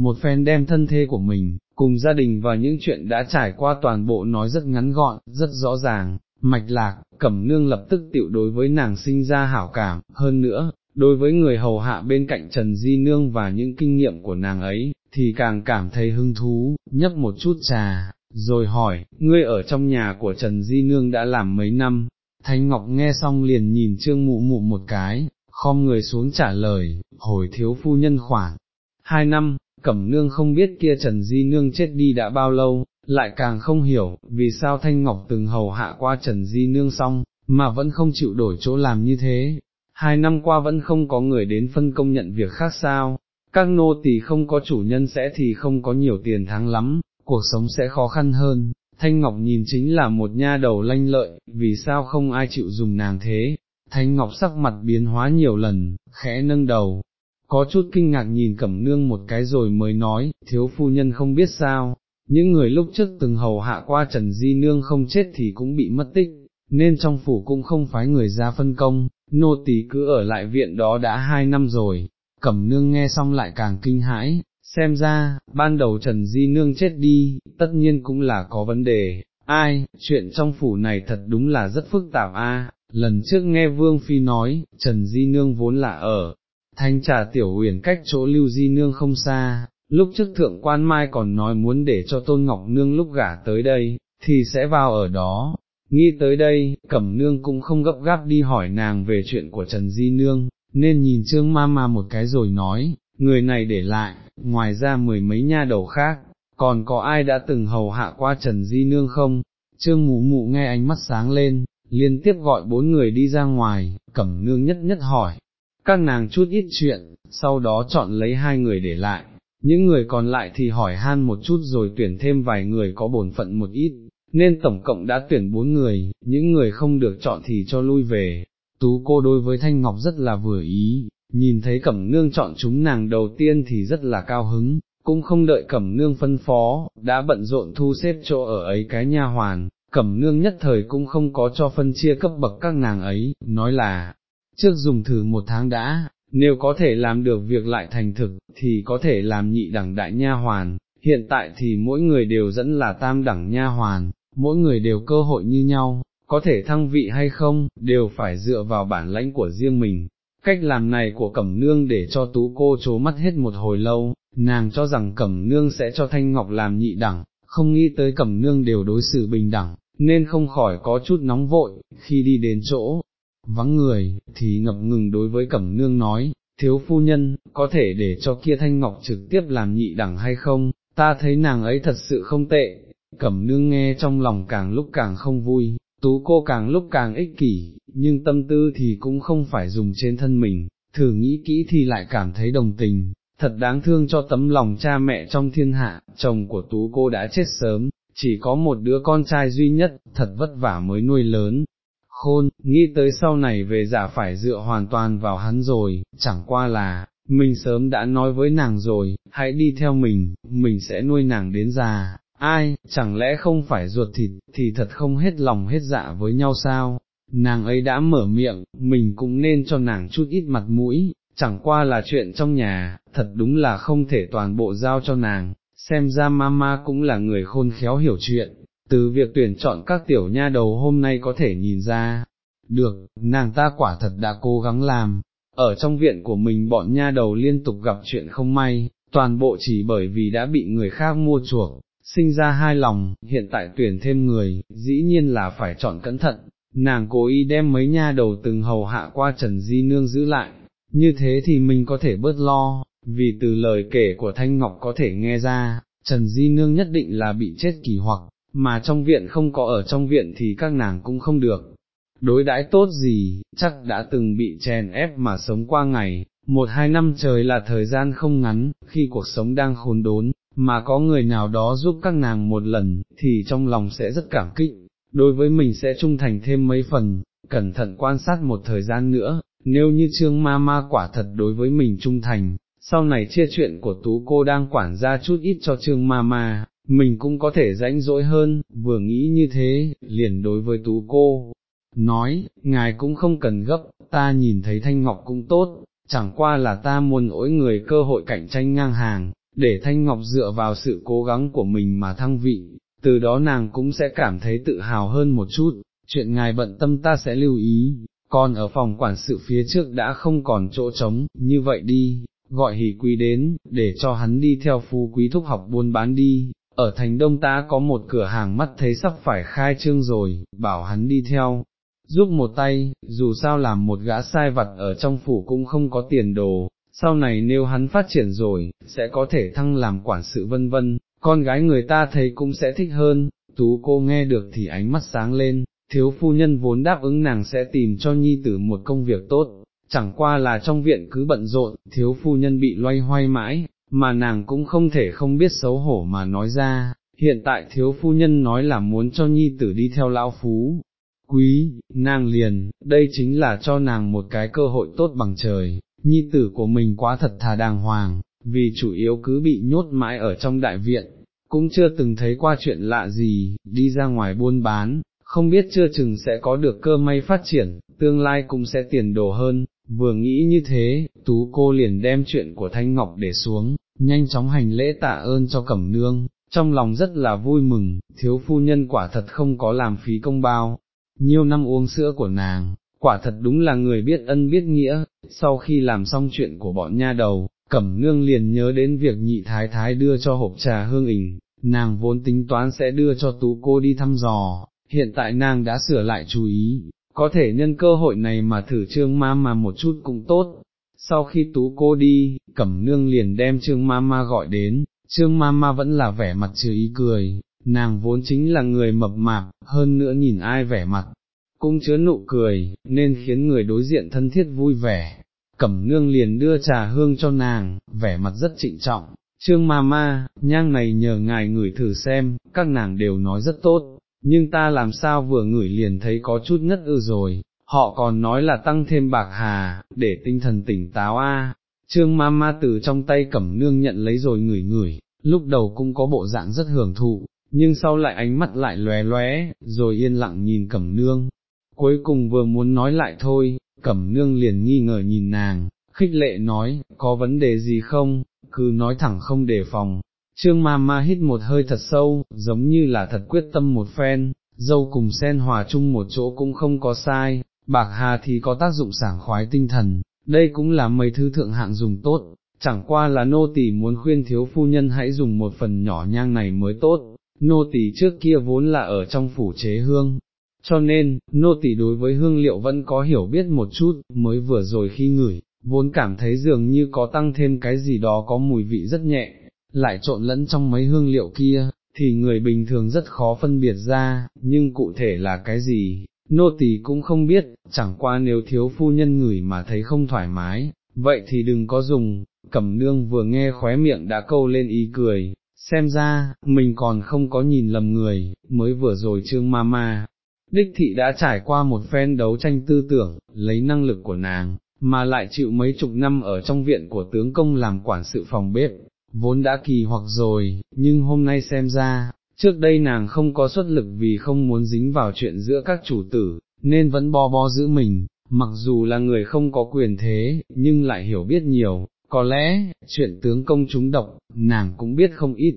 một phen đem thân thế của mình, cùng gia đình và những chuyện đã trải qua toàn bộ nói rất ngắn gọn, rất rõ ràng, mạch lạc, cẩm nương lập tức tiểu đối với nàng sinh ra hảo cảm, hơn nữa, đối với người hầu hạ bên cạnh Trần Di Nương và những kinh nghiệm của nàng ấy, thì càng cảm thấy hứng thú, nhấp một chút trà, rồi hỏi, ngươi ở trong nhà của Trần Di Nương đã làm mấy năm, Thanh Ngọc nghe xong liền nhìn Trương Mụ Mụ một cái, khom người xuống trả lời, hồi thiếu phu nhân khoảng, hai năm, Cẩm Nương không biết kia Trần Di Nương chết đi đã bao lâu, lại càng không hiểu, vì sao Thanh Ngọc từng hầu hạ qua Trần Di Nương xong, mà vẫn không chịu đổi chỗ làm như thế. Hai năm qua vẫn không có người đến phân công nhận việc khác sao, các nô tỳ không có chủ nhân sẽ thì không có nhiều tiền tháng lắm, cuộc sống sẽ khó khăn hơn. Thanh Ngọc nhìn chính là một nha đầu lanh lợi, vì sao không ai chịu dùng nàng thế, Thanh Ngọc sắc mặt biến hóa nhiều lần, khẽ nâng đầu, có chút kinh ngạc nhìn Cẩm Nương một cái rồi mới nói, thiếu phu nhân không biết sao, những người lúc trước từng hầu hạ qua Trần Di Nương không chết thì cũng bị mất tích, nên trong phủ cũng không phái người ra phân công, nô tỳ cứ ở lại viện đó đã hai năm rồi, Cẩm Nương nghe xong lại càng kinh hãi, xem ra, ban đầu Trần Di Nương chết đi, tất nhiên cũng là có vấn đề, ai, chuyện trong phủ này thật đúng là rất phức tạp a. lần trước nghe Vương Phi nói, Trần Di Nương vốn là ở, thanh trà tiểu huyền cách chỗ lưu di nương không xa, lúc trước thượng quan mai còn nói muốn để cho tôn ngọc nương lúc gả tới đây, thì sẽ vào ở đó. Nghĩ tới đây, cẩm nương cũng không gấp gáp đi hỏi nàng về chuyện của Trần Di Nương, nên nhìn trương ma ma một cái rồi nói, người này để lại, ngoài ra mười mấy nha đầu khác, còn có ai đã từng hầu hạ qua Trần Di Nương không? Trương mụ mụ nghe ánh mắt sáng lên, liên tiếp gọi bốn người đi ra ngoài, cẩm nương nhất nhất hỏi, các nàng chút ít chuyện, sau đó chọn lấy hai người để lại, những người còn lại thì hỏi han một chút rồi tuyển thêm vài người có bổn phận một ít, nên tổng cộng đã tuyển bốn người, những người không được chọn thì cho lui về. Tú cô đối với Thanh Ngọc rất là vừa ý, nhìn thấy Cẩm Nương chọn chúng nàng đầu tiên thì rất là cao hứng, cũng không đợi Cẩm Nương phân phó, đã bận rộn thu xếp chỗ ở ấy cái nha hoàn, Cẩm Nương nhất thời cũng không có cho phân chia cấp bậc các nàng ấy, nói là, trước dùng thử một tháng đã, nếu có thể làm được việc lại thành thực, thì có thể làm nhị đẳng đại nha hoàn, hiện tại thì mỗi người đều dẫn là tam đẳng nha hoàn, mỗi người đều cơ hội như nhau, có thể thăng vị hay không, đều phải dựa vào bản lãnh của riêng mình. Cách làm này của Cẩm Nương để cho tú cô chố mắt hết một hồi lâu, nàng cho rằng Cẩm Nương sẽ cho Thanh Ngọc làm nhị đẳng, không nghĩ tới Cẩm Nương đều đối xử bình đẳng, nên không khỏi có chút nóng vội, khi đi đến chỗ, vắng người, thì ngập ngừng đối với Cẩm Nương nói, thiếu phu nhân, có thể để cho kia Thanh Ngọc trực tiếp làm nhị đẳng hay không, ta thấy nàng ấy thật sự không tệ, Cẩm Nương nghe trong lòng càng lúc càng không vui, tú cô càng lúc càng ích kỷ, nhưng tâm tư thì cũng không phải dùng trên thân mình, thử nghĩ kỹ thì lại cảm thấy đồng tình, thật đáng thương cho tấm lòng cha mẹ trong thiên hạ, chồng của tú cô đã chết sớm, chỉ có một đứa con trai duy nhất, thật vất vả mới nuôi lớn, khôn, nghĩ tới sau này về giả phải dựa hoàn toàn vào hắn rồi, chẳng qua là, mình sớm đã nói với nàng rồi, hãy đi theo mình, mình sẽ nuôi nàng đến già, ai, chẳng lẽ không phải ruột thịt, thì thật không hết lòng hết dạ với nhau sao, nàng ấy đã mở miệng, mình cũng nên cho nàng chút ít mặt mũi, chẳng qua là chuyện trong nhà, thật đúng là không thể toàn bộ giao cho nàng, xem ra mama cũng là người khôn khéo hiểu chuyện, từ việc tuyển chọn các tiểu nha đầu hôm nay có thể nhìn ra, được, nàng ta quả thật đã cố gắng làm, ở trong viện của mình bọn nha đầu liên tục gặp chuyện không may, toàn bộ chỉ bởi vì đã bị người khác mua chuộc, sinh ra hai lòng, hiện tại tuyển thêm người, dĩ nhiên là phải chọn cẩn thận, nàng cố ý đem mấy nha đầu từng hầu hạ qua Trần Di Nương giữ lại, như thế thì mình có thể bớt lo, vì từ lời kể của Thanh Ngọc có thể nghe ra, Trần Di Nương nhất định là bị chết kỳ hoặc, mà trong viện không có ở trong viện thì các nàng cũng không được. Đối đãi tốt gì, chắc đã từng bị chèn ép mà sống qua ngày, một hai năm trời là thời gian không ngắn, khi cuộc sống đang khốn đốn, mà có người nào đó giúp các nàng một lần, thì trong lòng sẽ rất cảm kích, đối với mình sẽ trung thành thêm mấy phần, cẩn thận quan sát một thời gian nữa, nếu như trương ma ma quả thật đối với mình trung thành, sau này chia chuyện của tú cô đang quản ra chút ít cho trương ma ma, mình cũng có thể rãnh rỗi hơn, vừa nghĩ như thế, liền đối với tú cô, nói, ngài cũng không cần gấp, ta nhìn thấy thanh ngọc cũng tốt, chẳng qua là ta muốn ổi người cơ hội cạnh tranh ngang hàng, để Thanh Ngọc dựa vào sự cố gắng của mình mà thăng vị, từ đó nàng cũng sẽ cảm thấy tự hào hơn một chút, chuyện ngài bận tâm ta sẽ lưu ý, còn ở phòng quản sự phía trước đã không còn chỗ trống, như vậy đi, gọi hỷ quý đến, để cho hắn đi theo phu quý thúc học buôn bán đi, ở thành đông ta có một cửa hàng mắt thấy sắp phải khai trương rồi, bảo hắn đi theo, giúp một tay, dù sao làm một gã sai vặt ở trong phủ cũng không có tiền đồ, sau này nếu hắn phát triển rồi, sẽ có thể thăng làm quản sự vân vân, con gái người ta thấy cũng sẽ thích hơn, tú cô nghe được thì ánh mắt sáng lên, thiếu phu nhân vốn đáp ứng nàng sẽ tìm cho nhi tử một công việc tốt, chẳng qua là trong viện cứ bận rộn, thiếu phu nhân bị loay hoay mãi, mà nàng cũng không thể không biết xấu hổ mà nói ra, hiện tại thiếu phu nhân nói là muốn cho nhi tử đi theo lão phú. Quý, nàng liền, đây chính là cho nàng một cái cơ hội tốt bằng trời, nhi tử của mình quá thật thà đàng hoàng, vì chủ yếu cứ bị nhốt mãi ở trong đại viện, cũng chưa từng thấy qua chuyện lạ gì, đi ra ngoài buôn bán, không biết chưa chừng sẽ có được cơ may phát triển, tương lai cũng sẽ tiền đồ hơn, vừa nghĩ như thế, tú cô liền đem chuyện của Thanh Ngọc để xuống, nhanh chóng hành lễ tạ ơn cho Cẩm Nương, trong lòng rất là vui mừng, thiếu phu nhân quả thật không có làm phí công bao, nhiều năm uống sữa của nàng, quả thật đúng là người biết ân biết nghĩa, sau khi làm xong chuyện của bọn nha đầu, Cẩm Nương liền nhớ đến việc nhị thái thái đưa cho hộp trà hương ỉnh, nàng vốn tính toán sẽ đưa cho tú cô đi thăm dò, hiện tại nàng đã sửa lại chú ý, có thể nhân cơ hội này mà thử trương ma ma một chút cũng tốt. Sau khi tú cô đi, Cẩm Nương liền đem trương ma ma gọi đến, trương ma ma vẫn là vẻ mặt trừ ý cười, nàng vốn chính là người mập mạp, hơn nữa nhìn ai vẻ mặt, cũng chứa nụ cười, nên khiến người đối diện thân thiết vui vẻ. Cẩm nương liền đưa trà hương cho nàng, vẻ mặt rất trịnh trọng, trương ma ma, nhang này nhờ ngài ngửi thử xem, các nàng đều nói rất tốt, nhưng ta làm sao vừa ngửi liền thấy có chút ngất ư rồi, họ còn nói là tăng thêm bạc hà, để tinh thần tỉnh táo a. Trương ma ma từ trong tay cẩm nương nhận lấy rồi ngửi ngửi, lúc đầu cũng có bộ dạng rất hưởng thụ, nhưng sau lại ánh mắt lại lóe lóe, rồi yên lặng nhìn cẩm nương. Cuối cùng vừa muốn nói lại thôi, cẩm nương liền nghi ngờ nhìn nàng, khích lệ nói, có vấn đề gì không, cứ nói thẳng không đề phòng, Trương ma ma hít một hơi thật sâu, giống như là thật quyết tâm một phen, dâu cùng sen hòa chung một chỗ cũng không có sai, bạc hà thì có tác dụng sảng khoái tinh thần, đây cũng là mấy thứ thượng hạng dùng tốt, chẳng qua là nô tỳ muốn khuyên thiếu phu nhân hãy dùng một phần nhỏ nhang này mới tốt, nô tỳ trước kia vốn là ở trong phủ chế hương. Cho nên, nô tỳ đối với hương liệu vẫn có hiểu biết một chút, mới vừa rồi khi ngửi, vốn cảm thấy dường như có tăng thêm cái gì đó có mùi vị rất nhẹ, lại trộn lẫn trong mấy hương liệu kia, thì người bình thường rất khó phân biệt ra, nhưng cụ thể là cái gì, nô tỳ cũng không biết, chẳng qua nếu thiếu phu nhân ngửi mà thấy không thoải mái, vậy thì đừng có dùng, cẩm nương vừa nghe khóe miệng đã câu lên ý cười, xem ra, mình còn không có nhìn lầm người, mới vừa rồi trương ma ma. Đích thị đã trải qua một phen đấu tranh tư tưởng, lấy năng lực của nàng, mà lại chịu mấy chục năm ở trong viện của tướng công làm quản sự phòng bếp, vốn đã kỳ hoặc rồi, nhưng hôm nay xem ra, trước đây nàng không có xuất lực vì không muốn dính vào chuyện giữa các chủ tử, nên vẫn bo bo giữ mình, mặc dù là người không có quyền thế, nhưng lại hiểu biết nhiều, có lẽ, chuyện tướng công chúng độc, nàng cũng biết không ít.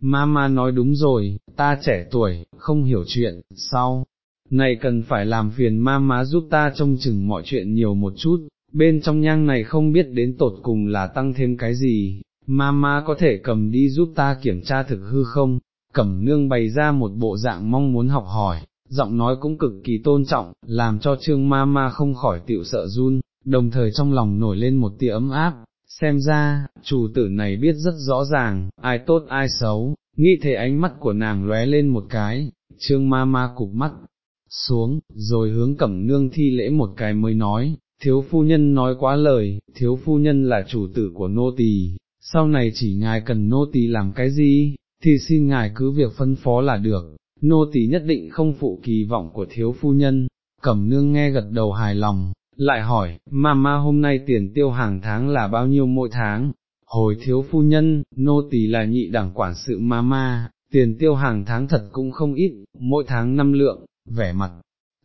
Mama nói đúng rồi, ta trẻ tuổi, không hiểu chuyện, sau, này cần phải làm phiền mama giúp ta trông chừng mọi chuyện nhiều một chút, bên trong nhang này không biết đến tột cùng là tăng thêm cái gì, Mama có thể cầm đi giúp ta kiểm tra thực hư không, cẩm nương bày ra một bộ dạng mong muốn học hỏi, giọng nói cũng cực kỳ tôn trọng, làm cho trương Mama không khỏi tiểu sợ run, đồng thời trong lòng nổi lên một tia ấm áp, xem ra, chủ tử này biết rất rõ ràng, ai tốt ai xấu, nghĩ thế ánh mắt của nàng lóe lên một cái, trương Mama cục mắt xuống, rồi hướng cẩm nương thi lễ một cái mới nói, thiếu phu nhân nói quá lời, thiếu phu nhân là chủ tử của nô tỳ, sau này chỉ ngài cần nô tỳ làm cái gì, thì xin ngài cứ việc phân phó là được, nô tỳ nhất định không phụ kỳ vọng của thiếu phu nhân, cẩm nương nghe gật đầu hài lòng, lại hỏi, mama hôm nay tiền tiêu hàng tháng là bao nhiêu mỗi tháng, hồi thiếu phu nhân, nô tỳ là nhị đẳng quản sự mama, tiền tiêu hàng tháng thật cũng không ít, mỗi tháng năm lượng, vẻ mặt,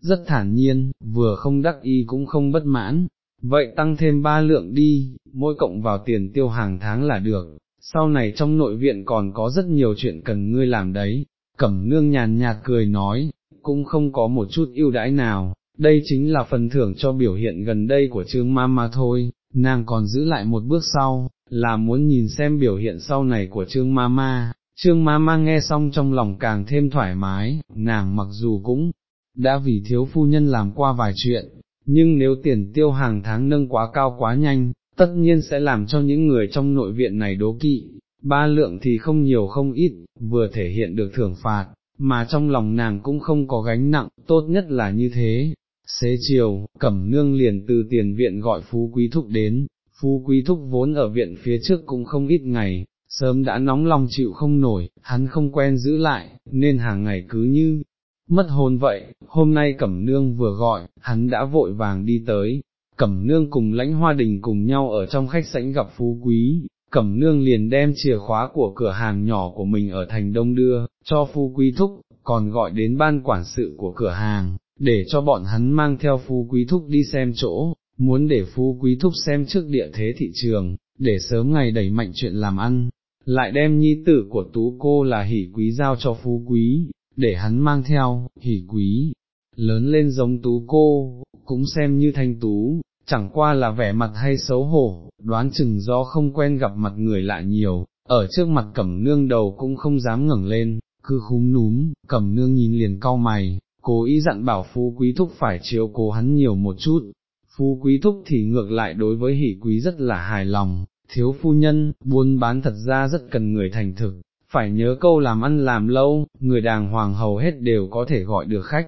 rất thản nhiên, vừa không đắc y cũng không bất mãn, vậy tăng thêm ba lượng đi, mỗi cộng vào tiền tiêu hàng tháng là được, sau này trong nội viện còn có rất nhiều chuyện cần ngươi làm đấy, cẩm nương nhàn nhạt cười nói, cũng không có một chút ưu đãi nào, đây chính là phần thưởng cho biểu hiện gần đây của trương ma ma thôi, nàng còn giữ lại một bước sau, là muốn nhìn xem biểu hiện sau này của trương ma ma. Trương ma ma nghe xong trong lòng càng thêm thoải mái, nàng mặc dù cũng đã vì thiếu phu nhân làm qua vài chuyện, nhưng nếu tiền tiêu hàng tháng nâng quá cao quá nhanh, tất nhiên sẽ làm cho những người trong nội viện này đố kỵ, ba lượng thì không nhiều không ít, vừa thể hiện được thưởng phạt, mà trong lòng nàng cũng không có gánh nặng, tốt nhất là như thế. Xế chiều, Cẩm Nương liền từ tiền viện gọi Phú Quý Thúc đến, Phú Quý Thúc vốn ở viện phía trước cũng không ít ngày, sớm đã nóng lòng chịu không nổi, hắn không quen giữ lại, nên hàng ngày cứ như mất hồn vậy, hôm nay Cẩm Nương vừa gọi, hắn đã vội vàng đi tới, Cẩm Nương cùng lãnh hoa đình cùng nhau ở trong khách sảnh gặp Phú Quý, Cẩm Nương liền đem chìa khóa của cửa hàng nhỏ của mình ở thành Đông đưa, cho Phú Quý Thúc, còn gọi đến ban quản sự của cửa hàng, để cho bọn hắn mang theo Phú Quý Thúc đi xem chỗ, muốn để Phú Quý Thúc xem trước địa thế thị trường, để sớm ngày đẩy mạnh chuyện làm ăn, lại đem nhi tử của tú cô là hỷ quý giao cho Phú Quý, để hắn mang theo, Hỉ quý, lớn lên giống tú cô, cũng xem như thanh tú, chẳng qua là vẻ mặt hay xấu hổ, đoán chừng do không quen gặp mặt người lạ nhiều, ở trước mặt cẩm nương đầu cũng không dám ngẩng lên, cứ khúm núm, cẩm nương nhìn liền cau mày, cố ý dặn bảo phú quý thúc phải chiếu cố hắn nhiều một chút, phú quý thúc thì ngược lại đối với hỷ quý rất là hài lòng, thiếu phu nhân, buôn bán thật ra rất cần người thành thực, phải nhớ câu làm ăn làm lâu, người đàng hoàng hầu hết đều có thể gọi được khách.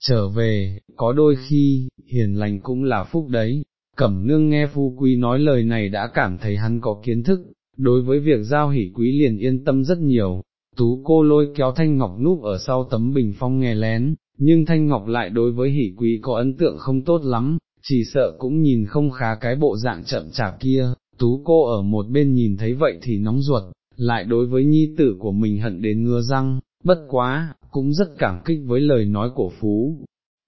Trở về, có đôi khi, hiền lành cũng là phúc đấy, cẩm nương nghe phu quý nói lời này đã cảm thấy hắn có kiến thức, đối với việc giao hỷ quý liền yên tâm rất nhiều, tú cô lôi kéo Thanh Ngọc núp ở sau tấm bình phong nghe lén, nhưng Thanh Ngọc lại đối với hỷ quý có ấn tượng không tốt lắm, chỉ sợ cũng nhìn không khá cái bộ dạng chậm chạp kia, tú cô ở một bên nhìn thấy vậy thì nóng ruột, lại đối với nhi tử của mình hận đến ngứa răng, bất quá, cũng rất cảm kích với lời nói của Phú.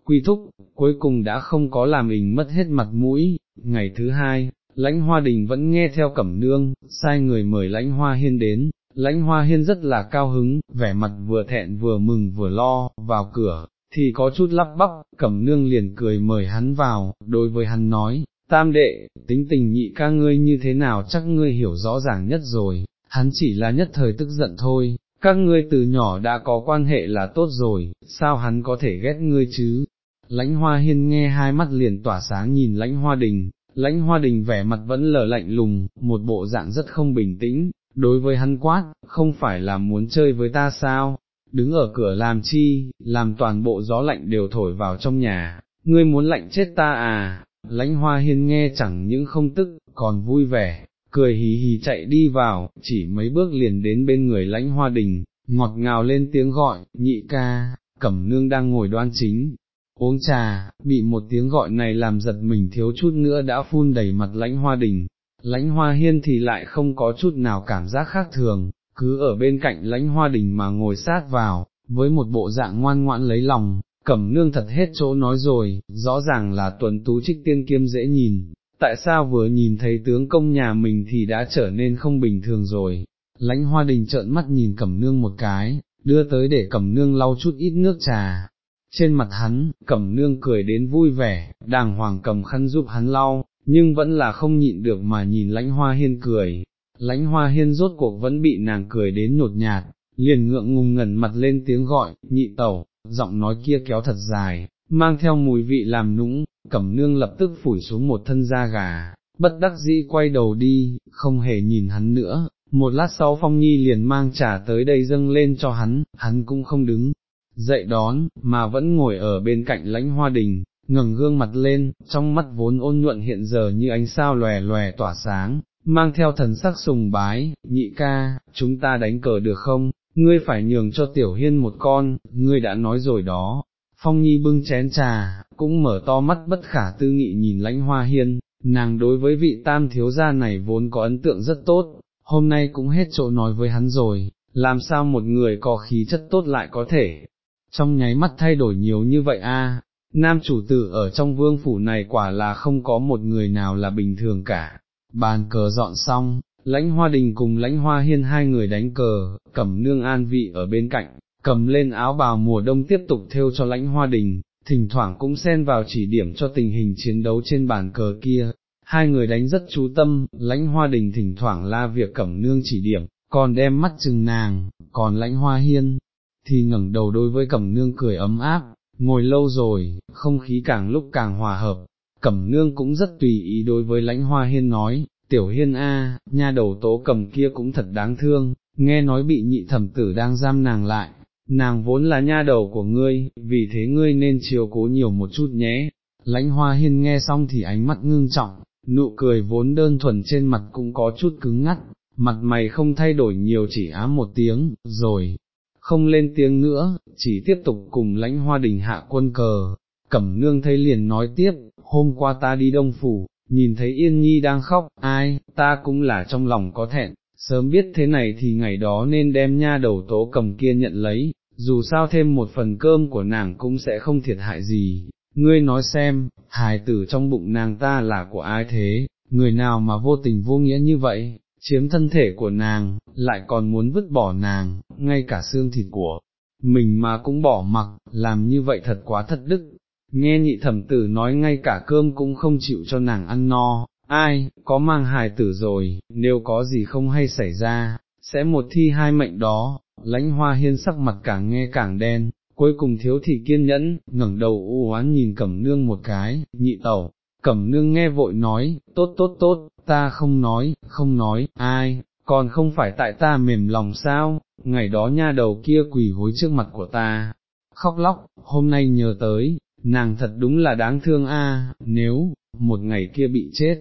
Quy thúc, cuối cùng đã không có làm mình mất hết mặt mũi, ngày thứ hai, lãnh hoa đình vẫn nghe theo cẩm nương, sai người mời lãnh hoa hiên đến, lãnh hoa hiên rất là cao hứng, vẻ mặt vừa thẹn vừa mừng vừa lo, vào cửa, thì có chút lắp bắp, cẩm nương liền cười mời hắn vào, đối với hắn nói, tam đệ, tính tình nhị ca ngươi như thế nào chắc ngươi hiểu rõ ràng nhất rồi, hắn chỉ là nhất thời tức giận thôi, các ngươi từ nhỏ đã có quan hệ là tốt rồi, sao hắn có thể ghét ngươi chứ? Lãnh hoa hiên nghe hai mắt liền tỏa sáng nhìn lãnh hoa đình, lãnh hoa đình vẻ mặt vẫn lờ lạnh lùng, một bộ dạng rất không bình tĩnh, đối với hắn quát, không phải là muốn chơi với ta sao, đứng ở cửa làm chi, làm toàn bộ gió lạnh đều thổi vào trong nhà, ngươi muốn lạnh chết ta à, lãnh hoa hiên nghe chẳng những không tức, còn vui vẻ, cười hì hì chạy đi vào, chỉ mấy bước liền đến bên người lãnh hoa đình, ngọt ngào lên tiếng gọi, nhị ca, cẩm nương đang ngồi đoan chính, uống trà, bị một tiếng gọi này làm giật mình thiếu chút nữa đã phun đầy mặt lãnh hoa đình, lãnh hoa hiên thì lại không có chút nào cảm giác khác thường, cứ ở bên cạnh lãnh hoa đình mà ngồi sát vào, với một bộ dạng ngoan ngoãn lấy lòng, cẩm nương thật hết chỗ nói rồi, rõ ràng là tuần tú trích tiên kiêm dễ nhìn, tại sao vừa nhìn thấy tướng công nhà mình thì đã trở nên không bình thường rồi, lãnh hoa đình trợn mắt nhìn cẩm nương một cái, đưa tới để cẩm nương lau chút ít nước trà. Trên mặt hắn, cẩm nương cười đến vui vẻ, đàng hoàng cầm khăn giúp hắn lau, nhưng vẫn là không nhịn được mà nhìn lãnh hoa hiên cười. Lãnh hoa hiên rốt cuộc vẫn bị nàng cười đến nhột nhạt, liền ngượng ngùng ngẩn mặt lên tiếng gọi, nhị tẩu, giọng nói kia kéo thật dài, mang theo mùi vị làm nũng, cẩm nương lập tức phủi xuống một thân da gà, bất đắc dĩ quay đầu đi, không hề nhìn hắn nữa, một lát sau Phong Nhi liền mang trà tới đây dâng lên cho hắn, hắn cũng không đứng, dậy đón, mà vẫn ngồi ở bên cạnh lãnh hoa đình, ngẩng gương mặt lên, trong mắt vốn ôn nhuận hiện giờ như ánh sao lòe lòe tỏa sáng, mang theo thần sắc sùng bái, nhị ca, chúng ta đánh cờ được không, ngươi phải nhường cho tiểu hiên một con, ngươi đã nói rồi đó, Phong Nhi bưng chén trà, cũng mở to mắt bất khả tư nghị nhìn lãnh hoa hiên, nàng đối với vị tam thiếu gia này vốn có ấn tượng rất tốt, hôm nay cũng hết chỗ nói với hắn rồi, làm sao một người có khí chất tốt lại có thể, trong nháy mắt thay đổi nhiều như vậy a. nam chủ tử ở trong vương phủ này quả là không có một người nào là bình thường cả, bàn cờ dọn xong, lãnh hoa đình cùng lãnh hoa hiên hai người đánh cờ, cầm nương an vị ở bên cạnh, cầm lên áo bào mùa đông tiếp tục theo cho lãnh hoa đình, thỉnh thoảng cũng xen vào chỉ điểm cho tình hình chiến đấu trên bàn cờ kia. Hai người đánh rất chú tâm, lãnh hoa đình thỉnh thoảng la việc cẩm nương chỉ điểm, còn đem mắt chừng nàng, còn lãnh hoa hiên, thì ngẩng đầu đối với cẩm nương cười ấm áp, ngồi lâu rồi, không khí càng lúc càng hòa hợp, cẩm nương cũng rất tùy ý đối với lãnh hoa hiên nói, tiểu hiên a, nha đầu tố cầm kia cũng thật đáng thương, nghe nói bị nhị thẩm tử đang giam nàng lại, nàng vốn là nha đầu của ngươi, vì thế ngươi nên chiều cố nhiều một chút nhé. Lãnh hoa hiên nghe xong thì ánh mắt ngưng trọng, nụ cười vốn đơn thuần trên mặt cũng có chút cứng ngắt, mặt mày không thay đổi nhiều chỉ ám một tiếng, rồi, không lên tiếng nữa, chỉ tiếp tục cùng lãnh hoa đình hạ quân cờ. Cẩm nương thấy liền nói tiếp, hôm qua ta đi đông phủ, nhìn thấy Yên Nhi đang khóc, ai, ta cũng là trong lòng có thẹn, sớm biết thế này thì ngày đó nên đem nha đầu tố cầm kia nhận lấy, dù sao thêm một phần cơm của nàng cũng sẽ không thiệt hại gì. Ngươi nói xem, hài tử trong bụng nàng ta là của ai thế, người nào mà vô tình vô nghĩa như vậy, chiếm thân thể của nàng, lại còn muốn vứt bỏ nàng, ngay cả xương thịt của mình mà cũng bỏ mặc, làm như vậy thật quá thật đức. Nghe nhị thẩm tử nói ngay cả cơm cũng không chịu cho nàng ăn no, ai, có mang hài tử rồi, nếu có gì không hay xảy ra, sẽ một thi hai mệnh đó, lãnh hoa hiên sắc mặt càng nghe càng đen, cuối cùng thiếu thị kiên nhẫn, ngẩng đầu u oán nhìn cẩm nương một cái, nhị tẩu, cẩm nương nghe vội nói, tốt tốt tốt, ta không nói, không nói, ai, còn không phải tại ta mềm lòng sao, ngày đó nha đầu kia quỳ hối trước mặt của ta, khóc lóc, hôm nay nhớ tới, nàng thật đúng là đáng thương a. nếu, một ngày kia bị chết,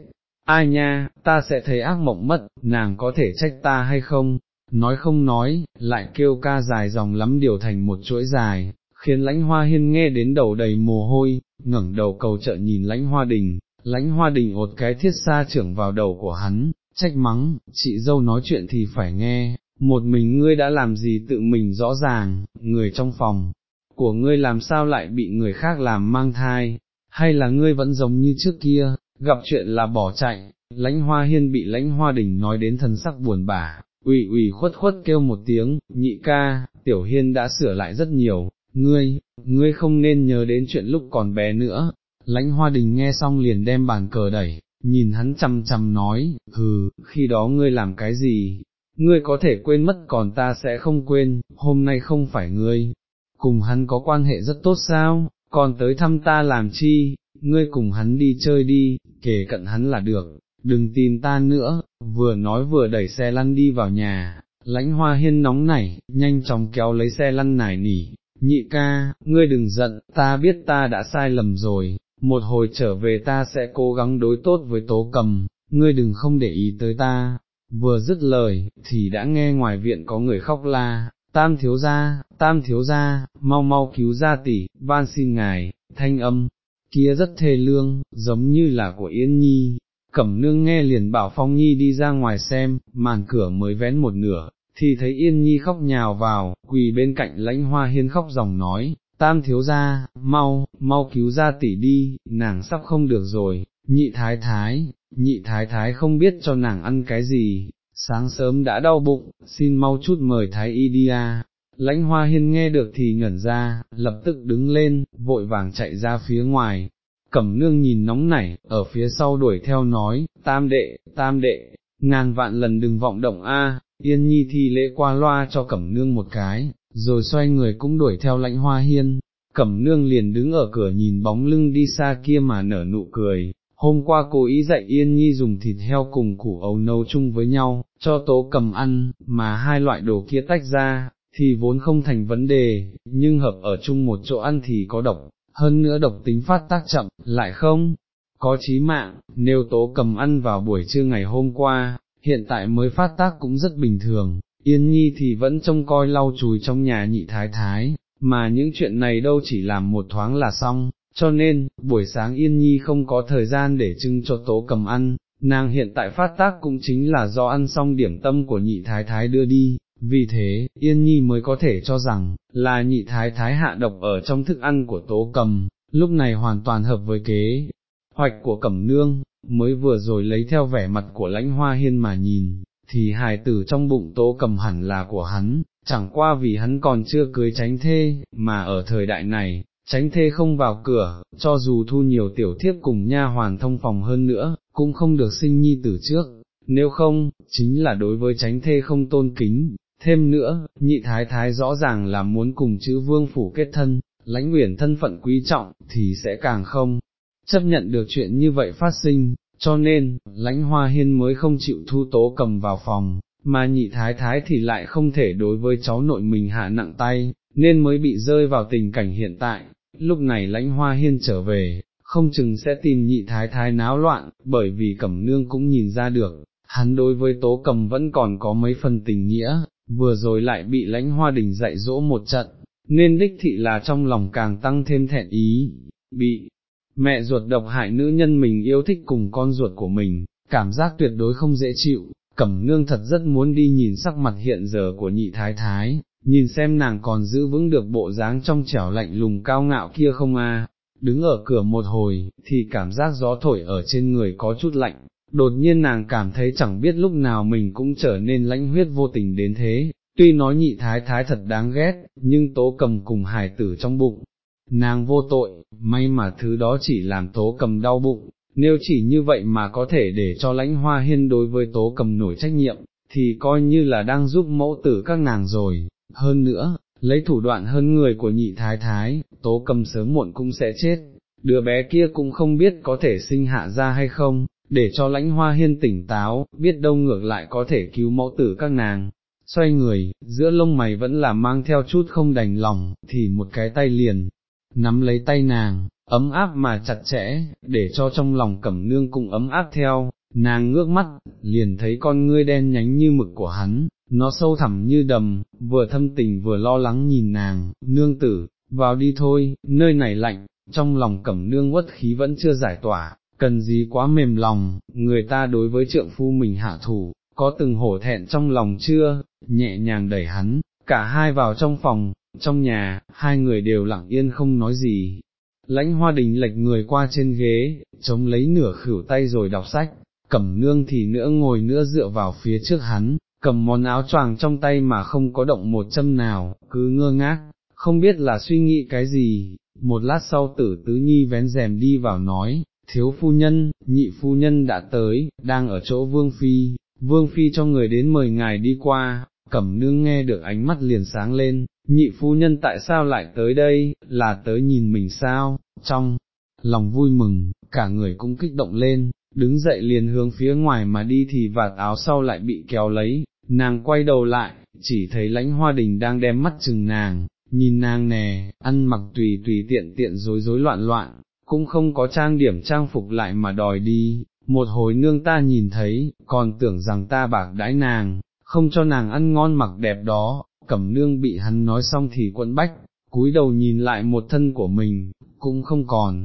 ai nha, ta sẽ thấy ác mộng mất, nàng có thể trách ta hay không, nói không nói, lại kêu ca dài dòng lắm điều thành một chuỗi dài, khiến lãnh hoa hiên nghe đến đầu đầy mồ hôi, ngẩng đầu cầu trợ nhìn lãnh hoa đình, lãnh hoa đình ột cái thiết xa trưởng vào đầu của hắn, trách mắng, chị dâu nói chuyện thì phải nghe, một mình ngươi đã làm gì tự mình rõ ràng, người trong phòng, của ngươi làm sao lại bị người khác làm mang thai, hay là ngươi vẫn giống như trước kia, gặp chuyện là bỏ chạy, lãnh hoa hiên bị lãnh hoa đình nói đến thần sắc buồn bã, ủy ủy khuất khuất kêu một tiếng, nhị ca, tiểu hiên đã sửa lại rất nhiều, ngươi, ngươi không nên nhớ đến chuyện lúc còn bé nữa, lãnh hoa đình nghe xong liền đem bàn cờ đẩy, nhìn hắn chăm chăm nói, hừ, khi đó ngươi làm cái gì, ngươi có thể quên mất còn ta sẽ không quên, hôm nay không phải ngươi, cùng hắn có quan hệ rất tốt sao, còn tới thăm ta làm chi, ngươi cùng hắn đi chơi đi, kể cận hắn là được, đừng tìm ta nữa, vừa nói vừa đẩy xe lăn đi vào nhà, lãnh hoa hiên nóng nảy, nhanh chóng kéo lấy xe lăn nải nỉ, nhị ca, ngươi đừng giận, ta biết ta đã sai lầm rồi, một hồi trở về ta sẽ cố gắng đối tốt với tố cầm, ngươi đừng không để ý tới ta, vừa dứt lời, thì đã nghe ngoài viện có người khóc la, tam thiếu gia, tam thiếu gia, mau mau cứu gia tỷ, van xin ngài, thanh âm, kia rất thê lương, giống như là của Yên Nhi, Cẩm nương nghe liền bảo Phong Nhi đi ra ngoài xem, màn cửa mới vén một nửa, thì thấy Yên Nhi khóc nhào vào, quỳ bên cạnh lãnh hoa hiên khóc dòng nói, tam thiếu ra, mau, mau cứu ra tỷ đi, nàng sắp không được rồi, nhị thái thái, nhị thái thái không biết cho nàng ăn cái gì, sáng sớm đã đau bụng, xin mau chút mời thái y đi à. Lãnh hoa hiên nghe được thì ngẩn ra, lập tức đứng lên, vội vàng chạy ra phía ngoài, cẩm nương nhìn nóng nảy, ở phía sau đuổi theo nói, tam đệ, tam đệ, ngàn vạn lần đừng vọng động a. yên nhi thi lễ qua loa cho cẩm nương một cái, rồi xoay người cũng đuổi theo lãnh hoa hiên, cẩm nương liền đứng ở cửa nhìn bóng lưng đi xa kia mà nở nụ cười. Hôm qua cô ý dạy Yên Nhi dùng thịt heo cùng củ ấu nấu chung với nhau, cho tố cầm ăn, mà hai loại đồ kia tách ra, thì vốn không thành vấn đề, nhưng hợp ở chung một chỗ ăn thì có độc, hơn nữa độc tính phát tác chậm, lại không, có chí mạng, nếu tố cầm ăn vào buổi trưa ngày hôm qua, hiện tại mới phát tác cũng rất bình thường, yên nhi thì vẫn trông coi lau chùi trong nhà nhị thái thái, mà những chuyện này đâu chỉ làm một thoáng là xong, cho nên, buổi sáng yên nhi không có thời gian để trưng cho tố cầm ăn, nàng hiện tại phát tác cũng chính là do ăn xong điểm tâm của nhị thái thái đưa đi, vì thế, Yên Nhi mới có thể cho rằng, là nhị thái thái hạ độc ở trong thức ăn của tố cầm, lúc này hoàn toàn hợp với kế hoạch của cẩm nương, mới vừa rồi lấy theo vẻ mặt của lãnh hoa hiên mà nhìn, thì hài tử trong bụng tố cầm hẳn là của hắn, chẳng qua vì hắn còn chưa cưới tránh thê, mà ở thời đại này, tránh thê không vào cửa, cho dù thu nhiều tiểu thiếp cùng nha hoàn thông phòng hơn nữa, cũng không được sinh nhi tử trước, nếu không, chính là đối với tránh thê không tôn kính. Thêm nữa, nhị thái thái rõ ràng là muốn cùng chữ vương phủ kết thân, lãnh nguyện thân phận quý trọng, thì sẽ càng không chấp nhận được chuyện như vậy phát sinh, cho nên, lãnh hoa hiên mới không chịu thu tố cầm vào phòng, mà nhị thái thái thì lại không thể đối với cháu nội mình hạ nặng tay, nên mới bị rơi vào tình cảnh hiện tại, lúc này lãnh hoa hiên trở về, không chừng sẽ tìm nhị thái thái náo loạn, bởi vì cẩm nương cũng nhìn ra được, hắn đối với tố cầm vẫn còn có mấy phần tình nghĩa, vừa rồi lại bị lãnh hoa đình dạy dỗ một trận, nên đích thị là trong lòng càng tăng thêm thẹn ý, bị mẹ ruột độc hại nữ nhân mình yêu thích cùng con ruột của mình, cảm giác tuyệt đối không dễ chịu, cẩm nương thật rất muốn đi nhìn sắc mặt hiện giờ của nhị thái thái, nhìn xem nàng còn giữ vững được bộ dáng trong trẻo lạnh lùng cao ngạo kia không a. đứng ở cửa một hồi, thì cảm giác gió thổi ở trên người có chút lạnh, đột nhiên nàng cảm thấy chẳng biết lúc nào mình cũng trở nên lãnh huyết vô tình đến thế, tuy nói nhị thái thái thật đáng ghét, nhưng tố cầm cùng hài tử trong bụng, nàng vô tội, may mà thứ đó chỉ làm tố cầm đau bụng, nếu chỉ như vậy mà có thể để cho lãnh hoa hiên đối với tố cầm nổi trách nhiệm, thì coi như là đang giúp mẫu tử các nàng rồi, hơn nữa, lấy thủ đoạn hơn người của nhị thái thái, tố cầm sớm muộn cũng sẽ chết, đứa bé kia cũng không biết có thể sinh hạ ra hay không, để cho lãnh hoa hiên tỉnh táo, biết đâu ngược lại có thể cứu mẫu tử các nàng. Xoay người, giữa lông mày vẫn là mang theo chút không đành lòng, thì một cái tay liền, nắm lấy tay nàng, ấm áp mà chặt chẽ, để cho trong lòng cẩm nương cũng ấm áp theo, nàng ngước mắt, liền thấy con ngươi đen nhánh như mực của hắn, nó sâu thẳm như đầm, vừa thâm tình vừa lo lắng nhìn nàng, nương tử, vào đi thôi, nơi này lạnh, trong lòng cẩm nương uất khí vẫn chưa giải tỏa, cần gì quá mềm lòng, người ta đối với trượng phu mình hạ thủ, có từng hổ thẹn trong lòng chưa, nhẹ nhàng đẩy hắn, cả hai vào trong phòng, trong nhà, hai người đều lặng yên không nói gì. Lãnh hoa đình lệch người qua trên ghế, chống lấy nửa khửu tay rồi đọc sách, cẩm nương thì nữa ngồi nữa dựa vào phía trước hắn, cầm món áo choàng trong tay mà không có động một châm nào, cứ ngơ ngác, không biết là suy nghĩ cái gì, một lát sau tử tứ nhi vén rèm đi vào nói, thiếu phu nhân, nhị phu nhân đã tới, đang ở chỗ vương phi, vương phi cho người đến mời ngài đi qua, cẩm nương nghe được ánh mắt liền sáng lên, nhị phu nhân tại sao lại tới đây, là tới nhìn mình sao, trong lòng vui mừng, cả người cũng kích động lên, đứng dậy liền hướng phía ngoài mà đi thì vạt áo sau lại bị kéo lấy, nàng quay đầu lại, chỉ thấy lãnh hoa đình đang đem mắt chừng nàng, nhìn nàng nè, ăn mặc tùy tùy tiện tiện rối rối loạn loạn, cũng không có trang điểm trang phục lại mà đòi đi, một hồi nương ta nhìn thấy, còn tưởng rằng ta bạc đãi nàng, không cho nàng ăn ngon mặc đẹp đó, cẩm nương bị hắn nói xong thì quẫn bách, cúi đầu nhìn lại một thân của mình, cũng không còn,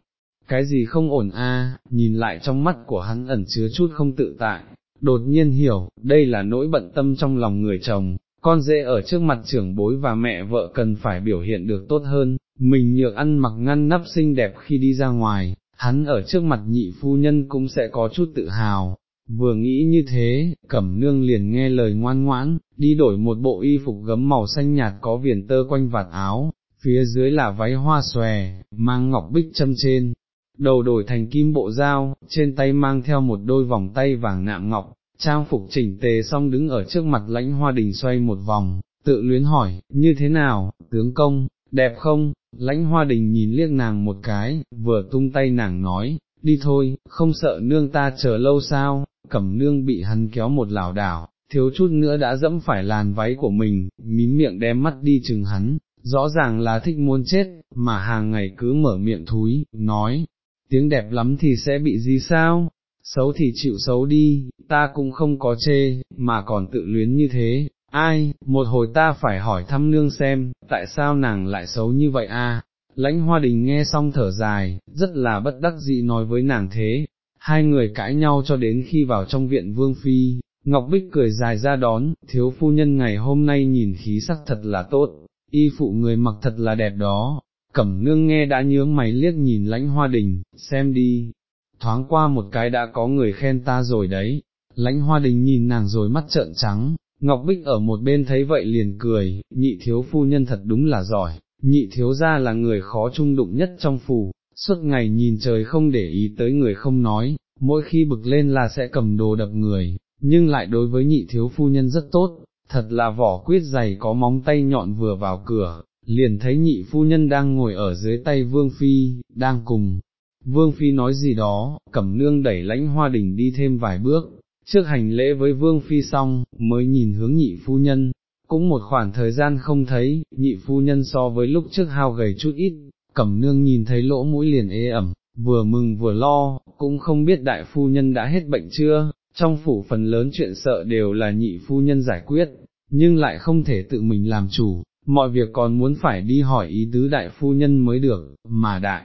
cái gì không ổn a, nhìn lại trong mắt của hắn ẩn chứa chút không tự tại, đột nhiên hiểu, đây là nỗi bận tâm trong lòng người chồng, con dễ ở trước mặt trưởng bối và mẹ vợ cần phải biểu hiện được tốt hơn, mình nhược ăn mặc ngăn nắp xinh đẹp khi đi ra ngoài, hắn ở trước mặt nhị phu nhân cũng sẽ có chút tự hào. Vừa nghĩ như thế, cẩm nương liền nghe lời ngoan ngoãn, đi đổi một bộ y phục gấm màu xanh nhạt có viền tơ quanh vạt áo, phía dưới là váy hoa xòe, mang ngọc bích châm trên, đầu đổi thành kim bộ dao, trên tay mang theo một đôi vòng tay vàng nạm ngọc, trang phục chỉnh tề xong đứng ở trước mặt lãnh hoa đình xoay một vòng, tự luyến hỏi, như thế nào, tướng công, đẹp không, lãnh hoa đình nhìn liếc nàng một cái, vừa tung tay nàng nói, đi thôi, không sợ nương ta chờ lâu sao, cẩm nương bị hắn kéo một lảo đảo, thiếu chút nữa đã dẫm phải làn váy của mình, mím miệng đem mắt đi chừng hắn, rõ ràng là thích muốn chết, mà hàng ngày cứ mở miệng thúi, nói, tiếng đẹp lắm thì sẽ bị gì sao, xấu thì chịu xấu đi, ta cũng không có chê, mà còn tự luyến như thế, ai, một hồi ta phải hỏi thăm nương xem, tại sao nàng lại xấu như vậy a? Lãnh hoa đình nghe xong thở dài, rất là bất đắc dĩ nói với nàng thế, hai người cãi nhau cho đến khi vào trong viện vương phi, Ngọc Bích cười dài ra đón, thiếu phu nhân ngày hôm nay nhìn khí sắc thật là tốt, y phụ người mặc thật là đẹp đó, cẩm nương nghe đã nhướng mày liếc nhìn lãnh hoa đình, xem đi, thoáng qua một cái đã có người khen ta rồi đấy, lãnh hoa đình nhìn nàng rồi mắt trợn trắng, Ngọc Bích ở một bên thấy vậy liền cười, nhị thiếu phu nhân thật đúng là giỏi, nhị thiếu ra là người khó trung đụng nhất trong phủ, suốt ngày nhìn trời không để ý tới người không nói, mỗi khi bực lên là sẽ cầm đồ đập người, nhưng lại đối với nhị thiếu phu nhân rất tốt, thật là vỏ quyết dày có móng tay nhọn vừa vào cửa, liền thấy nhị phu nhân đang ngồi ở dưới tay Vương Phi, đang cùng. Vương Phi nói gì đó, cẩm nương đẩy lãnh hoa đình đi thêm vài bước, trước hành lễ với Vương Phi xong, mới nhìn hướng nhị phu nhân, cũng một khoảng thời gian không thấy, nhị phu nhân so với lúc trước hao gầy chút ít, cẩm nương nhìn thấy lỗ mũi liền ê ẩm, vừa mừng vừa lo, cũng không biết đại phu nhân đã hết bệnh chưa, trong phủ phần lớn chuyện sợ đều là nhị phu nhân giải quyết, nhưng lại không thể tự mình làm chủ, mọi việc còn muốn phải đi hỏi ý tứ đại phu nhân mới được, mà đại.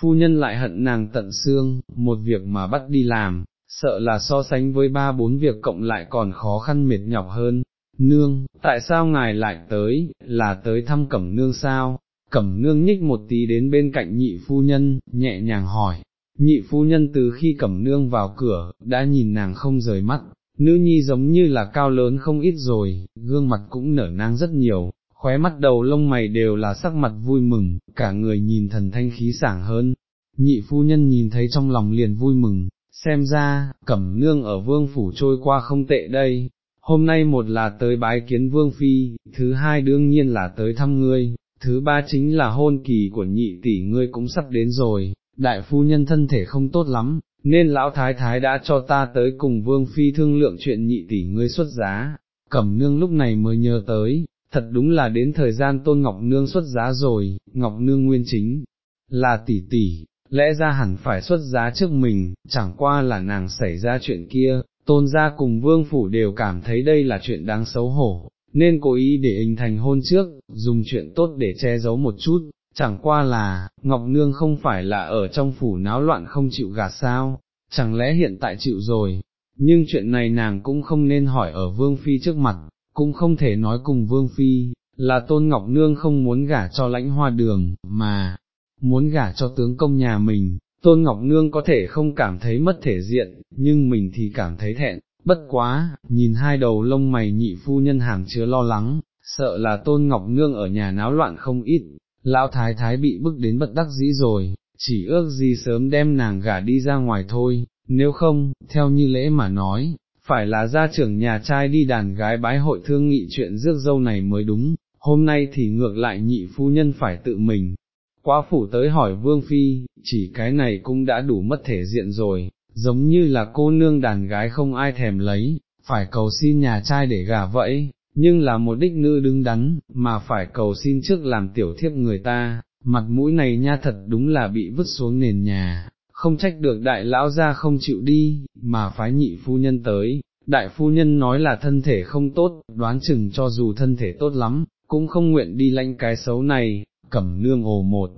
Phu nhân lại hận nàng tận xương, một việc mà bắt đi làm, sợ là so sánh với ba bốn việc cộng lại còn khó khăn mệt nhọc hơn. Nương, tại sao ngài lại tới, là tới thăm cẩm nương sao? Cẩm nương nhích một tí đến bên cạnh nhị phu nhân, nhẹ nhàng hỏi. Nhị phu nhân từ khi cẩm nương vào cửa, đã nhìn nàng không rời mắt, nữ nhi giống như là cao lớn không ít rồi, gương mặt cũng nở nang rất nhiều, khóe mắt đầu lông mày đều là sắc mặt vui mừng, cả người nhìn thần thanh khí sảng hơn. Nhị phu nhân nhìn thấy trong lòng liền vui mừng, xem ra, cẩm nương ở vương phủ trôi qua không tệ đây, hôm nay một là tới bái kiến vương phi, thứ hai đương nhiên là tới thăm ngươi, thứ ba chính là hôn kỳ của nhị tỷ ngươi cũng sắp đến rồi, đại phu nhân thân thể không tốt lắm, nên lão thái thái đã cho ta tới cùng vương phi thương lượng chuyện nhị tỷ ngươi xuất giá, cẩm nương lúc này mới nhớ tới, thật đúng là đến thời gian tôn ngọc nương xuất giá rồi, ngọc nương nguyên chính, là tỷ tỷ, lẽ ra hẳn phải xuất giá trước mình, chẳng qua là nàng xảy ra chuyện kia, tôn gia cùng vương phủ đều cảm thấy đây là chuyện đáng xấu hổ, nên cố ý để hình thành hôn trước, dùng chuyện tốt để che giấu một chút, chẳng qua là, Ngọc Nương không phải là ở trong phủ náo loạn không chịu gạt sao, chẳng lẽ hiện tại chịu rồi, nhưng chuyện này nàng cũng không nên hỏi ở Vương Phi trước mặt, cũng không thể nói cùng Vương Phi, là Tôn Ngọc Nương không muốn gả cho lãnh hoa đường, mà, muốn gả cho tướng công nhà mình, Tôn Ngọc Nương có thể không cảm thấy mất thể diện, nhưng mình thì cảm thấy thẹn, bất quá, nhìn hai đầu lông mày nhị phu nhân hàng chứa lo lắng, sợ là Tôn Ngọc Nương ở nhà náo loạn không ít, lão thái thái bị bức đến bất đắc dĩ rồi, chỉ ước gì sớm đem nàng gả đi ra ngoài thôi, nếu không, theo như lễ mà nói, phải là gia trưởng nhà trai đi đàn gái bái hội thương nghị chuyện rước dâu này mới đúng, hôm nay thì ngược lại nhị phu nhân phải tự mình, quá phủ tới hỏi vương phi, chỉ cái này cũng đã đủ mất thể diện rồi, giống như là cô nương đàn gái không ai thèm lấy, phải cầu xin nhà trai để gả vậy, nhưng là một đích nữ đứng đắn, mà phải cầu xin trước làm tiểu thiếp người ta, mặt mũi này nha thật đúng là bị vứt xuống nền nhà, không trách được đại lão ra không chịu đi, mà phái nhị phu nhân tới, đại phu nhân nói là thân thể không tốt, đoán chừng cho dù thân thể tốt lắm, cũng không nguyện đi lãnh cái xấu này, cẩm nương ồ một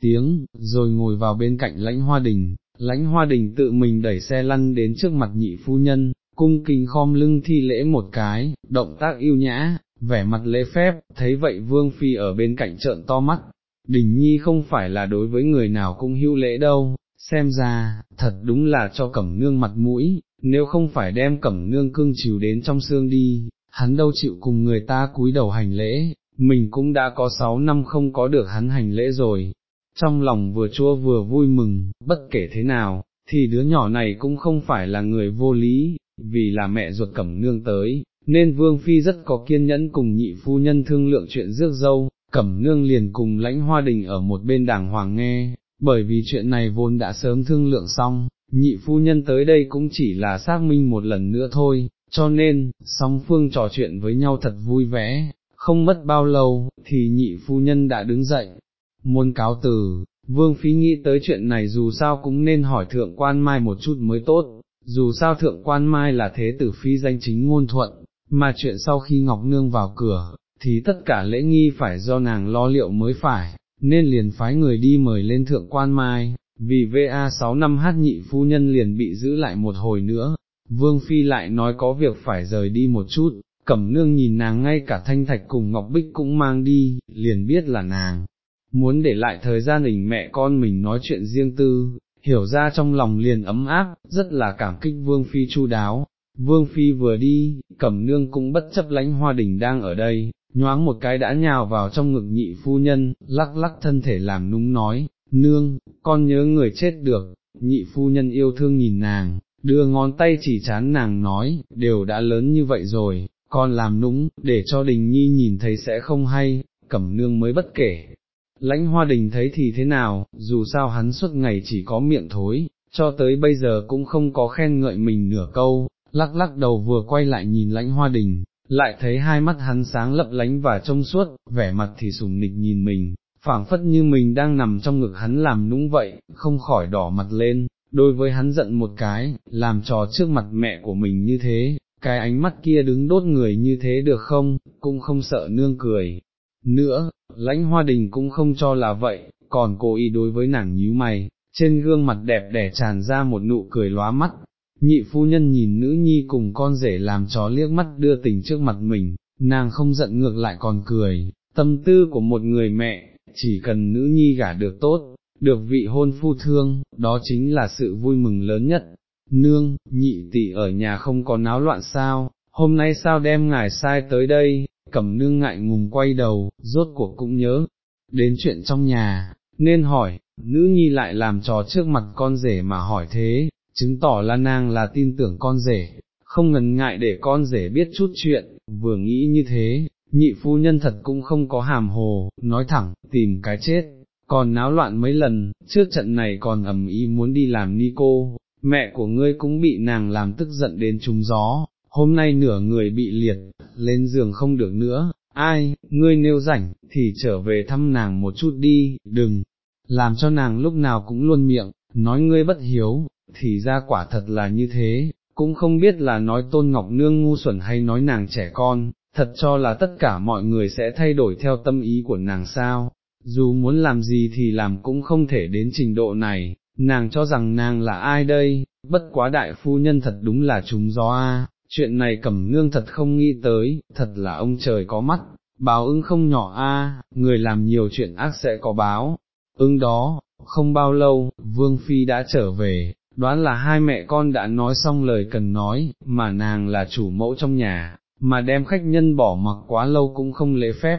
tiếng, rồi ngồi vào bên cạnh lãnh hoa đình, lãnh hoa đình tự mình đẩy xe lăn đến trước mặt nhị phu nhân, cung kính khom lưng thi lễ một cái, động tác yêu nhã, vẻ mặt lễ phép, thấy vậy vương phi ở bên cạnh trợn to mắt, đình nhi không phải là đối với người nào cũng hữu lễ đâu, xem ra, thật đúng là cho cẩm nương mặt mũi, nếu không phải đem cẩm nương cương chiều đến trong xương đi, hắn đâu chịu cùng người ta cúi đầu hành lễ, mình cũng đã có sáu năm không có được hắn hành lễ rồi, trong lòng vừa chua vừa vui mừng, bất kể thế nào, thì đứa nhỏ này cũng không phải là người vô lý, vì là mẹ ruột cẩm nương tới, nên Vương Phi rất có kiên nhẫn cùng nhị phu nhân thương lượng chuyện rước dâu, cẩm nương liền cùng lãnh hoa đình ở một bên đảng hoàng nghe, bởi vì chuyện này vốn đã sớm thương lượng xong, nhị phu nhân tới đây cũng chỉ là xác minh một lần nữa thôi, cho nên, song phương trò chuyện với nhau thật vui vẻ, không mất bao lâu, thì nhị phu nhân đã đứng dậy, muốn cáo từ, vương phí nghĩ tới chuyện này dù sao cũng nên hỏi thượng quan mai một chút mới tốt, dù sao thượng quan mai là thế tử phi danh chính ngôn thuận, mà chuyện sau khi Ngọc Nương vào cửa, thì tất cả lễ nghi phải do nàng lo liệu mới phải, nên liền phái người đi mời lên thượng quan mai, vì VA 6 năm hát nhị phu nhân liền bị giữ lại một hồi nữa, Vương Phi lại nói có việc phải rời đi một chút, cẩm nương nhìn nàng ngay cả thanh thạch cùng Ngọc Bích cũng mang đi, liền biết là nàng, muốn để lại thời gian hình mẹ con mình nói chuyện riêng tư, hiểu ra trong lòng liền ấm áp, rất là cảm kích Vương Phi chu đáo, Vương Phi vừa đi, cẩm nương cũng bất chấp lãnh hoa đình đang ở đây, nhoáng một cái đã nhào vào trong ngực nhị phu nhân, lắc lắc thân thể làm núng nói, nương, con nhớ người chết được, nhị phu nhân yêu thương nhìn nàng, đưa ngón tay chỉ chán nàng nói, đều đã lớn như vậy rồi, con làm nũng để cho đình nhi nhìn thấy sẽ không hay, cẩm nương mới bất kể. Lãnh hoa đình thấy thì thế nào, dù sao hắn suốt ngày chỉ có miệng thối, cho tới bây giờ cũng không có khen ngợi mình nửa câu, lắc lắc đầu vừa quay lại nhìn lãnh hoa đình, lại thấy hai mắt hắn sáng lấp lánh và trông suốt, vẻ mặt thì sùng nịch nhìn mình, phảng phất như mình đang nằm trong ngực hắn làm nũng vậy, không khỏi đỏ mặt lên, đối với hắn giận một cái, làm trò trước mặt mẹ của mình như thế, cái ánh mắt kia đứng đốt người như thế được không, cũng không sợ nương cười. Nữa, lãnh hoa đình cũng không cho là vậy, còn cố ý đối với nàng nhíu mày, trên gương mặt đẹp đẻ tràn ra một nụ cười lóa mắt, nhị phu nhân nhìn nữ nhi cùng con rể làm chó liếc mắt đưa tình trước mặt mình, nàng không giận ngược lại còn cười, tâm tư của một người mẹ, chỉ cần nữ nhi gả được tốt, được vị hôn phu thương, đó chính là sự vui mừng lớn nhất. Nương, nhị tỷ ở nhà không có náo loạn sao, hôm nay sao đem ngài sai tới đây, cẩm nương ngại ngùng quay đầu, rốt cuộc cũng nhớ, đến chuyện trong nhà, nên hỏi, nữ nhi lại làm trò trước mặt con rể mà hỏi thế, chứng tỏ là nàng là tin tưởng con rể, không ngần ngại để con rể biết chút chuyện, vừa nghĩ như thế, nhị phu nhân thật cũng không có hàm hồ, nói thẳng, tìm cái chết, còn náo loạn mấy lần, trước trận này còn ầm ý muốn đi làm ni cô, mẹ của ngươi cũng bị nàng làm tức giận đến trúng gió, hôm nay nửa người bị liệt, lên giường không được nữa, ai, ngươi nêu rảnh, thì trở về thăm nàng một chút đi, đừng, làm cho nàng lúc nào cũng luôn miệng, nói ngươi bất hiếu, thì ra quả thật là như thế, cũng không biết là nói tôn ngọc nương ngu xuẩn hay nói nàng trẻ con, thật cho là tất cả mọi người sẽ thay đổi theo tâm ý của nàng sao, dù muốn làm gì thì làm cũng không thể đến trình độ này, nàng cho rằng nàng là ai đây, bất quá đại phu nhân thật đúng là chúng gió a. chuyện này cẩm nương thật không nghĩ tới, thật là ông trời có mắt, báo ứng không nhỏ a, người làm nhiều chuyện ác sẽ có báo, ứng đó, không bao lâu, Vương Phi đã trở về, đoán là hai mẹ con đã nói xong lời cần nói, mà nàng là chủ mẫu trong nhà, mà đem khách nhân bỏ mặc quá lâu cũng không lễ phép,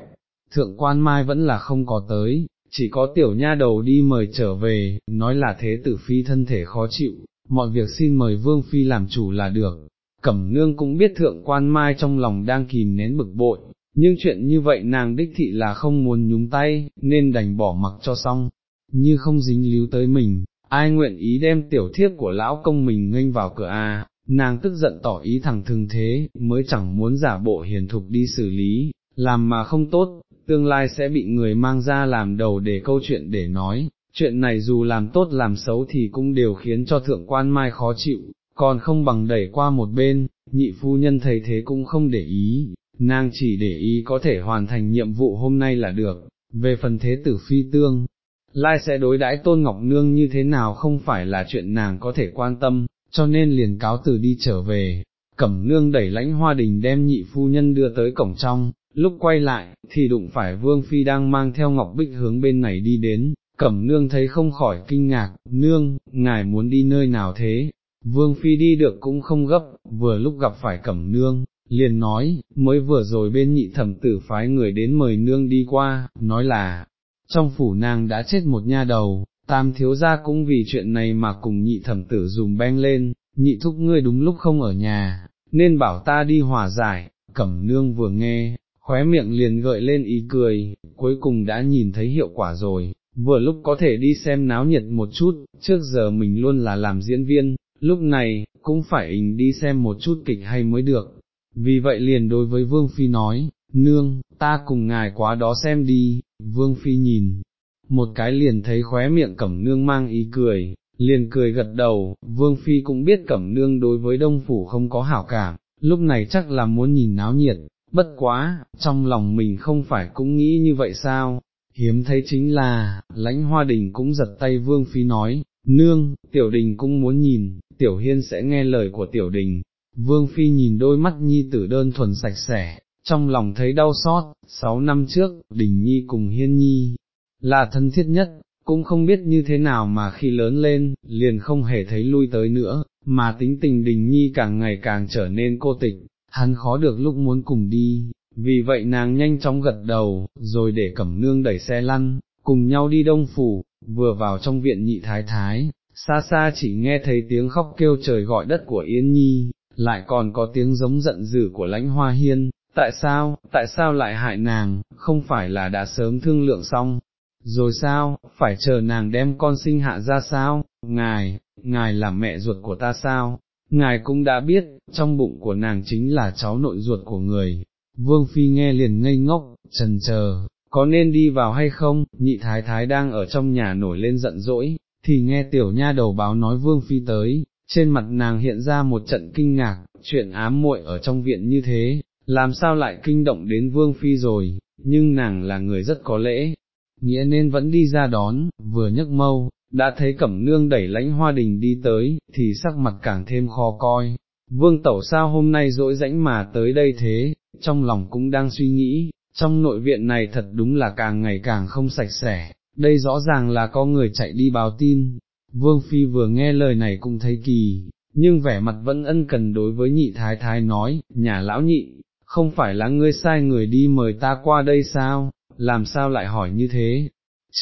thượng quan mai vẫn là không có tới, chỉ có tiểu nha đầu đi mời trở về, nói là thế tử phi thân thể khó chịu, mọi việc xin mời vương phi làm chủ là được. Cẩm nương cũng biết thượng quan mai trong lòng đang kìm nén bực bội, nhưng chuyện như vậy nàng đích thị là không muốn nhúng tay, nên đành bỏ mặc cho xong, như không dính líu tới mình, ai nguyện ý đem tiểu thiếp của lão công mình nghênh vào cửa a nàng tức giận tỏ ý thẳng thường thế, mới chẳng muốn giả bộ hiền thục đi xử lý, làm mà không tốt, tương lai sẽ bị người mang ra làm đầu để câu chuyện để nói, chuyện này dù làm tốt làm xấu thì cũng đều khiến cho thượng quan mai khó chịu, còn không bằng đẩy qua một bên, nhị phu nhân thấy thế cũng không để ý, nàng chỉ để ý có thể hoàn thành nhiệm vụ hôm nay là được, về phần thế tử phi tương. Lai sẽ đối đãi tôn ngọc nương như thế nào không phải là chuyện nàng có thể quan tâm, cho nên liền cáo từ đi trở về, cẩm nương đẩy lãnh hoa đình đem nhị phu nhân đưa tới cổng trong, lúc quay lại, thì đụng phải vương phi đang mang theo ngọc bích hướng bên này đi đến, cẩm nương thấy không khỏi kinh ngạc, nương, ngài muốn đi nơi nào thế, vương phi đi được cũng không gấp, vừa lúc gặp phải cẩm nương, liền nói, mới vừa rồi bên nhị thẩm tử phái người đến mời nương đi qua, nói là, trong phủ nàng đã chết một nha đầu, tam thiếu gia cũng vì chuyện này mà cùng nhị thẩm tử dùng beng lên, nhị thúc ngươi đúng lúc không ở nhà, nên bảo ta đi hòa giải, cẩm nương vừa nghe, khóe miệng liền gợi lên ý cười, cuối cùng đã nhìn thấy hiệu quả rồi, vừa lúc có thể đi xem náo nhiệt một chút, trước giờ mình luôn là làm diễn viên, lúc này, cũng phải ình đi xem một chút kịch hay mới được, vì vậy liền đối với Vương Phi nói, nương, ta cùng ngài quá đó xem đi, Vương Phi nhìn, một cái liền thấy khóe miệng cẩm nương mang ý cười, liền cười gật đầu, Vương Phi cũng biết cẩm nương đối với đông phủ không có hảo cảm, lúc này chắc là muốn nhìn náo nhiệt, bất quá, trong lòng mình không phải cũng nghĩ như vậy sao, hiếm thấy chính là, lãnh hoa đình cũng giật tay Vương Phi nói, nương, tiểu đình cũng muốn nhìn, tiểu hiên sẽ nghe lời của tiểu đình. Vương Phi nhìn đôi mắt nhi tử đơn thuần sạch sẽ, trong lòng thấy đau xót, sáu năm trước, đình nhi cùng hiên nhi, là thân thiết nhất, cũng không biết như thế nào mà khi lớn lên, liền không hề thấy lui tới nữa, mà tính tình đình nhi càng ngày càng trở nên cô tịch, hắn khó được lúc muốn cùng đi, vì vậy nàng nhanh chóng gật đầu, rồi để cẩm nương đẩy xe lăn, cùng nhau đi đông phủ, vừa vào trong viện nhị thái thái, xa xa chỉ nghe thấy tiếng khóc kêu trời gọi đất của Yến Nhi, lại còn có tiếng giống giận dữ của lãnh hoa hiên, tại sao, tại sao lại hại nàng, không phải là đã sớm thương lượng xong, rồi sao, phải chờ nàng đem con sinh hạ ra sao, ngài, ngài là mẹ ruột của ta sao, ngài cũng đã biết, trong bụng của nàng chính là cháu nội ruột của người, vương phi nghe liền ngây ngốc, trần chờ, có nên đi vào hay không, nhị thái thái đang ở trong nhà nổi lên giận dỗi, thì nghe tiểu nha đầu báo nói vương phi tới, trên mặt nàng hiện ra một trận kinh ngạc, chuyện ám muội ở trong viện như thế, làm sao lại kinh động đến vương phi rồi, nhưng nàng là người rất có lễ, nghĩa nên vẫn đi ra đón, vừa nhấc mâu, đã thấy cẩm nương đẩy lãnh hoa đình đi tới, thì sắc mặt càng thêm khó coi. Vương tẩu sao hôm nay dỗi rãnh mà tới đây thế, trong lòng cũng đang suy nghĩ, trong nội viện này thật đúng là càng ngày càng không sạch sẽ, đây rõ ràng là có người chạy đi báo tin. Vương Phi vừa nghe lời này cũng thấy kỳ, nhưng vẻ mặt vẫn ân cần đối với nhị thái thái nói, nhà lão nhị, không phải là ngươi sai người đi mời ta qua đây sao, làm sao lại hỏi như thế,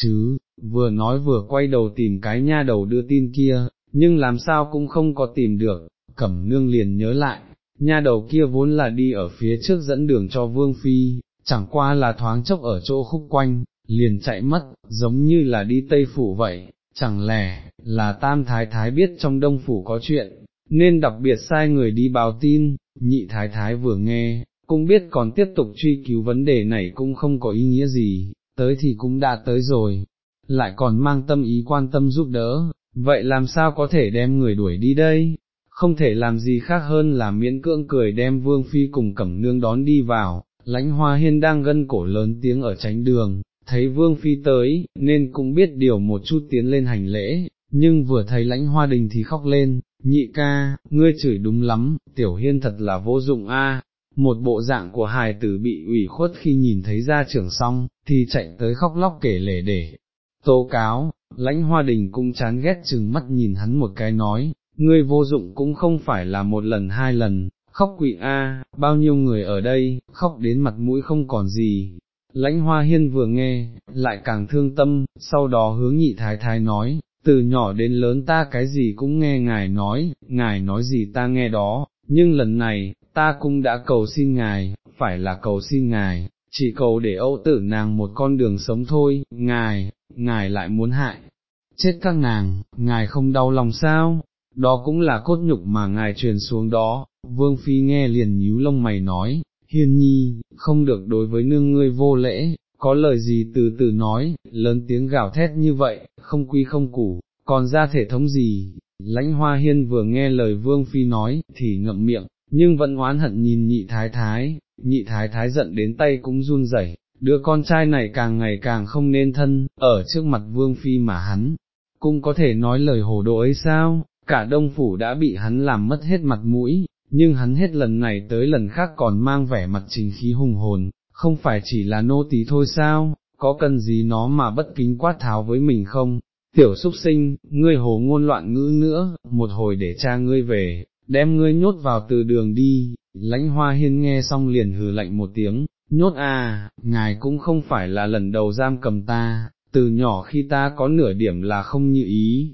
chứ, vừa nói vừa quay đầu tìm cái nha đầu đưa tin kia, nhưng làm sao cũng không có tìm được, cẩm nương liền nhớ lại, nha đầu kia vốn là đi ở phía trước dẫn đường cho Vương Phi, chẳng qua là thoáng chốc ở chỗ khúc quanh, liền chạy mất, giống như là đi Tây Phủ vậy, chẳng lẽ, là Tam Thái Thái biết trong Đông Phủ có chuyện, nên đặc biệt sai người đi báo tin, nhị Thái Thái vừa nghe, cũng biết còn tiếp tục truy cứu vấn đề này cũng không có ý nghĩa gì, tới thì cũng đã tới rồi, lại còn mang tâm ý quan tâm giúp đỡ, vậy làm sao có thể đem người đuổi đi đây? Không thể làm gì khác hơn là miễn cưỡng cười đem Vương Phi cùng Cẩm Nương đón đi vào, lãnh hoa hiên đang gân cổ lớn tiếng ở tránh đường, thấy Vương Phi tới, nên cũng biết điều một chút tiến lên hành lễ, nhưng vừa thấy lãnh hoa đình thì khóc lên, nhị ca, ngươi chửi đúng lắm, tiểu hiên thật là vô dụng a. Một bộ dạng của hài tử bị ủy khuất khi nhìn thấy gia trưởng xong, thì chạy tới khóc lóc kể lể để, tố cáo, lãnh hoa đình cũng chán ghét chừng mắt nhìn hắn một cái nói, ngươi vô dụng cũng không phải là một lần hai lần, khóc quỵ a, bao nhiêu người ở đây, khóc đến mặt mũi không còn gì. Lãnh hoa hiên vừa nghe, lại càng thương tâm, sau đó hướng nhị thái thái nói, từ nhỏ đến lớn ta cái gì cũng nghe ngài nói, ngài nói gì ta nghe đó, nhưng lần này, ta cũng đã cầu xin ngài, phải là cầu xin ngài, chỉ cầu để âu tử nàng một con đường sống thôi, ngài, ngài lại muốn hại, chết các nàng, ngài không đau lòng sao, đó cũng là cốt nhục mà ngài truyền xuống đó, vương phi nghe liền nhíu lông mày nói, hiên nhi, không được đối với nương ngươi vô lễ, có lời gì từ từ nói, lớn tiếng gào thét như vậy, không quy không củ, còn ra thể thống gì, lãnh hoa hiên vừa nghe lời vương phi nói, thì ngậm miệng, nhưng vẫn oán hận nhìn nhị thái thái, nhị thái thái giận đến tay cũng run rẩy. Đứa con trai này càng ngày càng không nên thân, ở trước mặt vương phi mà hắn, cũng có thể nói lời hồ đồ ấy sao, cả đông phủ đã bị hắn làm mất hết mặt mũi, nhưng hắn hết lần này tới lần khác còn mang vẻ mặt trình khí hùng hồn, không phải chỉ là nô tỳ thôi sao, có cần gì nó mà bất kính quát tháo với mình không, tiểu súc sinh, ngươi hồ ngôn loạn ngữ nữa, một hồi để cha ngươi về, đem ngươi nhốt vào từ đường đi, lãnh hoa hiên nghe xong liền hừ lạnh một tiếng, nhốt à, ngài cũng không phải là lần đầu giam cầm ta, từ nhỏ khi ta có nửa điểm là không như ý,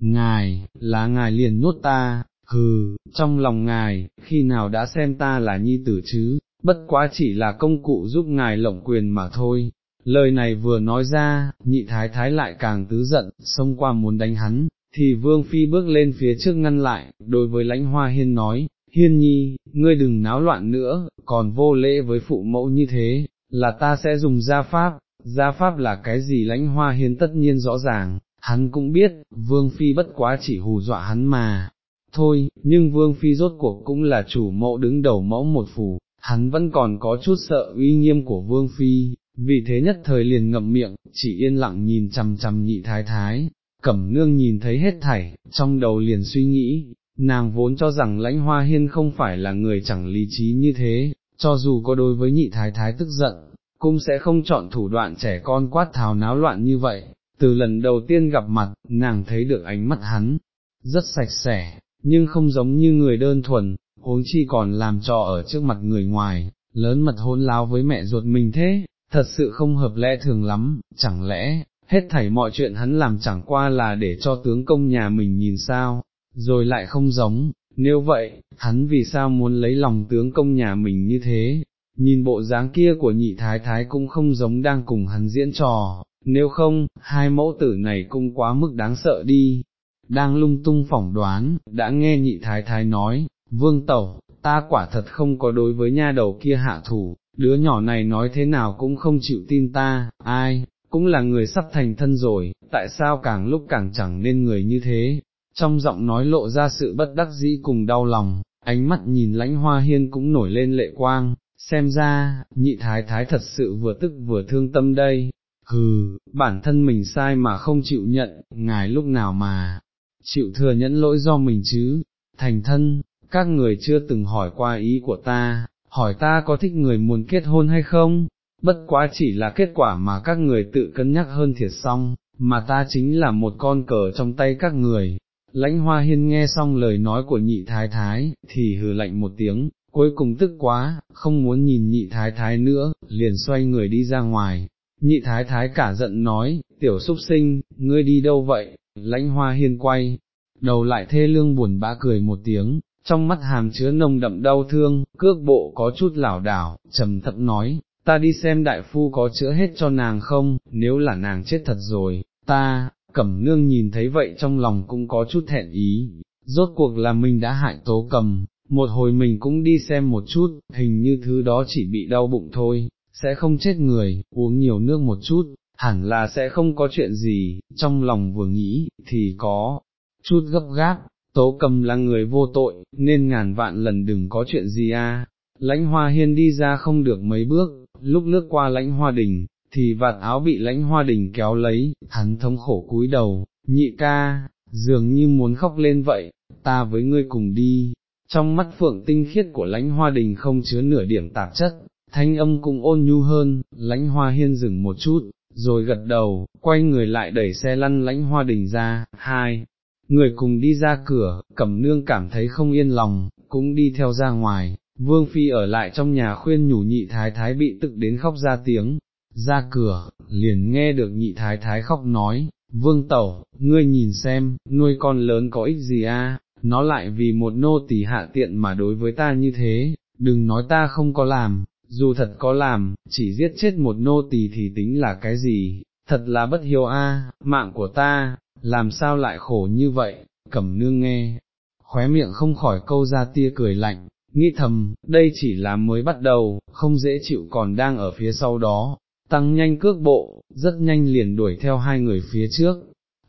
ngài, là ngài liền nhốt ta, hừ, trong lòng ngài, khi nào đã xem ta là nhi tử chứ, bất quá chỉ là công cụ giúp ngài lộng quyền mà thôi. Lời này vừa nói ra, nhị thái thái lại càng tứ giận, xông qua muốn đánh hắn, thì vương phi bước lên phía trước ngăn lại, đối với lãnh hoa hiên nói, hiên nhi, ngươi đừng náo loạn nữa, còn vô lễ với phụ mẫu như thế, là ta sẽ dùng gia pháp, gia pháp là cái gì lãnh hoa hiên tất nhiên rõ ràng, hắn cũng biết, vương phi bất quá chỉ hù dọa hắn mà, thôi, nhưng vương phi rốt cuộc cũng là chủ mẫu đứng đầu mẫu một phủ, hắn vẫn còn có chút sợ uy nghiêm của vương phi, vì thế nhất thời liền ngậm miệng, chỉ yên lặng nhìn chằm chằm nhị thái thái, cẩm nương nhìn thấy hết thảy, trong đầu liền suy nghĩ, nàng vốn cho rằng lãnh hoa hiên không phải là người chẳng lý trí như thế, cho dù có đối với nhị thái thái tức giận, cũng sẽ không chọn thủ đoạn trẻ con quát tháo náo loạn như vậy, từ lần đầu tiên gặp mặt, nàng thấy được ánh mắt hắn, rất sạch sẽ, nhưng không giống như người đơn thuần, huống chi còn làm trò ở trước mặt người ngoài, lớn mật hôn láo với mẹ ruột mình thế, thật sự không hợp lẽ thường lắm, chẳng lẽ, hết thảy mọi chuyện hắn làm chẳng qua là để cho tướng công nhà mình nhìn sao, rồi lại không giống, nếu vậy, hắn vì sao muốn lấy lòng tướng công nhà mình như thế, nhìn bộ dáng kia của nhị thái thái cũng không giống đang cùng hắn diễn trò, nếu không, hai mẫu tử này cũng quá mức đáng sợ đi. Đang lung tung phỏng đoán, đã nghe nhị thái thái nói, vương tẩu, ta quả thật không có đối với nha đầu kia hạ thủ, đứa nhỏ này nói thế nào cũng không chịu tin ta, ai, cũng là người sắp thành thân rồi, tại sao càng lúc càng chẳng nên người như thế, trong giọng nói lộ ra sự bất đắc dĩ cùng đau lòng, ánh mắt nhìn lãnh hoa hiên cũng nổi lên lệ quang, xem ra, nhị thái thái thật sự vừa tức vừa thương tâm đây, hừ, bản thân mình sai mà không chịu nhận, ngài lúc nào mà, chịu thừa nhẫn lỗi do mình chứ, thành thân, các người chưa từng hỏi qua ý của ta, hỏi ta có thích người muốn kết hôn hay không, bất quá chỉ là kết quả mà các người tự cân nhắc hơn thiệt xong, mà ta chính là một con cờ trong tay các người. Lãnh hoa hiên nghe xong lời nói của nhị thái thái, thì hừ lạnh một tiếng, cuối cùng tức quá, không muốn nhìn nhị thái thái nữa, liền xoay người đi ra ngoài. Nhị thái thái cả giận nói, tiểu súc sinh, ngươi đi đâu vậy, lãnh hoa hiên quay, đầu lại thê lương buồn bã cười một tiếng, trong mắt hàm chứa nồng đậm đau thương, cước bộ có chút lảo đảo, trầm thấp nói, ta đi xem đại phu có chữa hết cho nàng không, nếu là nàng chết thật rồi, ta, cẩm nương nhìn thấy vậy trong lòng cũng có chút thẹn ý, rốt cuộc là mình đã hại tố cầm, một hồi mình cũng đi xem một chút, hình như thứ đó chỉ bị đau bụng thôi, sẽ không chết người, uống nhiều nước một chút, hẳn là sẽ không có chuyện gì, trong lòng vừa nghĩ, thì có chút gấp gáp, tố cầm là người vô tội, nên ngàn vạn lần đừng có chuyện gì a. Lãnh hoa hiên đi ra không được mấy bước, lúc lướt qua lãnh hoa đình, thì vạt áo bị lãnh hoa đình kéo lấy, hắn thống khổ cúi đầu, nhị ca, dường như muốn khóc lên vậy, ta với ngươi cùng đi. Trong mắt phượng tinh khiết của lãnh hoa đình không chứa nửa điểm tạp chất, thanh âm cũng ôn nhu hơn, lãnh hoa hiên dừng một chút, rồi gật đầu, quay người lại đẩy xe lăn lãnh hoa đình ra, hai, người cùng đi ra cửa, cẩm nương cảm thấy không yên lòng, cũng đi theo ra ngoài, vương phi ở lại trong nhà khuyên nhủ nhị thái thái bị tức đến khóc ra tiếng, ra cửa, liền nghe được nhị thái thái khóc nói, vương tẩu, ngươi nhìn xem, nuôi con lớn có ích gì a? nó lại vì một nô tỳ hạ tiện mà đối với ta như thế, đừng nói ta không có làm, dù thật có làm, chỉ giết chết một nô tỳ thì tính là cái gì, thật là bất hiếu a, mạng của ta, làm sao lại khổ như vậy, cẩm nương nghe, khóe miệng không khỏi câu ra tia cười lạnh, nghĩ thầm, đây chỉ là mới bắt đầu, không dễ chịu còn đang ở phía sau đó, tăng nhanh cước bộ, rất nhanh liền đuổi theo hai người phía trước.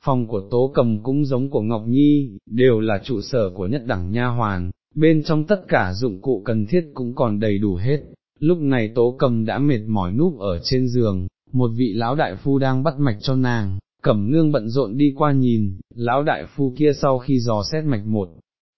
Phòng của tố cầm cũng giống của Ngọc Nhi, đều là trụ sở của nhất đẳng nha hoàn, bên trong tất cả dụng cụ cần thiết cũng còn đầy đủ hết. Lúc này tố cầm đã mệt mỏi núp ở trên giường, một vị lão đại phu đang bắt mạch cho nàng, cẩm nương bận rộn đi qua nhìn, lão đại phu kia sau khi dò xét mạch một,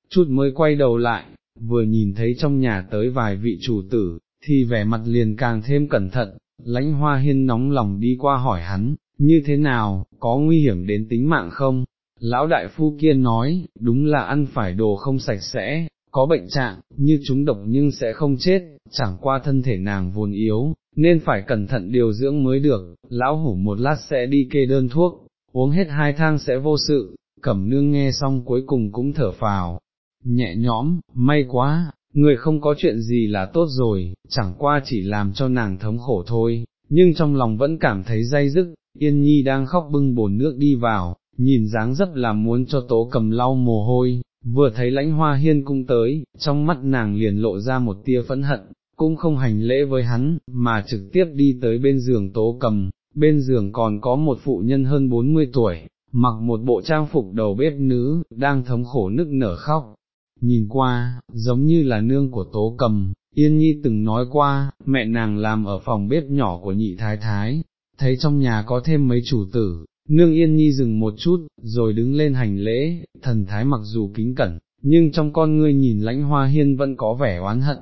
chút mới quay đầu lại, vừa nhìn thấy trong nhà tới vài vị chủ tử, thì vẻ mặt liền càng thêm cẩn thận, lãnh hoa hiên nóng lòng đi qua hỏi hắn, như thế nào, có nguy hiểm đến tính mạng không? Lão đại phu kia nói, đúng là ăn phải đồ không sạch sẽ, có bệnh trạng, như chúng độc nhưng sẽ không chết, chẳng qua thân thể nàng vốn yếu, nên phải cẩn thận điều dưỡng mới được, lão hủ một lát sẽ đi kê đơn thuốc, uống hết hai thang sẽ vô sự, cẩm nương nghe xong cuối cùng cũng thở phào, nhẹ nhõm, may quá, người không có chuyện gì là tốt rồi, chẳng qua chỉ làm cho nàng thống khổ thôi, nhưng trong lòng vẫn cảm thấy dây dứt, yên nhi đang khóc bưng bồn nước đi vào, nhìn dáng dấp là muốn cho tố cầm lau mồ hôi, vừa thấy lãnh hoa hiên cung tới, trong mắt nàng liền lộ ra một tia phẫn hận, cũng không hành lễ với hắn, mà trực tiếp đi tới bên giường tố cầm, bên giường còn có một phụ nhân hơn 40 tuổi, mặc một bộ trang phục đầu bếp nữ, đang thống khổ nức nở khóc. Nhìn qua, giống như là nương của tố cầm, Yên Nhi từng nói qua, mẹ nàng làm ở phòng bếp nhỏ của nhị thái thái, thấy trong nhà có thêm mấy chủ tử, nương Yên Nhi dừng một chút, rồi đứng lên hành lễ, thần thái mặc dù kính cẩn, nhưng trong con ngươi nhìn lãnh hoa hiên vẫn có vẻ oán hận,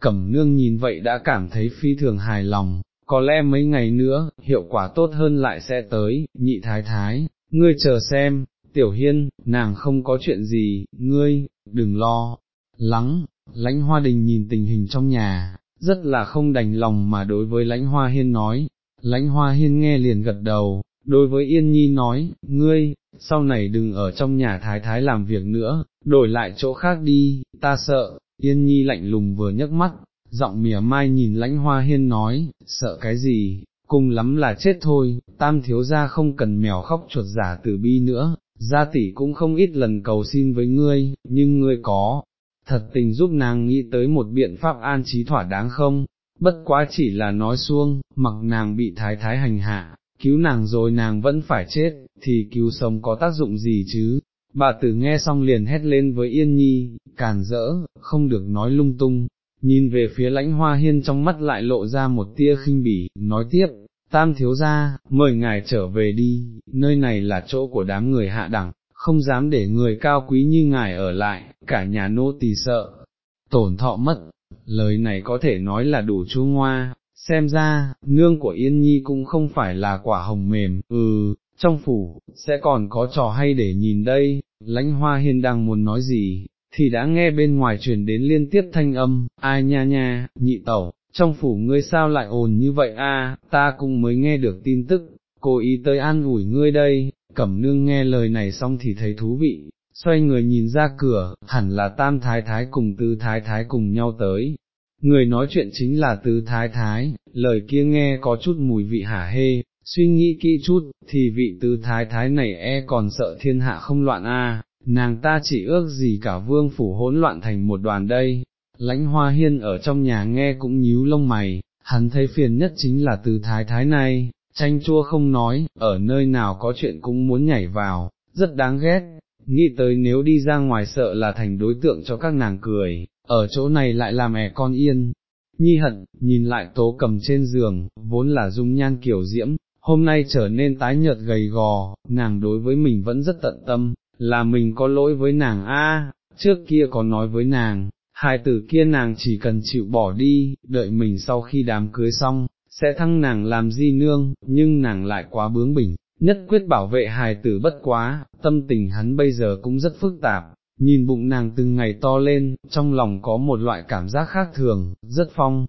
cẩm nương nhìn vậy đã cảm thấy phi thường hài lòng, có lẽ mấy ngày nữa, hiệu quả tốt hơn lại sẽ tới, nhị thái thái, ngươi chờ xem, tiểu hiên, nàng không có chuyện gì, ngươi, đừng lo, lắng, lãnh hoa đình nhìn tình hình trong nhà, rất là không đành lòng mà đối với lãnh hoa hiên nói, lãnh hoa hiên nghe liền gật đầu, đối với yên nhi nói, ngươi, sau này đừng ở trong nhà thái thái làm việc nữa, đổi lại chỗ khác đi, ta sợ, yên nhi lạnh lùng vừa nhấc mắt, giọng mỉa mai nhìn lãnh hoa hiên nói, sợ cái gì, cùng lắm là chết thôi, tam thiếu gia không cần mèo khóc chuột giả từ bi nữa, gia tỷ cũng không ít lần cầu xin với ngươi, nhưng ngươi có, thật tình giúp nàng nghĩ tới một biện pháp an trí thỏa đáng không, bất quá chỉ là nói xuông, mặc nàng bị thái thái hành hạ, cứu nàng rồi nàng vẫn phải chết, thì cứu sống có tác dụng gì chứ, bà tử nghe xong liền hét lên với Yên Nhi, càn rỡ, không được nói lung tung, nhìn về phía lãnh hoa hiên trong mắt lại lộ ra một tia khinh bỉ, nói tiếp, tam thiếu gia, mời ngài trở về đi, nơi này là chỗ của đám người hạ đẳng, không dám để người cao quý như ngài ở lại, cả nhà nô tỳ sợ, tổn thọ mất, lời này có thể nói là đủ chú ngoa, xem ra, nương của Yên Nhi cũng không phải là quả hồng mềm, ừ, trong phủ, sẽ còn có trò hay để nhìn đây, lãnh hoa hiên đang muốn nói gì, thì đã nghe bên ngoài truyền đến liên tiếp thanh âm, ai nha nha, nhị tẩu, trong phủ ngươi sao lại ồn như vậy a? ta cũng mới nghe được tin tức, cô ý tới an ủi ngươi đây, cẩm nương nghe lời này xong thì thấy thú vị, xoay người nhìn ra cửa, hẳn là tam thái thái cùng tư thái thái cùng nhau tới. Người nói chuyện chính là tứ thái thái, lời kia nghe có chút mùi vị hả hê, suy nghĩ kỹ chút, thì vị tứ thái thái này e còn sợ thiên hạ không loạn a, nàng ta chỉ ước gì cả vương phủ hỗn loạn thành một đoàn đây. Lãnh hoa hiên ở trong nhà nghe cũng nhíu lông mày, hắn thấy phiền nhất chính là từ thái thái này, tranh chua không nói, ở nơi nào có chuyện cũng muốn nhảy vào, rất đáng ghét, nghĩ tới nếu đi ra ngoài sợ là thành đối tượng cho các nàng cười, ở chỗ này lại làm mẹ con yên. Nhi hận, nhìn lại tố cầm trên giường, vốn là dung nhan kiểu diễm, hôm nay trở nên tái nhợt gầy gò, nàng đối với mình vẫn rất tận tâm, là mình có lỗi với nàng a, trước kia có nói với nàng, hai tử kia nàng chỉ cần chịu bỏ đi, đợi mình sau khi đám cưới xong, sẽ thăng nàng làm di nương, nhưng nàng lại quá bướng bỉnh, nhất quyết bảo vệ hài tử bất quá, tâm tình hắn bây giờ cũng rất phức tạp, nhìn bụng nàng từng ngày to lên, trong lòng có một loại cảm giác khác thường, rất phong,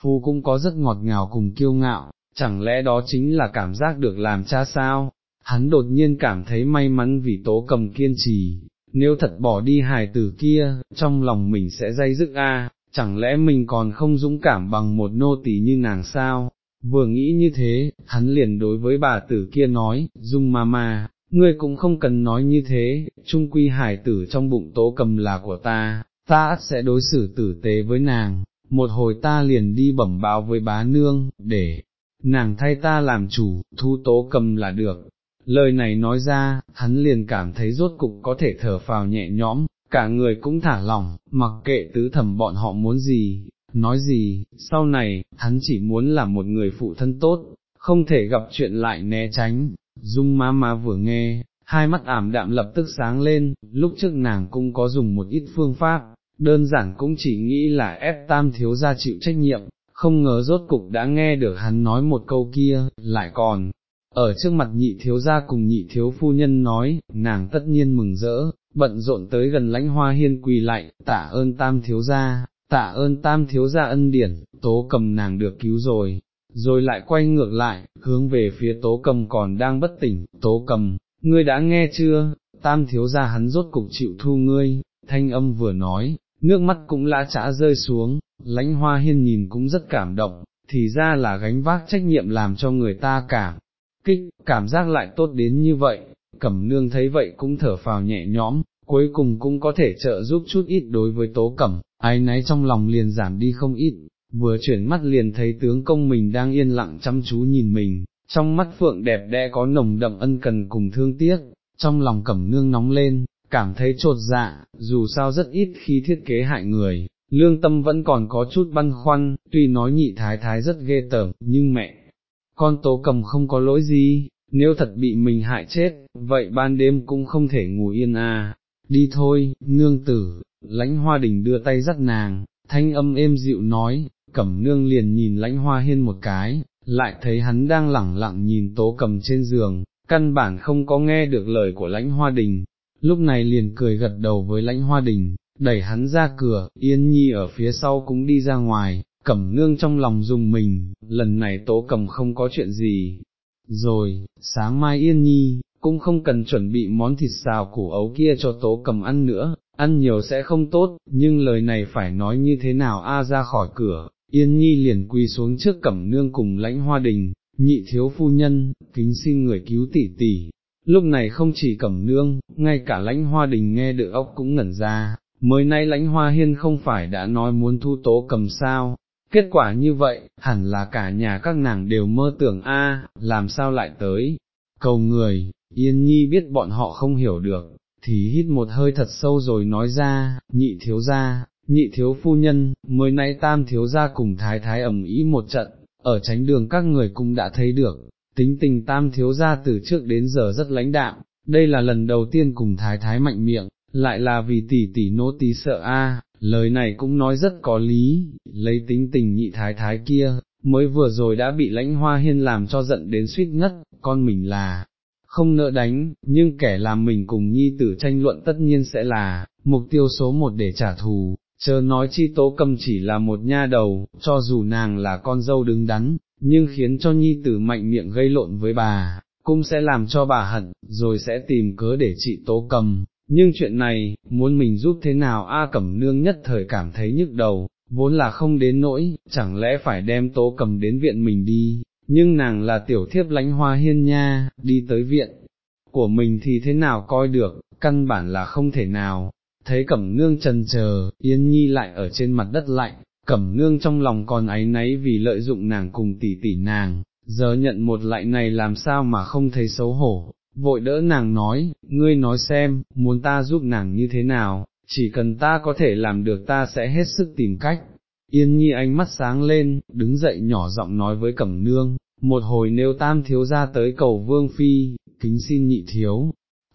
phu cũng có rất ngọt ngào cùng kiêu ngạo, chẳng lẽ đó chính là cảm giác được làm cha sao? Hắn đột nhiên cảm thấy may mắn vì tố cầm kiên trì, nếu thật bỏ đi hài tử kia, trong lòng mình sẽ dây dứt a, chẳng lẽ mình còn không dũng cảm bằng một nô tỳ như nàng sao? Vừa nghĩ như thế, hắn liền đối với bà tử kia nói, Dung Mama, ngươi cũng không cần nói như thế, trung quy hải tử trong bụng tố cầm là của ta, ta sẽ đối xử tử tế với nàng, một hồi ta liền đi bẩm báo với bá nương, để nàng thay ta làm chủ, thu tố cầm là được. Lời này nói ra, hắn liền cảm thấy rốt cục có thể thở phào nhẹ nhõm, cả người cũng thả lỏng, mặc kệ tứ thẩm bọn họ muốn gì, nói gì, sau này, hắn chỉ muốn là một người phụ thân tốt, không thể gặp chuyện lại né tránh, dung má má vừa nghe, hai mắt ảm đạm lập tức sáng lên, lúc trước nàng cũng có dùng một ít phương pháp, đơn giản cũng chỉ nghĩ là ép tam thiếu gia chịu trách nhiệm, không ngờ rốt cục đã nghe được hắn nói một câu kia, lại còn, ở trước mặt nhị thiếu gia cùng nhị thiếu phu nhân nói, nàng tất nhiên mừng rỡ, bận rộn tới gần lãnh hoa hiên quỳ lại, tạ ơn tam thiếu gia, tạ ơn tam thiếu gia ân điển, tố cầm nàng được cứu rồi, rồi lại quay ngược lại, hướng về phía tố cầm còn đang bất tỉnh, tố cầm, ngươi đã nghe chưa, tam thiếu gia hắn rốt cục chịu thu ngươi, thanh âm vừa nói, nước mắt cũng lã trã rơi xuống, lãnh hoa hiên nhìn cũng rất cảm động, thì ra là gánh vác trách nhiệm làm cho người ta cảm, kích, cảm giác lại tốt đến như vậy, cẩm nương thấy vậy cũng thở phào nhẹ nhõm, cuối cùng cũng có thể trợ giúp chút ít đối với tố cẩm, ái náy trong lòng liền giảm đi không ít, vừa chuyển mắt liền thấy tướng công mình đang yên lặng chăm chú nhìn mình, trong mắt phượng đẹp đẽ có nồng đậm ân cần cùng thương tiếc, trong lòng cẩm nương nóng lên, cảm thấy trột dạ, dù sao rất ít khi thiết kế hại người, lương tâm vẫn còn có chút băn khoăn, tuy nói nhị thái thái rất ghê tởm, nhưng mẹ, con tố cầm không có lỗi gì, nếu thật bị mình hại chết, vậy ban đêm cũng không thể ngủ yên à, đi thôi, nương tử, lãnh hoa đình đưa tay dắt nàng, thanh âm êm dịu nói, cẩm nương liền nhìn lãnh hoa hiên một cái, lại thấy hắn đang lẳng lặng nhìn tố cầm trên giường, căn bản không có nghe được lời của lãnh hoa đình, lúc này liền cười gật đầu với lãnh hoa đình, đẩy hắn ra cửa, yên nhi ở phía sau cũng đi ra ngoài, cẩm nương trong lòng dùng mình, lần này tố cầm không có chuyện gì. Rồi, sáng mai yên nhi, cũng không cần chuẩn bị món thịt xào củ ấu kia cho tố cầm ăn nữa, ăn nhiều sẽ không tốt, nhưng lời này phải nói như thế nào a ra khỏi cửa, yên nhi liền quỳ xuống trước cẩm nương cùng lãnh hoa đình, nhị thiếu phu nhân, kính xin người cứu tỷ tỷ. Lúc này không chỉ cẩm nương, ngay cả lãnh hoa đình nghe được ốc cũng ngẩn ra, mới nay lãnh hoa hiên không phải đã nói muốn thu tố cầm sao, kết quả như vậy, hẳn là cả nhà các nàng đều mơ tưởng a, làm sao lại tới, cầu người, yên nhi biết bọn họ không hiểu được, thì hít một hơi thật sâu rồi nói ra, nhị thiếu gia, nhị thiếu phu nhân, mới nay tam thiếu gia cùng thái thái ẩm ý một trận, ở tránh đường các người cũng đã thấy được, tính tình tam thiếu gia từ trước đến giờ rất lãnh đạm, đây là lần đầu tiên cùng thái thái mạnh miệng, lại là vì tỷ tỷ nô tí sợ a, lời này cũng nói rất có lý, lấy tính tình nhị thái thái kia, mới vừa rồi đã bị lãnh hoa hiên làm cho giận đến suýt ngất, con mình là, không nỡ đánh, nhưng kẻ làm mình cùng nhi tử tranh luận tất nhiên sẽ là, mục tiêu số một để trả thù, chớ nói chi tố cầm chỉ là một nha đầu, cho dù nàng là con dâu đứng đắn, nhưng khiến cho nhi tử mạnh miệng gây lộn với bà, cũng sẽ làm cho bà hận, rồi sẽ tìm cớ để trị tố cầm. Nhưng chuyện này, muốn mình giúp thế nào A Cẩm Nương nhất thời cảm thấy nhức đầu, vốn là không đến nỗi, chẳng lẽ phải đem tố cầm đến viện mình đi, nhưng nàng là tiểu thiếp lánh hoa hiên nha, đi tới viện. Của mình thì thế nào coi được, căn bản là không thể nào, thấy cẩm nương trần chờ, yên nhi lại ở trên mặt đất lạnh, cẩm nương trong lòng còn áy náy vì lợi dụng nàng cùng tỷ tỷ nàng, giờ nhận một lại này làm sao mà không thấy xấu hổ, vội đỡ nàng nói, ngươi nói xem, muốn ta giúp nàng như thế nào, chỉ cần ta có thể làm được ta sẽ hết sức tìm cách. Yên nhi ánh mắt sáng lên, đứng dậy nhỏ giọng nói với cẩm nương, một hồi nếu tam thiếu ra tới cầu vương phi, kính xin nhị thiếu,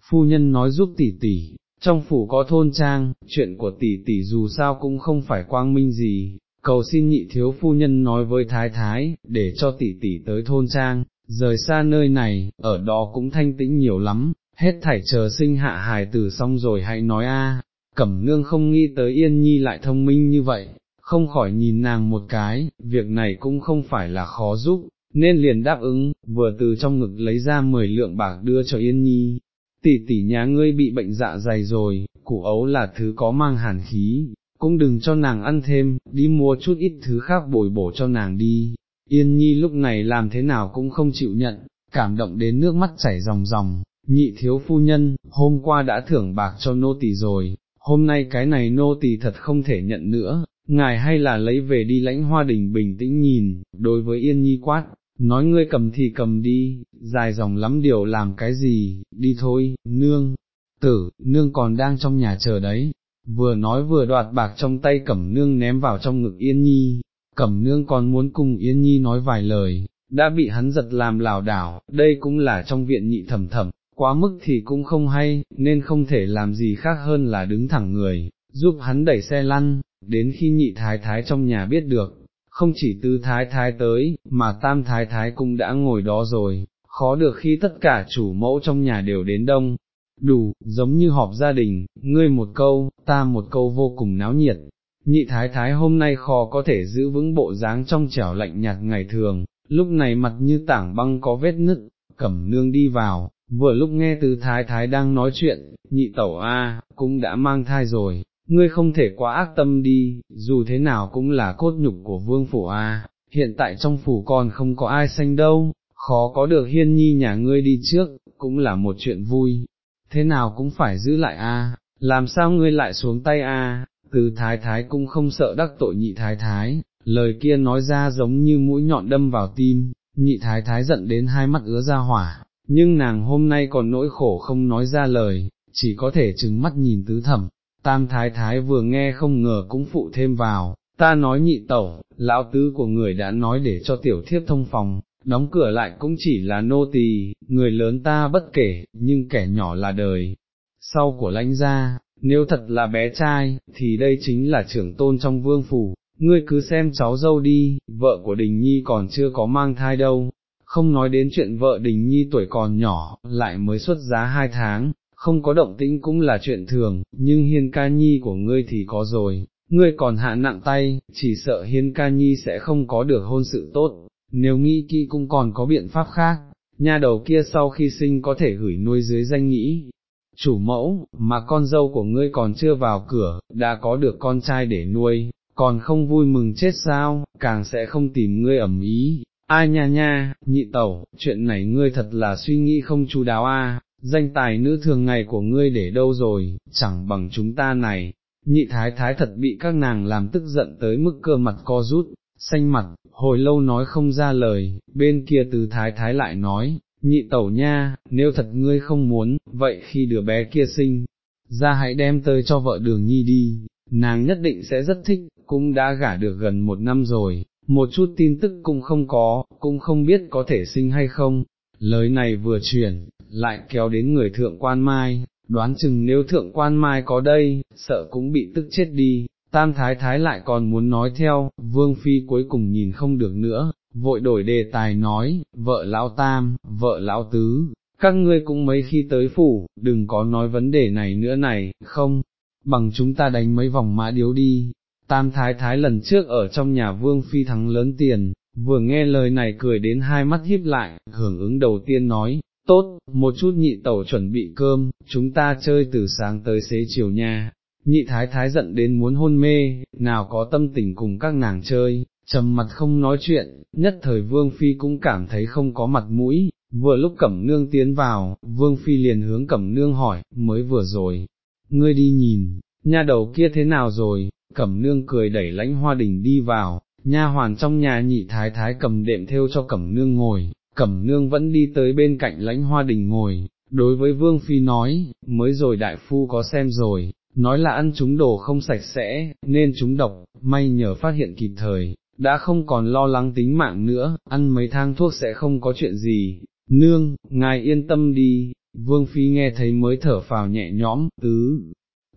phu nhân nói giúp tỷ tỷ, trong phủ có thôn trang, chuyện của tỷ tỷ dù sao cũng không phải quang minh gì, cầu xin nhị thiếu phu nhân nói với thái thái, để cho tỷ tỷ tới thôn trang, rời xa nơi này, ở đó cũng thanh tĩnh nhiều lắm, hết thảy chờ sinh hạ hài tử xong rồi hãy nói a. Cẩm nương không nghĩ tới yên nhi lại thông minh như vậy, không khỏi nhìn nàng một cái, việc này cũng không phải là khó giúp, nên liền đáp ứng, vừa từ trong ngực lấy ra 10 lượng bạc đưa cho Yên Nhi. Tỷ tỷ nhà ngươi bị bệnh dạ dày rồi, củ ấu là thứ có mang hàn khí, cũng đừng cho nàng ăn thêm, đi mua chút ít thứ khác bồi bổ cho nàng đi. Yên Nhi lúc này làm thế nào cũng không chịu nhận, cảm động đến nước mắt chảy ròng ròng, nhị thiếu phu nhân, hôm qua đã thưởng bạc cho nô tỳ rồi, hôm nay cái này nô tỳ thật không thể nhận nữa, ngài hay là lấy về đi lãnh hoa đình bình tĩnh nhìn, đối với Yên Nhi quát, nói ngươi cầm thì cầm đi, dài dòng lắm điều làm cái gì, đi thôi, nương, tử, nương còn đang trong nhà chờ đấy, vừa nói vừa đoạt bạc trong tay cẩm nương ném vào trong ngực Yên Nhi, cẩm nương còn muốn cùng yến Nhi nói vài lời, đã bị hắn giật làm lảo đảo, đây cũng là trong viện nhị thầm thầm, quá mức thì cũng không hay, nên không thể làm gì khác hơn là đứng thẳng người, giúp hắn đẩy xe lăn, đến khi nhị thái thái trong nhà biết được, không chỉ tứ thái thái tới, mà tam thái thái cũng đã ngồi đó rồi, khó được khi tất cả chủ mẫu trong nhà đều đến đông, đủ, giống như họp gia đình, ngươi một câu, ta một câu vô cùng náo nhiệt. Nhị thái thái hôm nay khó có thể giữ vững bộ dáng trong trẻo lạnh nhạt ngày thường, lúc này mặt như tảng băng có vết nứt, cẩm nương đi vào, vừa lúc nghe từ thái thái đang nói chuyện, nhị tẩu A, cũng đã mang thai rồi, ngươi không thể quá ác tâm đi, dù thế nào cũng là cốt nhục của vương phủ a. hiện tại trong phủ còn không có ai sanh đâu, khó có được hiên nhi nhà ngươi đi trước, cũng là một chuyện vui, thế nào cũng phải giữ lại a. làm sao ngươi lại xuống tay a? Từ thái thái cũng không sợ đắc tội nhị thái thái, lời kia nói ra giống như mũi nhọn đâm vào tim, nhị thái thái giận đến hai mắt ứa ra hỏa, nhưng nàng hôm nay còn nỗi khổ không nói ra lời, chỉ có thể trừng mắt nhìn tứ thẩm, tam thái thái vừa nghe không ngờ cũng phụ thêm vào, ta nói nhị tẩu, lão tứ của người đã nói để cho tiểu thiếp thông phòng, đóng cửa lại cũng chỉ là nô tỳ, người lớn ta bất kể, nhưng kẻ nhỏ là đời. Sau của lãnh gia, nếu thật là bé trai, thì đây chính là trưởng tôn trong vương phủ, ngươi cứ xem cháu dâu đi, vợ của đình nhi còn chưa có mang thai đâu, không nói đến chuyện vợ đình nhi tuổi còn nhỏ, lại mới xuất giá hai tháng, không có động tĩnh cũng là chuyện thường, nhưng hiên ca nhi của ngươi thì có rồi, ngươi còn hạ nặng tay, chỉ sợ hiên ca nhi sẽ không có được hôn sự tốt, nếu nghĩ kỹ cũng còn có biện pháp khác, nhà đầu kia sau khi sinh có thể gửi nuôi dưới danh nghĩ. Chủ mẫu, mà con dâu của ngươi còn chưa vào cửa, đã có được con trai để nuôi, còn không vui mừng chết sao, càng sẽ không tìm ngươi ẩm ý, ai nha nha, nhị tẩu, chuyện này ngươi thật là suy nghĩ không chú đáo a, danh tài nữ thường ngày của ngươi để đâu rồi, chẳng bằng chúng ta này, nhị thái thái thật bị các nàng làm tức giận tới mức cơ mặt co rút, xanh mặt, hồi lâu nói không ra lời, bên kia từ thái thái lại nói, nhị tẩu nha, nếu thật ngươi không muốn, vậy khi đứa bé kia sinh, ra hãy đem tới cho vợ đường nhi đi, nàng nhất định sẽ rất thích, cũng đã gả được gần một năm rồi, một chút tin tức cũng không có, cũng không biết có thể sinh hay không, lời này vừa chuyển, lại kéo đến người thượng quan mai, đoán chừng nếu thượng quan mai có đây, sợ cũng bị tức chết đi, tam thái thái lại còn muốn nói theo, vương phi cuối cùng nhìn không được nữa, vội đổi đề tài nói, vợ lão tam, vợ lão tứ, các ngươi cũng mấy khi tới phủ, đừng có nói vấn đề này nữa này, không, bằng chúng ta đánh mấy vòng mã điếu đi. Tam thái thái lần trước ở trong nhà vương phi thắng lớn tiền, vừa nghe lời này cười đến hai mắt híp lại, hưởng ứng đầu tiên nói, tốt, một chút nhị tẩu chuẩn bị cơm, chúng ta chơi từ sáng tới xế chiều nha. Nhị thái thái giận đến muốn hôn mê, nào có tâm tình cùng các nàng chơi, trầm mặt không nói chuyện, nhất thời vương phi cũng cảm thấy không có mặt mũi, vừa lúc cẩm nương tiến vào, vương phi liền hướng cẩm nương hỏi, mới vừa rồi, ngươi đi nhìn, nha đầu kia thế nào rồi, cẩm nương cười đẩy lãnh hoa đình đi vào, nha hoàn trong nhà nhị thái thái cầm đệm theo cho cẩm nương ngồi, cẩm nương vẫn đi tới bên cạnh lãnh hoa đình ngồi, đối với vương phi nói, mới rồi đại phu có xem rồi, nói là ăn chúng đồ không sạch sẽ, nên chúng độc, may nhờ phát hiện kịp thời, đã không còn lo lắng tính mạng nữa, ăn mấy thang thuốc sẽ không có chuyện gì, nương, ngài yên tâm đi, vương phi nghe thấy mới thở phào nhẹ nhõm, tứ,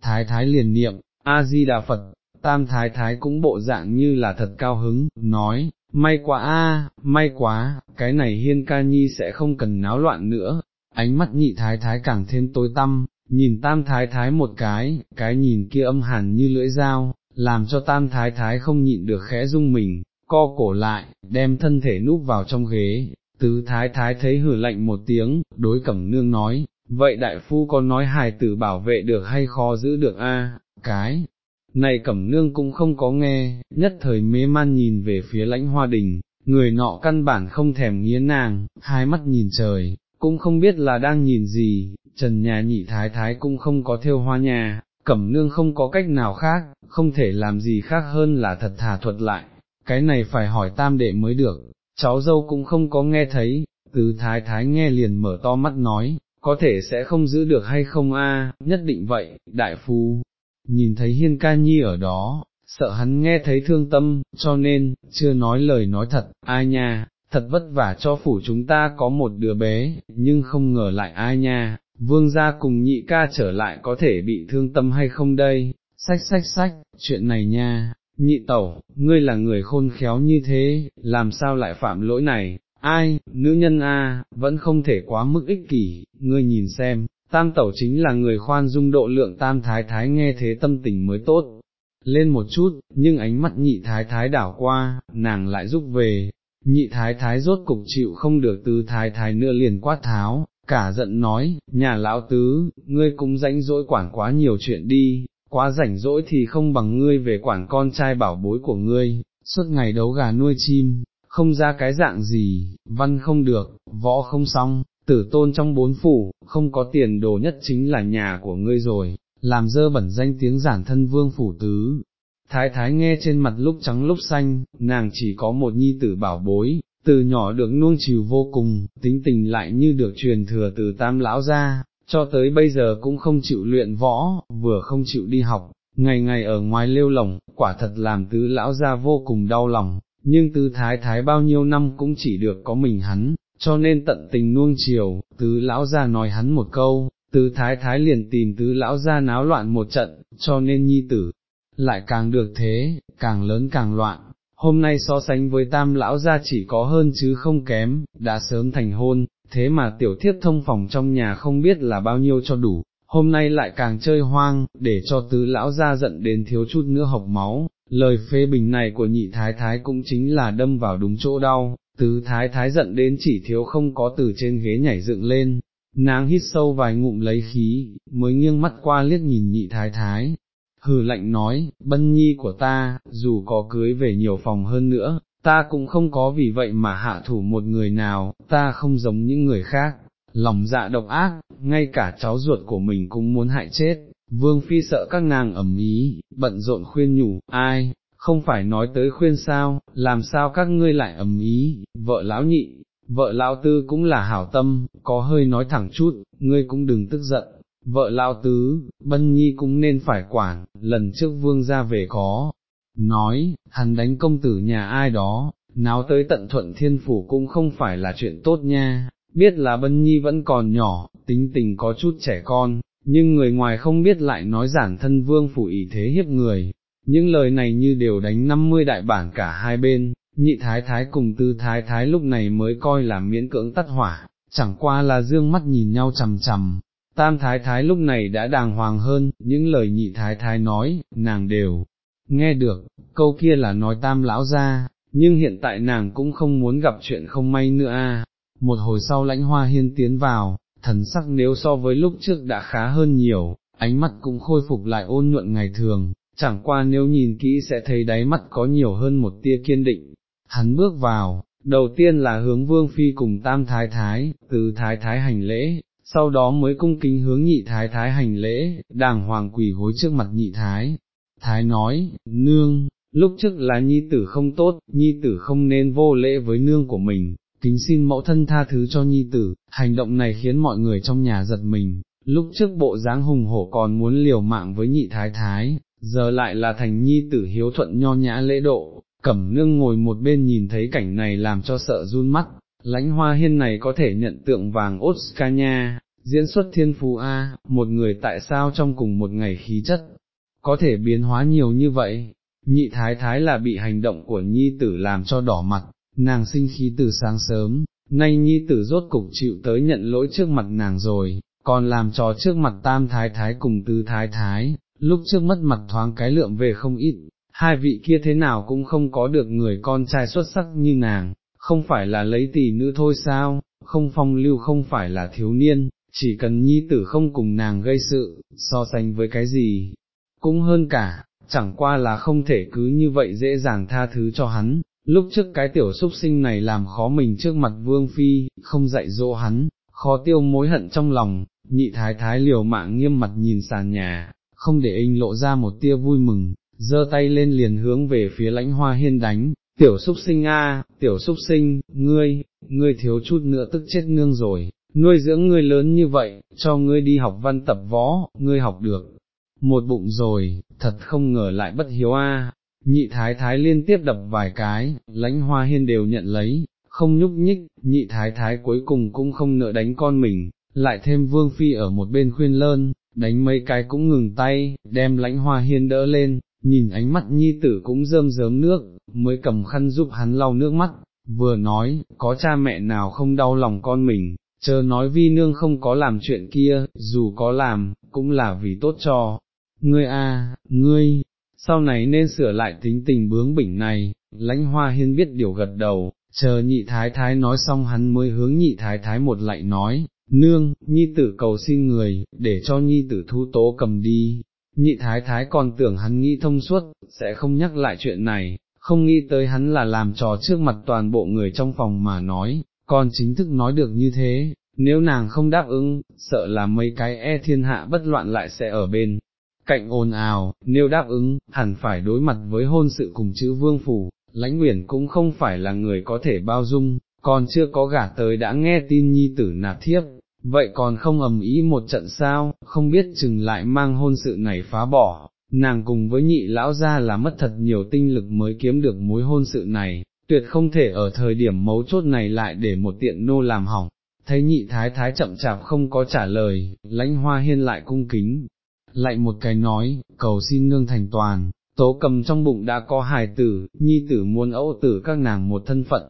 thái thái liền niệm, A-di-đà Phật, tam thái thái cũng bộ dạng như là thật cao hứng, nói, may quá a, may quá, cái này hiên ca nhi sẽ không cần náo loạn nữa, ánh mắt nhị thái thái càng thêm tối tăm, nhìn tam thái thái một cái, cái nhìn kia âm hàn như lưỡi dao, làm cho tam thái thái không nhịn được khẽ rung mình, co cổ lại, đem thân thể núp vào trong ghế, tứ thái thái thấy hử lạnh một tiếng, đối cẩm nương nói, vậy đại phu có nói hài tử bảo vệ được hay khó giữ được a? cái, này cẩm nương cũng không có nghe, nhất thời mê man nhìn về phía lãnh hoa đình, người nọ căn bản không thèm nghiến nàng, hai mắt nhìn trời, cũng không biết là đang nhìn gì, trần nhà nhị thái thái cũng không có theo hoa nhà, cẩm nương không có cách nào khác, không thể làm gì khác hơn là thật thà thuật lại, cái này phải hỏi tam đệ mới được, cháu dâu cũng không có nghe thấy, từ thái thái nghe liền mở to mắt nói, có thể sẽ không giữ được hay không a, nhất định vậy, đại phu, nhìn thấy hiên ca nhi ở đó, sợ hắn nghe thấy thương tâm, cho nên, chưa nói lời nói thật, ai nha, thật vất vả cho phủ chúng ta có một đứa bé, nhưng không ngờ lại ai nha, vương gia cùng nhị ca trở lại có thể bị thương tâm hay không đây, sách sách sách, chuyện này nha, nhị tẩu, ngươi là người khôn khéo như thế, làm sao lại phạm lỗi này, ai, nữ nhân a, vẫn không thể quá mức ích kỷ, ngươi nhìn xem, tam tẩu chính là người khoan dung độ lượng tam thái thái nghe thế tâm tình mới tốt, lên một chút, nhưng ánh mắt nhị thái thái đảo qua, nàng lại rút về, nhị thái thái rốt cục chịu không được tứ thái thái nữa liền quát tháo, cả giận nói, nhà lão tứ, ngươi cũng rãnh rỗi quản quá nhiều chuyện đi, quá rảnh rỗi thì không bằng ngươi về quản con trai bảo bối của ngươi, suốt ngày đấu gà nuôi chim, không ra cái dạng gì, văn không được, võ không xong, tử tôn trong bốn phủ, không có tiền đồ nhất chính là nhà của ngươi rồi, làm dơ bẩn danh tiếng giản thân vương phủ tứ. Thái thái nghe trên mặt lúc trắng lúc xanh, nàng chỉ có một nhi tử bảo bối, từ nhỏ được nuông chiều vô cùng, tính tình lại như được truyền thừa từ tam lão ra, cho tới bây giờ cũng không chịu luyện võ, vừa không chịu đi học, ngày ngày ở ngoài lêu lỏng, quả thật làm tứ lão ra vô cùng đau lòng, nhưng tứ thái thái bao nhiêu năm cũng chỉ được có mình hắn, cho nên tận tình nuông chiều, tứ lão ra nói hắn một câu, tứ thái thái liền tìm tứ lão ra náo loạn một trận, cho nên nhi tử, lại càng được thế, càng lớn càng loạn, hôm nay so sánh với tam lão gia chỉ có hơn chứ không kém, đã sớm thành hôn, thế mà tiểu thiết thông phòng trong nhà không biết là bao nhiêu cho đủ, hôm nay lại càng chơi hoang, để cho tứ lão gia giận đến thiếu chút nữa học máu, lời phê bình này của nhị thái thái cũng chính là đâm vào đúng chỗ đau, tứ thái thái giận đến chỉ thiếu không có từ trên ghế nhảy dựng lên, nàng hít sâu vài ngụm lấy khí, mới nghiêng mắt qua liếc nhìn nhị thái thái, hừ lạnh nói, bân nhi của ta, dù có cưới về nhiều phòng hơn nữa, ta cũng không có vì vậy mà hạ thủ một người nào, ta không giống những người khác, lòng dạ độc ác, ngay cả cháu ruột của mình cũng muốn hại chết, vương phi sợ các nàng ẩm ý, bận rộn khuyên nhủ, ai, không phải nói tới khuyên sao, làm sao các ngươi lại ẩm ý, vợ lão nhị, vợ lão tư cũng là hảo tâm, có hơi nói thẳng chút, ngươi cũng đừng tức giận, vợ lao tứ, bân nhi cũng nên phải quản, lần trước vương ra về có, nói, hắn đánh công tử nhà ai đó, náo tới tận thuận thiên phủ cũng không phải là chuyện tốt nha, biết là bân nhi vẫn còn nhỏ, tính tình có chút trẻ con, nhưng người ngoài không biết lại nói giản thân vương phủ ý thế hiếp người, những lời này như đều đánh 50 đại bản cả hai bên, nhị thái thái cùng tư thái thái lúc này mới coi là miễn cưỡng tắt hỏa, chẳng qua là dương mắt nhìn nhau chầm chầm. Tam thái thái lúc này đã đàng hoàng hơn, những lời nhị thái thái nói, nàng đều nghe được, câu kia là nói tam lão ra, nhưng hiện tại nàng cũng không muốn gặp chuyện không may nữa a. Một hồi sau lãnh hoa hiên tiến vào, thần sắc nếu so với lúc trước đã khá hơn nhiều, ánh mắt cũng khôi phục lại ôn nhuận ngày thường, chẳng qua nếu nhìn kỹ sẽ thấy đáy mắt có nhiều hơn một tia kiên định. Hắn bước vào, đầu tiên là hướng vương phi cùng tam thái thái, từ thái thái hành lễ, sau đó mới cung kính hướng nhị thái thái hành lễ, đàng hoàng quỳ gối trước mặt nhị thái. Thái nói, nương, lúc trước là nhi tử không tốt, nhi tử không nên vô lễ với nương của mình, kính xin mẫu thân tha thứ cho nhi tử, hành động này khiến mọi người trong nhà giật mình, lúc trước bộ dáng hùng hổ còn muốn liều mạng với nhị thái thái, giờ lại là thành nhi tử hiếu thuận nho nhã lễ độ, cẩm nương ngồi một bên nhìn thấy cảnh này làm cho sợ run mắt, lãnh hoa hiên này có thể nhận tượng vàng Oscar nha, diễn xuất thiên phú A, một người tại sao trong cùng một ngày khí chất, có thể biến hóa nhiều như vậy, nhị thái thái là bị hành động của nhi tử làm cho đỏ mặt, nàng sinh khí từ sáng sớm, nay nhi tử rốt cục chịu tới nhận lỗi trước mặt nàng rồi, còn làm trò trước mặt tam thái thái cùng tư thái thái, lúc trước mất mặt thoáng cái lượng về không ít, hai vị kia thế nào cũng không có được người con trai xuất sắc như nàng, không phải là lấy tỷ nữ thôi sao, không phong lưu không phải là thiếu niên, chỉ cần nhi tử không cùng nàng gây sự, so sánh với cái gì, cũng hơn cả, chẳng qua là không thể cứ như vậy dễ dàng tha thứ cho hắn, lúc trước cái tiểu súc sinh này làm khó mình trước mặt vương phi, không dạy dỗ hắn, khó tiêu mối hận trong lòng, nhị thái thái liều mạng nghiêm mặt nhìn sàn nhà, không để anh lộ ra một tia vui mừng, giơ tay lên liền hướng về phía lãnh hoa hiên đánh, tiểu xúc sinh a, tiểu xúc sinh, ngươi, ngươi thiếu chút nữa tức chết nương rồi, nuôi dưỡng ngươi lớn như vậy, cho ngươi đi học văn tập võ, ngươi học được, một bụng rồi, thật không ngờ lại bất hiếu a. Nhị thái thái liên tiếp đập vài cái, lãnh hoa hiên đều nhận lấy, không nhúc nhích, nhị thái thái cuối cùng cũng không nợ đánh con mình, lại thêm vương phi ở một bên khuyên lơn, đánh mấy cái cũng ngừng tay, đem lãnh hoa hiên đỡ lên, nhìn ánh mắt nhi tử cũng rơm rớm nước, mới cầm khăn giúp hắn lau nước mắt, vừa nói, có cha mẹ nào không đau lòng con mình, chờ nói vi nương không có làm chuyện kia, dù có làm, cũng là vì tốt cho, ngươi a, ngươi, sau này nên sửa lại tính tình bướng bỉnh này, lãnh hoa hiên biết điều gật đầu, chờ nhị thái thái nói xong hắn mới hướng nhị thái thái một lại nói, nương, nhi tử cầu xin người, để cho nhi tử thu tố cầm đi, nhị thái thái còn tưởng hắn nghĩ thông suốt, sẽ không nhắc lại chuyện này, không nghĩ tới hắn là làm trò trước mặt toàn bộ người trong phòng mà nói, còn chính thức nói được như thế, nếu nàng không đáp ứng, sợ là mấy cái e thiên hạ bất loạn lại sẽ ở bên. Cạnh ồn ào, nếu đáp ứng, hẳn phải đối mặt với hôn sự cùng chữ vương phủ, lãnh nguyện cũng không phải là người có thể bao dung, còn chưa có gả tới đã nghe tin nhi tử nạp thiếp, vậy còn không ầm ý một trận sao, không biết chừng lại mang hôn sự này phá bỏ, nàng cùng với nhị lão ra là mất thật nhiều tinh lực mới kiếm được mối hôn sự này, tuyệt không thể ở thời điểm mấu chốt này lại để một tiện nô làm hỏng. Thấy nhị thái thái chậm chạp không có trả lời, lãnh hoa hiên lại cung kính, lại một cái nói, cầu xin nương thành toàn, tố cầm trong bụng đã có hài tử, nhi tử muốn ấu tử các nàng một thân phận,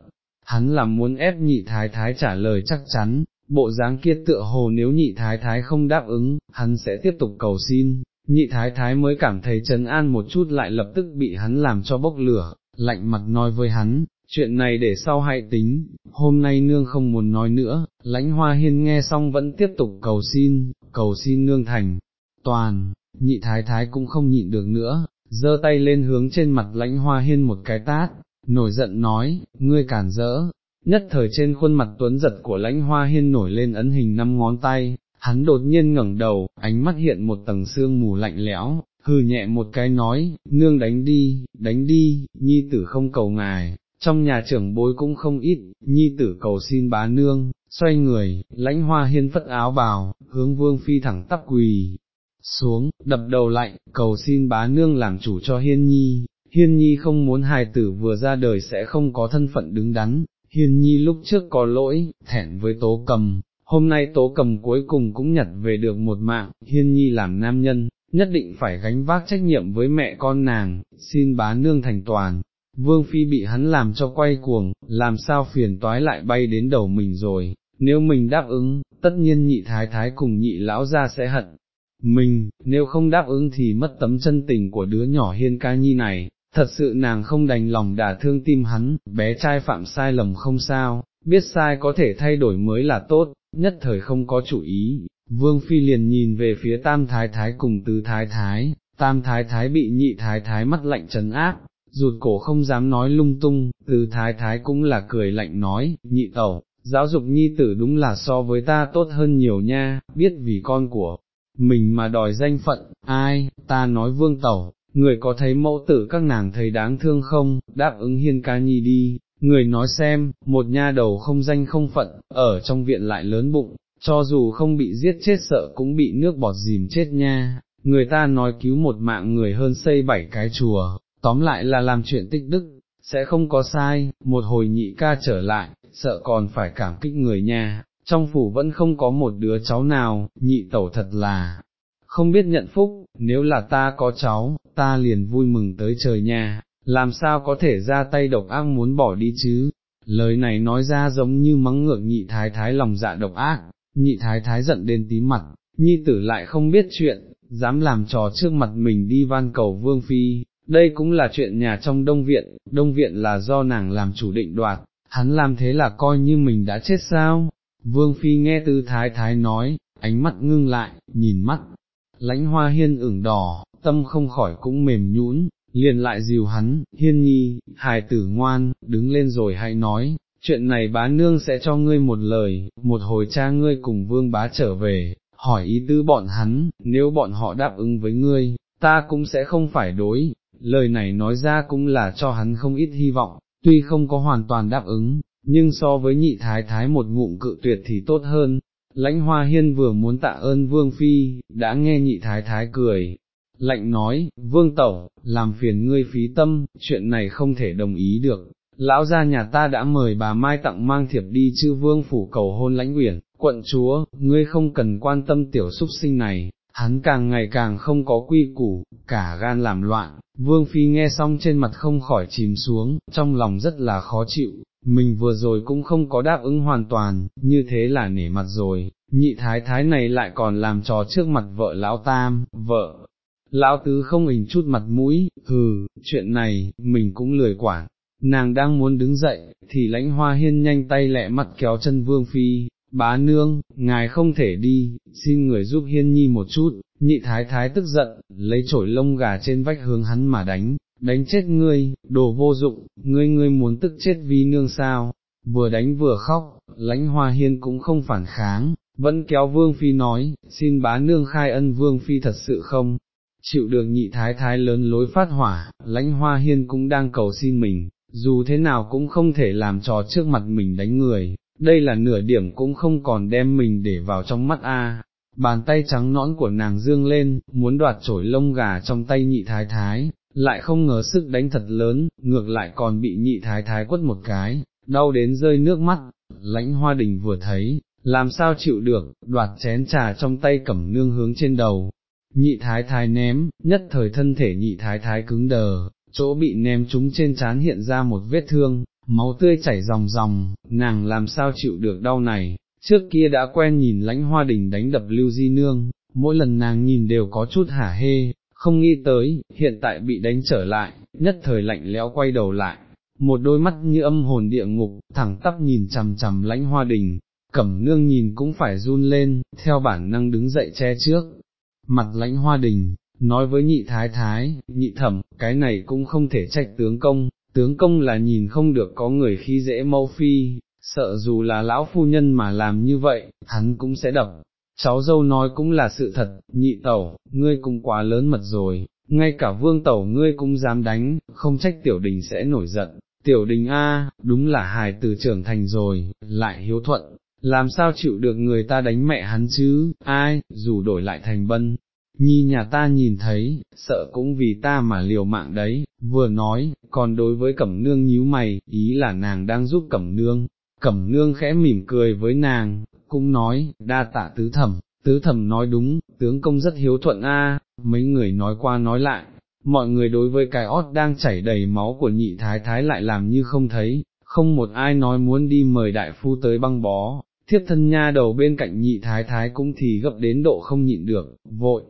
hắn là muốn ép nhị thái thái trả lời chắc chắn, bộ dáng kia tựa hồ nếu nhị thái thái không đáp ứng, hắn sẽ tiếp tục cầu xin, nhị thái thái mới cảm thấy trấn an một chút lại lập tức bị hắn làm cho bốc lửa, lạnh mặt nói với hắn, chuyện này để sau hãy tính, hôm nay nương không muốn nói nữa, lãnh hoa hiên nghe xong vẫn tiếp tục cầu xin, cầu xin nương thành, toàn, nhị thái thái cũng không nhịn được nữa, giơ tay lên hướng trên mặt lãnh hoa hiên một cái tát, nổi giận nói, ngươi cản rỡ, nhất thời trên khuôn mặt tuấn giật của lãnh hoa hiên nổi lên ấn hình năm ngón tay, hắn đột nhiên ngẩng đầu, ánh mắt hiện một tầng sương mù lạnh lẽo, hừ nhẹ một cái nói, nương đánh đi, đánh đi, nhi tử không cầu ngài, trong nhà trưởng bối cũng không ít, nhi tử cầu xin bá nương, xoay người, lãnh hoa hiên phất áo bào, hướng vương phi thẳng tắp quỳ, xuống, đập đầu lạnh, cầu xin bá nương làm chủ cho hiên nhi, hiên nhi không muốn hài tử vừa ra đời sẽ không có thân phận đứng đắn, hiên nhi lúc trước có lỗi, thẹn với tố cầm, hôm nay tố cầm cuối cùng cũng nhặt về được một mạng, hiên nhi làm nam nhân, nhất định phải gánh vác trách nhiệm với mẹ con nàng, xin bá nương thành toàn. Vương Phi bị hắn làm cho quay cuồng, làm sao phiền toái lại bay đến đầu mình rồi, nếu mình đáp ứng, tất nhiên nhị thái thái cùng nhị lão ra sẽ hận. Mình, nếu không đáp ứng thì mất tấm chân tình của đứa nhỏ hiên ca nhi này, thật sự nàng không đành lòng đả thương tim hắn, bé trai phạm sai lầm không sao, biết sai có thể thay đổi mới là tốt, nhất thời không có chủ ý, vương phi liền nhìn về phía tam thái thái cùng tứ thái thái, tam thái thái bị nhị thái thái mắt lạnh trấn áp, rụt cổ không dám nói lung tung, tứ thái thái cũng là cười lạnh nói, nhị tẩu, giáo dục nhi tử đúng là so với ta tốt hơn nhiều nha, biết vì con của mình mà đòi danh phận, ai, ta nói vương tẩu, người có thấy mẫu tử các nàng thấy đáng thương không, đáp ứng hiên ca nhi đi, người nói xem, một nha đầu không danh không phận, ở trong viện lại lớn bụng, cho dù không bị giết chết sợ cũng bị nước bọt dìm chết nha, người ta nói cứu một mạng người hơn xây bảy cái chùa, tóm lại là làm chuyện tích đức, sẽ không có sai, một hồi nhị ca trở lại, sợ còn phải cảm kích người nha, trong phủ vẫn không có một đứa cháu nào, nhị tẩu thật là, không biết nhận phúc, nếu là ta có cháu, ta liền vui mừng tới trời nhà. Làm sao có thể ra tay độc ác muốn bỏ đi chứ, lời này nói ra giống như mắng ngược nhị thái thái lòng dạ độc ác, nhị thái thái giận đến tí mặt, nhi tử lại không biết chuyện, dám làm trò trước mặt mình đi van cầu vương phi, đây cũng là chuyện nhà trong đông viện, đông viện là do nàng làm chủ định đoạt, hắn làm thế là coi như mình đã chết sao, vương phi nghe tư thái thái nói, ánh mắt ngưng lại, nhìn mắt, lãnh hoa hiên ửng đỏ, tâm không khỏi cũng mềm nhũn, liền lại dìu hắn, hiên nhi, hài tử ngoan, đứng lên rồi hãy nói, chuyện này bá nương sẽ cho ngươi một lời, một hồi cha ngươi cùng vương bá trở về, hỏi ý tứ bọn hắn, nếu bọn họ đáp ứng với ngươi, ta cũng sẽ không phải đối, lời này nói ra cũng là cho hắn không ít hy vọng, tuy không có hoàn toàn đáp ứng, nhưng so với nhị thái thái một ngụm cự tuyệt thì tốt hơn. Lãnh hoa hiên vừa muốn tạ ơn vương phi, đã nghe nhị thái thái cười, lạnh nói, vương tẩu, làm phiền ngươi phí tâm, chuyện này không thể đồng ý được, lão gia nhà ta đã mời bà Mai tặng mang thiệp đi chư vương phủ cầu hôn lãnh uyển, quận chúa, ngươi không cần quan tâm tiểu súc sinh này, hắn càng ngày càng không có quy củ, cả gan làm loạn, vương phi nghe xong trên mặt không khỏi chìm xuống, trong lòng rất là khó chịu, mình vừa rồi cũng không có đáp ứng hoàn toàn, như thế là nể mặt rồi, nhị thái thái này lại còn làm trò trước mặt vợ lão tam, vợ, lão tứ không hình chút mặt mũi, hừ, chuyện này, mình cũng lười quản, nàng đang muốn đứng dậy, thì lãnh hoa hiên nhanh tay lẹ mặt kéo chân vương phi, bá nương, ngài không thể đi, xin người giúp hiên nhi một chút, nhị thái thái tức giận, lấy chổi lông gà trên vách hướng hắn mà đánh, đánh chết ngươi, đồ vô dụng, ngươi ngươi muốn tức chết vì nương sao, vừa đánh vừa khóc, lãnh hoa hiên cũng không phản kháng, vẫn kéo vương phi nói, xin bá nương khai ân vương phi thật sự không, chịu được nhị thái thái lớn lối phát hỏa, lãnh hoa hiên cũng đang cầu xin mình, dù thế nào cũng không thể làm trò trước mặt mình đánh người, đây là nửa điểm cũng không còn đem mình để vào trong mắt a. Bàn tay trắng nõn của nàng dương lên, muốn đoạt chổi lông gà trong tay nhị thái thái, lại không ngờ sức đánh thật lớn, ngược lại còn bị nhị thái thái quất một cái, đau đến rơi nước mắt, lãnh hoa đình vừa thấy, làm sao chịu được, đoạt chén trà trong tay cẩm nương hướng trên đầu, nhị thái thái ném, nhất thời thân thể nhị thái thái cứng đờ, chỗ bị ném chúng trên trán hiện ra một vết thương, máu tươi chảy ròng ròng, nàng làm sao chịu được đau này, trước kia đã quen nhìn lãnh hoa đình đánh đập lưu di nương, mỗi lần nàng nhìn đều có chút hả hê, không nghĩ tới, hiện tại bị đánh trở lại, nhất thời lạnh lẽo quay đầu lại, một đôi mắt như âm hồn địa ngục, thẳng tắp nhìn chằm chằm lãnh hoa đình, cẩm nương nhìn cũng phải run lên, theo bản năng đứng dậy che trước, mặt lãnh hoa đình, nói với nhị thái thái, nhị thẩm, cái này cũng không thể trách tướng công, tướng công là nhìn không được có người khi dễ mâu phi, sợ dù là lão phu nhân mà làm như vậy, hắn cũng sẽ đập. Cháu dâu nói cũng là sự thật, nhị tẩu, ngươi cũng quá lớn mật rồi, ngay cả vương tẩu ngươi cũng dám đánh, không trách tiểu đình sẽ nổi giận, tiểu đình A, đúng là hài từ trưởng thành rồi, lại hiếu thuận, làm sao chịu được người ta đánh mẹ hắn chứ, ai, dù đổi lại thành bân, nhi nhà ta nhìn thấy, sợ cũng vì ta mà liều mạng đấy, vừa nói, còn đối với cẩm nương nhíu mày, ý là nàng đang giúp cẩm nương, cẩm nương khẽ mỉm cười với nàng, cũng nói, đa tạ tứ thẩm, tứ thẩm nói đúng, tướng công rất hiếu thuận a. mấy người nói qua nói lại, mọi người đối với cái ót đang chảy đầy máu của nhị thái thái lại làm như không thấy, không một ai nói muốn đi mời đại phu tới băng bó, thiếp thân nha đầu bên cạnh nhị thái thái cũng thì gấp đến độ không nhịn được, vội,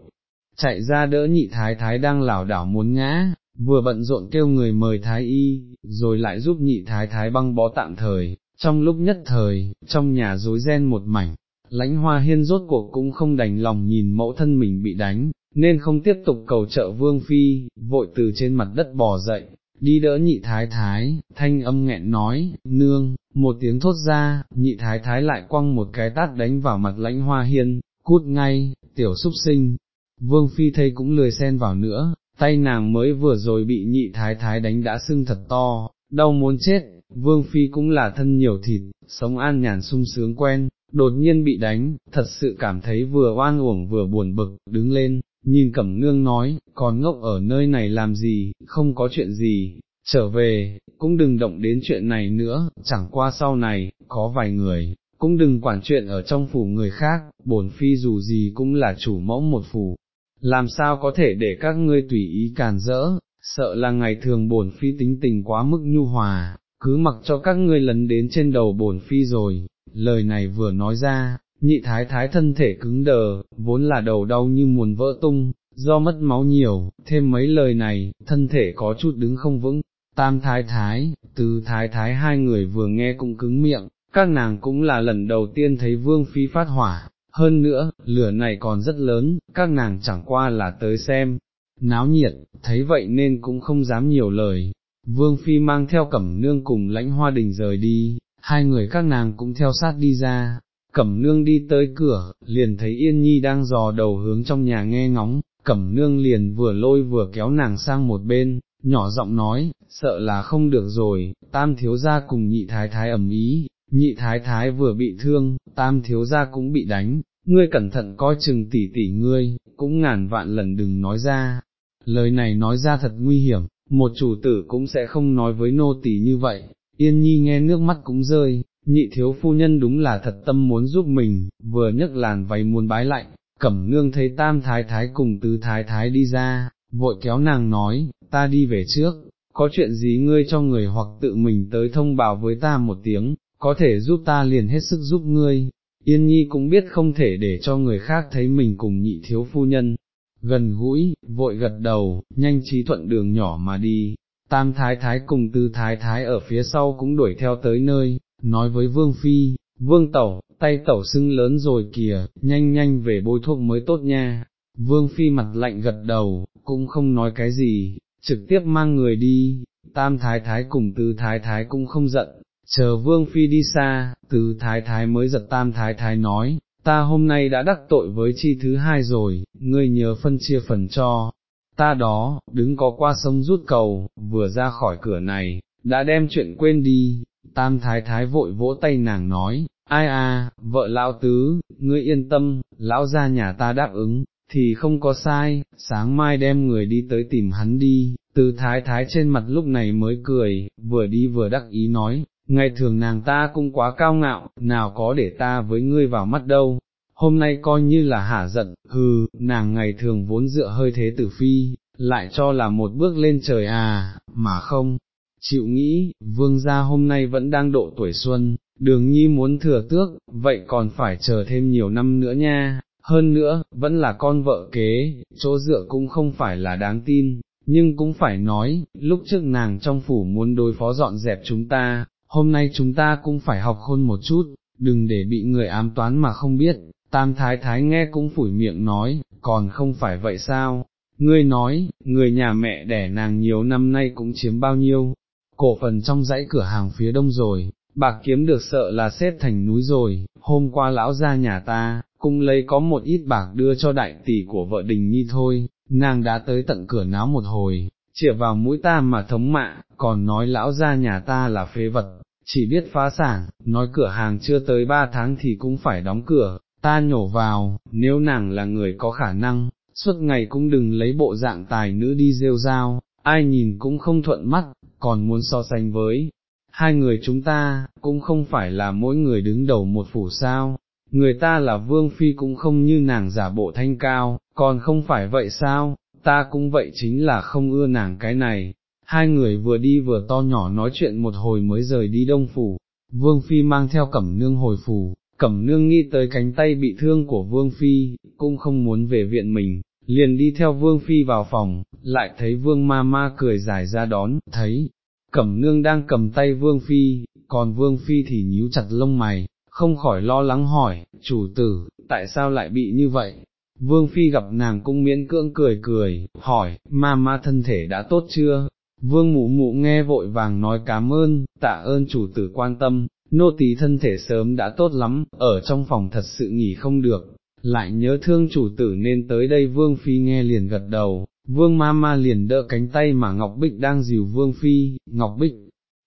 chạy ra đỡ nhị thái thái đang lảo đảo muốn ngã, vừa bận rộn kêu người mời thái y, rồi lại giúp nhị thái thái băng bó tạm thời, trong lúc nhất thời, trong nhà rối ren một mảnh, lãnh hoa hiên rốt cuộc cũng không đành lòng nhìn mẫu thân mình bị đánh, nên không tiếp tục cầu trợ vương phi, vội từ trên mặt đất bò dậy, đi đỡ nhị thái thái, thanh âm nghẹn nói, nương, một tiếng thốt ra, nhị thái thái lại quăng một cái tát đánh vào mặt lãnh hoa hiên, cút ngay, tiểu súc sinh, vương phi thấy cũng lười xen vào nữa, tay nàng mới vừa rồi bị nhị thái thái đánh đã sưng thật to, đau muốn chết, vương phi cũng là thân nhiều thịt, sống an nhàn sung sướng quen, đột nhiên bị đánh, thật sự cảm thấy vừa oan uổng vừa buồn bực, đứng lên, nhìn cẩm nương nói, còn ngốc ở nơi này làm gì, không có chuyện gì, trở về, cũng đừng động đến chuyện này nữa, chẳng qua sau này, có vài người, cũng đừng quản chuyện ở trong phủ người khác, bổn phi dù gì cũng là chủ mẫu một phủ, làm sao có thể để các ngươi tùy ý càn rỡ, sợ là ngày thường bổn phi tính tình quá mức nhu hòa, cứ mặc cho các ngươi lấn đến trên đầu bổn phi rồi, lời này vừa nói ra, nhị thái thái thân thể cứng đờ, vốn là đầu đau như muốn vỡ tung, do mất máu nhiều, thêm mấy lời này, thân thể có chút đứng không vững, tam thái thái, từ thái thái hai người vừa nghe cũng cứng miệng, các nàng cũng là lần đầu tiên thấy vương phi phát hỏa, hơn nữa, lửa này còn rất lớn, các nàng chẳng qua là tới xem, náo nhiệt, thấy vậy nên cũng không dám nhiều lời. Vương Phi mang theo cẩm nương cùng lãnh hoa đình rời đi, hai người các nàng cũng theo sát đi ra, cẩm nương đi tới cửa, liền thấy Yên Nhi đang dò đầu hướng trong nhà nghe ngóng, cẩm nương liền vừa lôi vừa kéo nàng sang một bên, nhỏ giọng nói, sợ là không được rồi, tam thiếu gia cùng nhị thái thái ẩm ý, nhị thái thái vừa bị thương, tam thiếu gia cũng bị đánh, ngươi cẩn thận coi chừng tỉ tỉ ngươi, cũng ngàn vạn lần đừng nói ra, lời này nói ra thật nguy hiểm, một chủ tử cũng sẽ không nói với nô tỳ như vậy, yên nhi nghe nước mắt cũng rơi, nhị thiếu phu nhân đúng là thật tâm muốn giúp mình, vừa nhấc làn váy muốn bái lạnh, cẩm nương thấy tam thái thái cùng tứ thái thái đi ra, vội kéo nàng nói, ta đi về trước, có chuyện gì ngươi cho người hoặc tự mình tới thông báo với ta một tiếng, có thể giúp ta liền hết sức giúp ngươi, yên nhi cũng biết không thể để cho người khác thấy mình cùng nhị thiếu phu nhân, gần gũi, vội gật đầu, nhanh trí thuận đường nhỏ mà đi, tam thái thái cùng tư thái thái ở phía sau cũng đuổi theo tới nơi, nói với vương phi, vương tẩu, tay tẩu sưng lớn rồi kìa, nhanh nhanh về bôi thuốc mới tốt nha, vương phi mặt lạnh gật đầu, cũng không nói cái gì, trực tiếp mang người đi, tam thái thái cùng tư thái thái cũng không giận, chờ vương phi đi xa, từ thái thái mới giật tam thái thái nói, ta hôm nay đã đắc tội với chi thứ hai rồi, ngươi nhớ phân chia phần cho, ta đó, đứng có qua sông rút cầu, vừa ra khỏi cửa này, đã đem chuyện quên đi, tam thái thái vội vỗ tay nàng nói, ai à, vợ lão tứ, ngươi yên tâm, lão ra nhà ta đáp ứng, thì không có sai, sáng mai đem người đi tới tìm hắn đi, từ thái thái trên mặt lúc này mới cười, vừa đi vừa đắc ý nói, ngày thường nàng ta cũng quá cao ngạo, nào có để ta với ngươi vào mắt đâu, hôm nay coi như là hả giận, hừ, nàng ngày thường vốn dựa hơi thế tử phi, lại cho là một bước lên trời à, mà không, chịu nghĩ, vương gia hôm nay vẫn đang độ tuổi xuân, đường nhi muốn thừa tước, vậy còn phải chờ thêm nhiều năm nữa nha, hơn nữa, vẫn là con vợ kế, chỗ dựa cũng không phải là đáng tin, nhưng cũng phải nói, lúc trước nàng trong phủ muốn đối phó dọn dẹp chúng ta, hôm nay chúng ta cũng phải học khôn một chút, đừng để bị người ám toán mà không biết, tam thái thái nghe cũng phủi miệng nói, còn không phải vậy sao, ngươi nói, người nhà mẹ đẻ nàng nhiều năm nay cũng chiếm bao nhiêu, cổ phần trong dãy cửa hàng phía đông rồi, bạc kiếm được sợ là xếp thành núi rồi, hôm qua lão ra nhà ta, cũng lấy có một ít bạc đưa cho đại tỷ của vợ đình nhi thôi, nàng đã tới tận cửa náo một hồi, chĩa vào mũi ta mà thống mạ, còn nói lão ra nhà ta là phế vật, chỉ biết phá sản, nói cửa hàng chưa tới ba tháng thì cũng phải đóng cửa, ta nhổ vào, nếu nàng là người có khả năng, suốt ngày cũng đừng lấy bộ dạng tài nữ đi rêu rao, ai nhìn cũng không thuận mắt, còn muốn so sánh với. Hai người chúng ta, cũng không phải là mỗi người đứng đầu một phủ sao, người ta là vương phi cũng không như nàng giả bộ thanh cao, còn không phải vậy sao, ta cũng vậy chính là không ưa nàng cái này. Hai người vừa đi vừa to nhỏ nói chuyện một hồi mới rời đi đông phủ, vương phi mang theo cẩm nương hồi phủ, cẩm nương nghĩ tới cánh tay bị thương của vương phi, cũng không muốn về viện mình, liền đi theo vương phi vào phòng, lại thấy vương ma ma cười dài ra đón, thấy, cẩm nương đang cầm tay vương phi, còn vương phi thì nhíu chặt lông mày, không khỏi lo lắng hỏi, chủ tử, tại sao lại bị như vậy? Vương Phi gặp nàng cũng miễn cưỡng cười cười, hỏi, ma ma thân thể đã tốt chưa? Vương mụ mụ nghe vội vàng nói cảm ơn, tạ ơn chủ tử quan tâm, nô tỳ thân thể sớm đã tốt lắm, ở trong phòng thật sự nghỉ không được, lại nhớ thương chủ tử nên tới đây Vương Phi nghe liền gật đầu, Vương ma ma liền đỡ cánh tay mà Ngọc Bích đang dìu Vương Phi, Ngọc Bích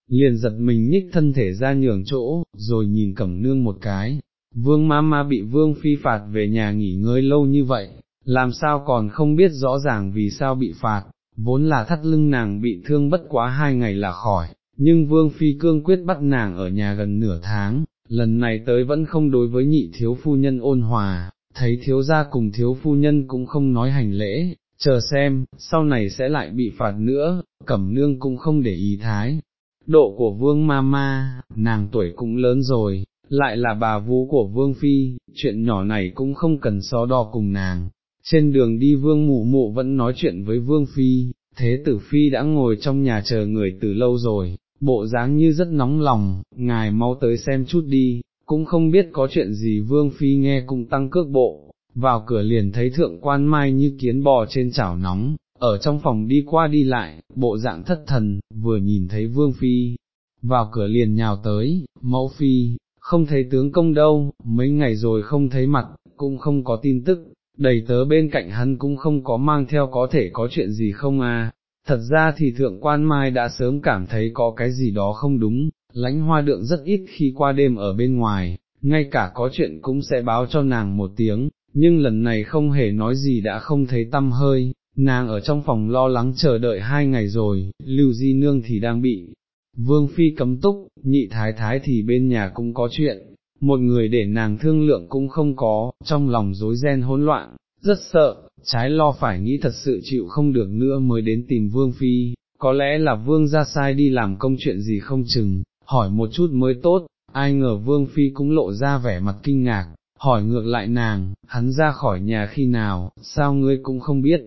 liền giật mình nhích thân thể ra nhường chỗ, rồi nhìn cẩm nương một cái, vương ma ma bị vương phi phạt về nhà nghỉ ngơi lâu như vậy, làm sao còn không biết rõ ràng vì sao bị phạt, vốn là thắt lưng nàng bị thương bất quá hai ngày là khỏi, nhưng vương phi cương quyết bắt nàng ở nhà gần nửa tháng, lần này tới vẫn không đối với nhị thiếu phu nhân ôn hòa, thấy thiếu gia cùng thiếu phu nhân cũng không nói hành lễ, chờ xem, sau này sẽ lại bị phạt nữa, cẩm nương cũng không để ý thái, độ của vương ma ma, nàng tuổi cũng lớn rồi, lại là bà vú của vương phi, chuyện nhỏ này cũng không cần so đo cùng nàng. Trên đường đi vương mụ mụ vẫn nói chuyện với vương phi, thế tử phi đã ngồi trong nhà chờ người từ lâu rồi, bộ dáng như rất nóng lòng, ngài mau tới xem chút đi, cũng không biết có chuyện gì vương phi nghe cũng tăng cước bộ, vào cửa liền thấy thượng quan mai như kiến bò trên chảo nóng, ở trong phòng đi qua đi lại, bộ dạng thất thần, vừa nhìn thấy vương phi, vào cửa liền nhào tới, mẫu phi, không thấy tướng công đâu, mấy ngày rồi không thấy mặt, cũng không có tin tức, đầy tớ bên cạnh hắn cũng không có mang theo có thể có chuyện gì không à, thật ra thì thượng quan mai đã sớm cảm thấy có cái gì đó không đúng, lãnh hoa đượng rất ít khi qua đêm ở bên ngoài, ngay cả có chuyện cũng sẽ báo cho nàng một tiếng, nhưng lần này không hề nói gì đã không thấy tâm hơi, nàng ở trong phòng lo lắng chờ đợi hai ngày rồi, lưu di nương thì đang bị, vương phi cấm túc, nhị thái thái thì bên nhà cũng có chuyện, một người để nàng thương lượng cũng không có, trong lòng rối ren hỗn loạn, rất sợ, trái lo phải nghĩ thật sự chịu không được nữa mới đến tìm vương phi, có lẽ là vương ra sai đi làm công chuyện gì không chừng, hỏi một chút mới tốt, ai ngờ vương phi cũng lộ ra vẻ mặt kinh ngạc, hỏi ngược lại nàng, hắn ra khỏi nhà khi nào, sao ngươi cũng không biết,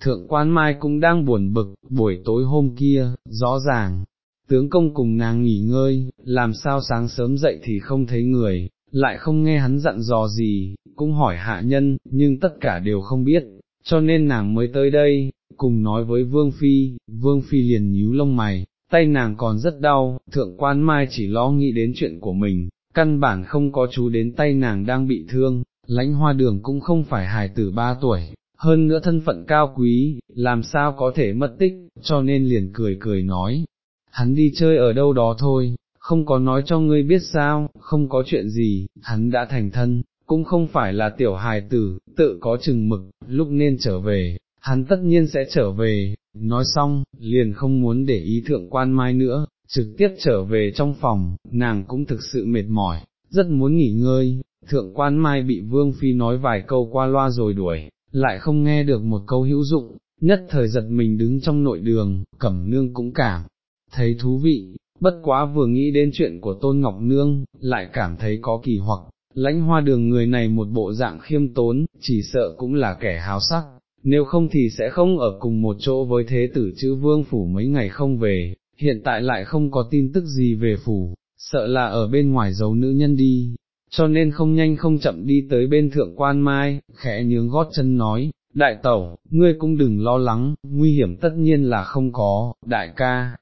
thượng quan mai cũng đang buồn bực, buổi tối hôm kia, rõ ràng, tướng công cùng nàng nghỉ ngơi, làm sao sáng sớm dậy thì không thấy người, lại không nghe hắn dặn dò gì, cũng hỏi hạ nhân, nhưng tất cả đều không biết, cho nên nàng mới tới đây, cùng nói với Vương Phi, Vương Phi liền nhíu lông mày, tay nàng còn rất đau, thượng quan mai chỉ lo nghĩ đến chuyện của mình, căn bản không có chú đến tay nàng đang bị thương, lãnh hoa đường cũng không phải hài tử ba tuổi, hơn nữa thân phận cao quý, làm sao có thể mất tích, cho nên liền cười cười nói, hắn đi chơi ở đâu đó thôi, không có nói cho ngươi biết sao, không có chuyện gì, hắn đã thành thân, cũng không phải là tiểu hài tử, tự có chừng mực, lúc nên trở về, hắn tất nhiên sẽ trở về, nói xong, liền không muốn để ý thượng quan mai nữa, trực tiếp trở về trong phòng, nàng cũng thực sự mệt mỏi, rất muốn nghỉ ngơi, thượng quan mai bị vương phi nói vài câu qua loa rồi đuổi, lại không nghe được một câu hữu dụng, nhất thời giật mình đứng trong nội đường, cẩm nương cũng cảm, thấy thú vị, bất quá vừa nghĩ đến chuyện của tôn ngọc nương, lại cảm thấy có kỳ hoặc, lãnh hoa đường người này một bộ dạng khiêm tốn, chỉ sợ cũng là kẻ háo sắc, nếu không thì sẽ không ở cùng một chỗ với thế tử chữ vương phủ mấy ngày không về, hiện tại lại không có tin tức gì về phủ, sợ là ở bên ngoài giấu nữ nhân đi, cho nên không nhanh không chậm đi tới bên thượng quan mai, khẽ nhướng gót chân nói, đại tẩu, ngươi cũng đừng lo lắng, nguy hiểm tất nhiên là không có, đại ca,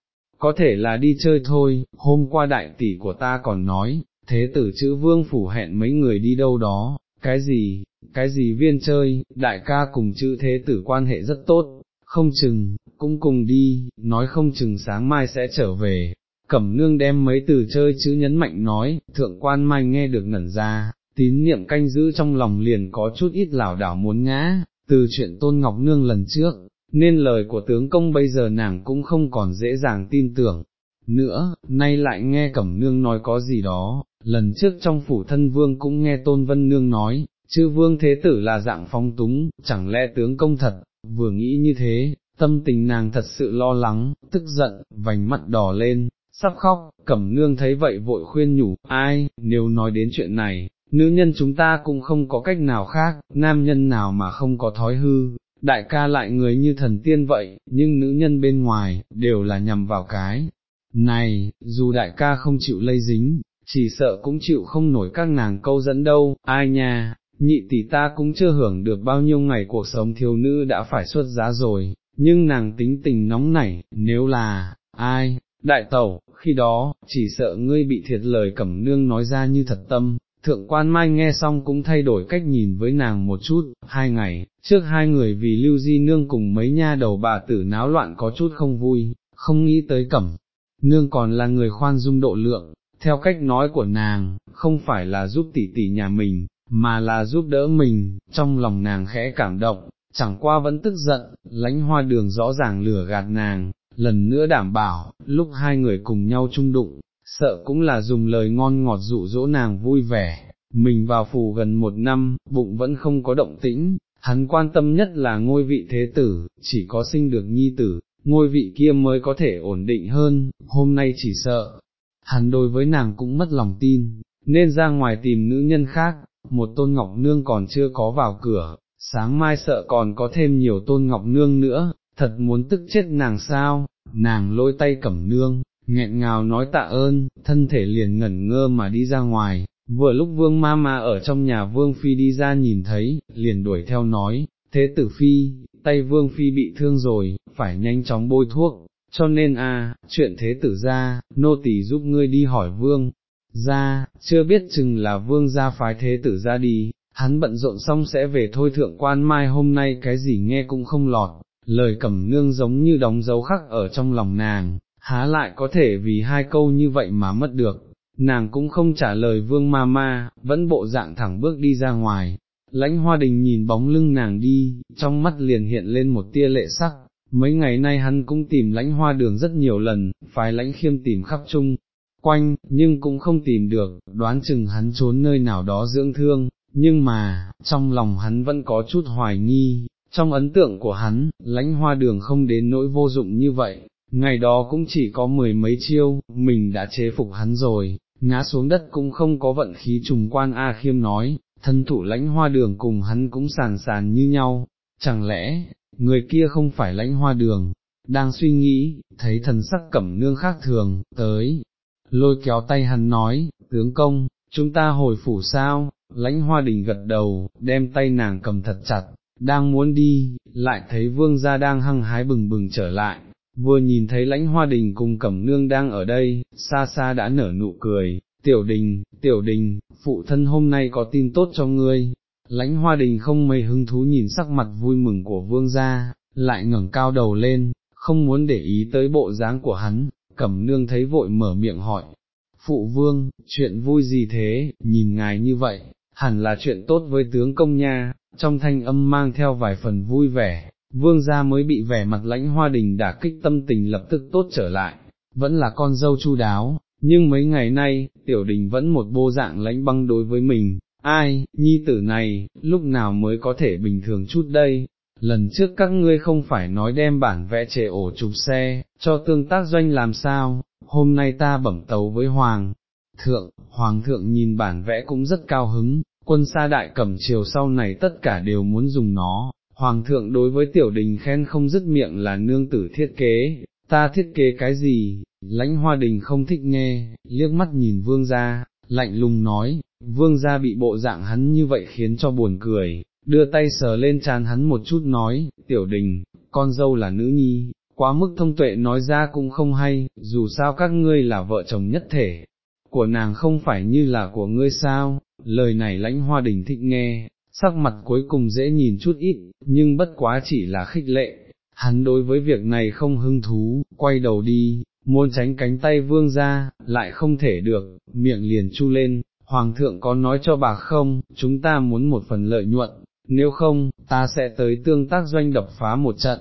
có thể là đi chơi thôi, hôm qua đại tỷ của ta còn nói, thế tử chữ vương phủ hẹn mấy người đi đâu đó, cái gì, cái gì viên chơi, đại ca cùng chữ thế tử quan hệ rất tốt, không chừng, cũng cùng đi, nói không chừng sáng mai sẽ trở về. Cẩm nương đem mấy từ chơi chữ nhấn mạnh nói, thượng quan mai nghe được ngẩn ra, tín niệm canh giữ trong lòng liền có chút ít lảo đảo muốn ngã, từ chuyện tôn ngọc nương lần trước, nên lời của tướng công bây giờ nàng cũng không còn dễ dàng tin tưởng. Nữa, nay lại nghe Cẩm Nương nói có gì đó, lần trước trong phủ thân vương cũng nghe Tôn Vân Nương nói, chư vương thế tử là dạng phong túng, chẳng lẽ tướng công thật, vừa nghĩ như thế, tâm tình nàng thật sự lo lắng, tức giận, vành mắt đỏ lên, sắp khóc, cẩm nương thấy vậy vội khuyên nhủ, ai, nếu nói đến chuyện này, nữ nhân chúng ta cũng không có cách nào khác, nam nhân nào mà không có thói hư, đại ca lại người như thần tiên vậy, nhưng nữ nhân bên ngoài, đều là nhằm vào cái. Này, dù đại ca không chịu lây dính, chỉ sợ cũng chịu không nổi các nàng câu dẫn đâu, ai nha, nhị tỷ ta cũng chưa hưởng được bao nhiêu ngày cuộc sống thiếu nữ đã phải xuất giá rồi, nhưng nàng tính tình nóng nảy, nếu là, ai, đại tẩu, khi đó, chỉ sợ ngươi bị thiệt lời cẩm nương nói ra như thật tâm. Thượng quan mai nghe xong cũng thay đổi cách nhìn với nàng một chút, hai ngày, trước hai người vì lưu di nương cùng mấy nha đầu bà tử náo loạn có chút không vui, không nghĩ tới cẩm, nương còn là người khoan dung độ lượng, theo cách nói của nàng, không phải là giúp tỷ tỷ nhà mình, mà là giúp đỡ mình, trong lòng nàng khẽ cảm động, chẳng qua vẫn tức giận, lãnh hoa đường rõ ràng lừa gạt nàng, lần nữa đảm bảo, lúc hai người cùng nhau chung đụng, sợ cũng là dùng lời ngon ngọt dụ dỗ nàng vui vẻ, mình vào phủ gần một năm, bụng vẫn không có động tĩnh, hắn quan tâm nhất là ngôi vị thế tử, chỉ có sinh được nhi tử, ngôi vị kia mới có thể ổn định hơn, hôm nay chỉ sợ, hắn đối với nàng cũng mất lòng tin, nên ra ngoài tìm nữ nhân khác, một tôn ngọc nương còn chưa có vào cửa, sáng mai sợ còn có thêm nhiều tôn ngọc nương nữa, thật muốn tức chết nàng sao, nàng lôi tay cẩm nương, nghẹn ngào nói tạ ơn, thân thể liền ngẩn ngơ mà đi ra ngoài, vừa lúc vương ma ma ở trong nhà vương phi đi ra nhìn thấy, liền đuổi theo nói, thế tử phi, tay vương phi bị thương rồi, phải nhanh chóng bôi thuốc, cho nên a, chuyện thế tử ra, nô tỳ giúp ngươi đi hỏi vương, ra, chưa biết chừng là vương gia phái thế tử ra đi, hắn bận rộn xong sẽ về thôi thượng quan mai hôm nay cái gì nghe cũng không lọt, lời cẩm nương giống như đóng dấu khắc ở trong lòng nàng, há lại có thể vì hai câu như vậy mà mất được, nàng cũng không trả lời vương ma ma, vẫn bộ dạng thẳng bước đi ra ngoài. Lãnh hoa đình nhìn bóng lưng nàng đi, trong mắt liền hiện lên một tia lệ sắc, mấy ngày nay hắn cũng tìm lãnh hoa đường rất nhiều lần, phái lãnh khiêm tìm khắp chung, quanh, nhưng cũng không tìm được, đoán chừng hắn trốn nơi nào đó dưỡng thương, nhưng mà, trong lòng hắn vẫn có chút hoài nghi, trong ấn tượng của hắn, lãnh hoa đường không đến nỗi vô dụng như vậy, ngày đó cũng chỉ có mười mấy chiêu, mình đã chế phục hắn rồi, ngã xuống đất cũng không có vận khí trùng quan A khiêm nói, thân thủ lãnh hoa đường cùng hắn cũng sàn sàn như nhau, chẳng lẽ, người kia không phải lãnh hoa đường, đang suy nghĩ, thấy thần sắc cẩm nương khác thường, tới, lôi kéo tay hắn nói, tướng công, chúng ta hồi phủ sao, lãnh hoa đình gật đầu, đem tay nàng cầm thật chặt, đang muốn đi, lại thấy vương gia đang hăng hái bừng bừng trở lại, vừa nhìn thấy lãnh hoa đình cùng cẩm nương đang ở đây, xa xa đã nở nụ cười, tiểu đình, tiểu đình, phụ thân hôm nay có tin tốt cho ngươi. Lãnh hoa đình không mây hứng thú nhìn sắc mặt vui mừng của vương gia, lại ngẩng cao đầu lên, không muốn để ý tới bộ dáng của hắn, cẩm nương thấy vội mở miệng hỏi, phụ vương, chuyện vui gì thế, nhìn ngài như vậy, hẳn là chuyện tốt với tướng công nha, trong thanh âm mang theo vài phần vui vẻ, vương gia mới bị vẻ mặt lãnh hoa đình đả kích tâm tình lập tức tốt trở lại, vẫn là con dâu chu đáo, nhưng mấy ngày nay, tiểu đình vẫn một bộ dạng lãnh băng đối với mình, ai, nhi tử này, lúc nào mới có thể bình thường chút đây, lần trước các ngươi không phải nói đem bản vẽ chế ổ chụp xe, cho tương tác doanh làm sao, hôm nay ta bẩm tấu với Hoàng. Thượng, Hoàng thượng nhìn bản vẽ cũng rất cao hứng, quân xa đại cẩm chiều sau này tất cả đều muốn dùng nó, Hoàng thượng đối với tiểu đình khen không dứt miệng là nương tử thiết kế, ta thiết kế cái gì, lãnh hoa đình không thích nghe, liếc mắt nhìn vương gia, lạnh lùng nói, vương gia bị bộ dạng hắn như vậy khiến cho buồn cười, đưa tay sờ lên tràn hắn một chút nói, tiểu đình, con dâu là nữ nhi, quá mức thông tuệ nói ra cũng không hay, dù sao các ngươi là vợ chồng nhất thể, của nàng không phải như là của ngươi sao, lời này lãnh hoa đình thích nghe, sắc mặt cuối cùng dễ nhìn chút ít, nhưng bất quá chỉ là khích lệ, hắn đối với việc này không hứng thú, quay đầu đi, muốn tránh cánh tay vương ra, lại không thể được, miệng liền chu lên, Hoàng thượng có nói cho bà không, chúng ta muốn một phần lợi nhuận, nếu không, ta sẽ tới tương tác doanh đập phá một trận.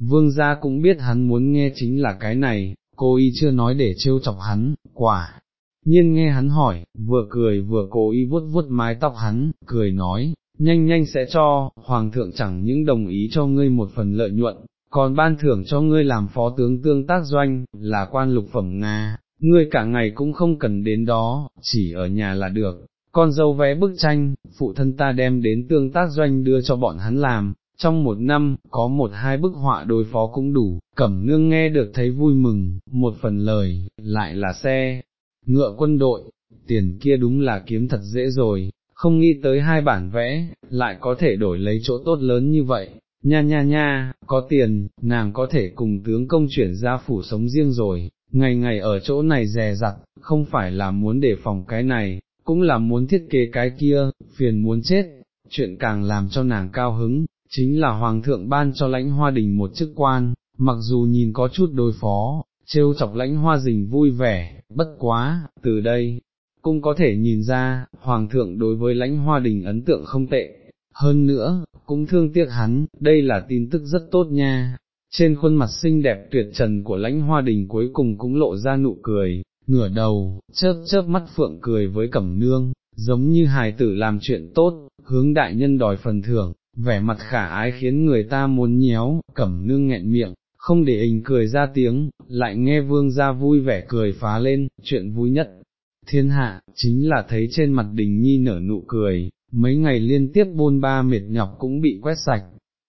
Vương gia cũng biết hắn muốn nghe chính là cái này, cô y chưa nói để trêu chọc hắn, quả. Nhiên nghe hắn hỏi, vừa cười vừa cố ý vuốt vuốt mái tóc hắn, cười nói, nhanh nhanh sẽ cho, hoàng thượng chẳng những đồng ý cho ngươi một phần lợi nhuận, còn ban thưởng cho ngươi làm phó tướng tương tác doanh, là quan lục phẩm Nga, ngươi cả ngày cũng không cần đến đó, chỉ ở nhà là được, con dâu vẽ bức tranh, phụ thân ta đem đến tương tác doanh đưa cho bọn hắn làm, trong một năm, có một hai bức họa đối phó cũng đủ, cẩm nương nghe được thấy vui mừng, một phần lời, lại là xe, ngựa quân đội, tiền kia đúng là kiếm thật dễ rồi, không nghĩ tới hai bản vẽ, lại có thể đổi lấy chỗ tốt lớn như vậy, nha nha nha, có tiền, nàng có thể cùng tướng công chuyển ra phủ sống riêng rồi, ngày ngày ở chỗ này dè dặt, không phải là muốn để phòng cái này, cũng là muốn thiết kế cái kia, phiền muốn chết, chuyện càng làm cho nàng cao hứng, chính là hoàng thượng ban cho lãnh hoa đình một chức quan, mặc dù nhìn có chút đối phó, trêu chọc lãnh hoa đình vui vẻ, bất quá, từ đây, cũng có thể nhìn ra, hoàng thượng đối với lãnh hoa đình ấn tượng không tệ, hơn nữa, cũng thương tiếc hắn, đây là tin tức rất tốt nha. Trên khuôn mặt xinh đẹp tuyệt trần của lãnh hoa đình cuối cùng cũng lộ ra nụ cười, ngửa đầu, chớp chớp mắt phượng cười với cẩm nương, giống như hài tử làm chuyện tốt, hướng đại nhân đòi phần thưởng, vẻ mặt khả ái khiến người ta muốn nhéo, cẩm nương nghẹn miệng, không để hình cười ra tiếng, lại nghe vương gia vui vẻ cười phá lên, chuyện vui nhất. Thiên hạ, chính là thấy trên mặt đình nhi nở nụ cười, mấy ngày liên tiếp bôn ba mệt nhọc cũng bị quét sạch.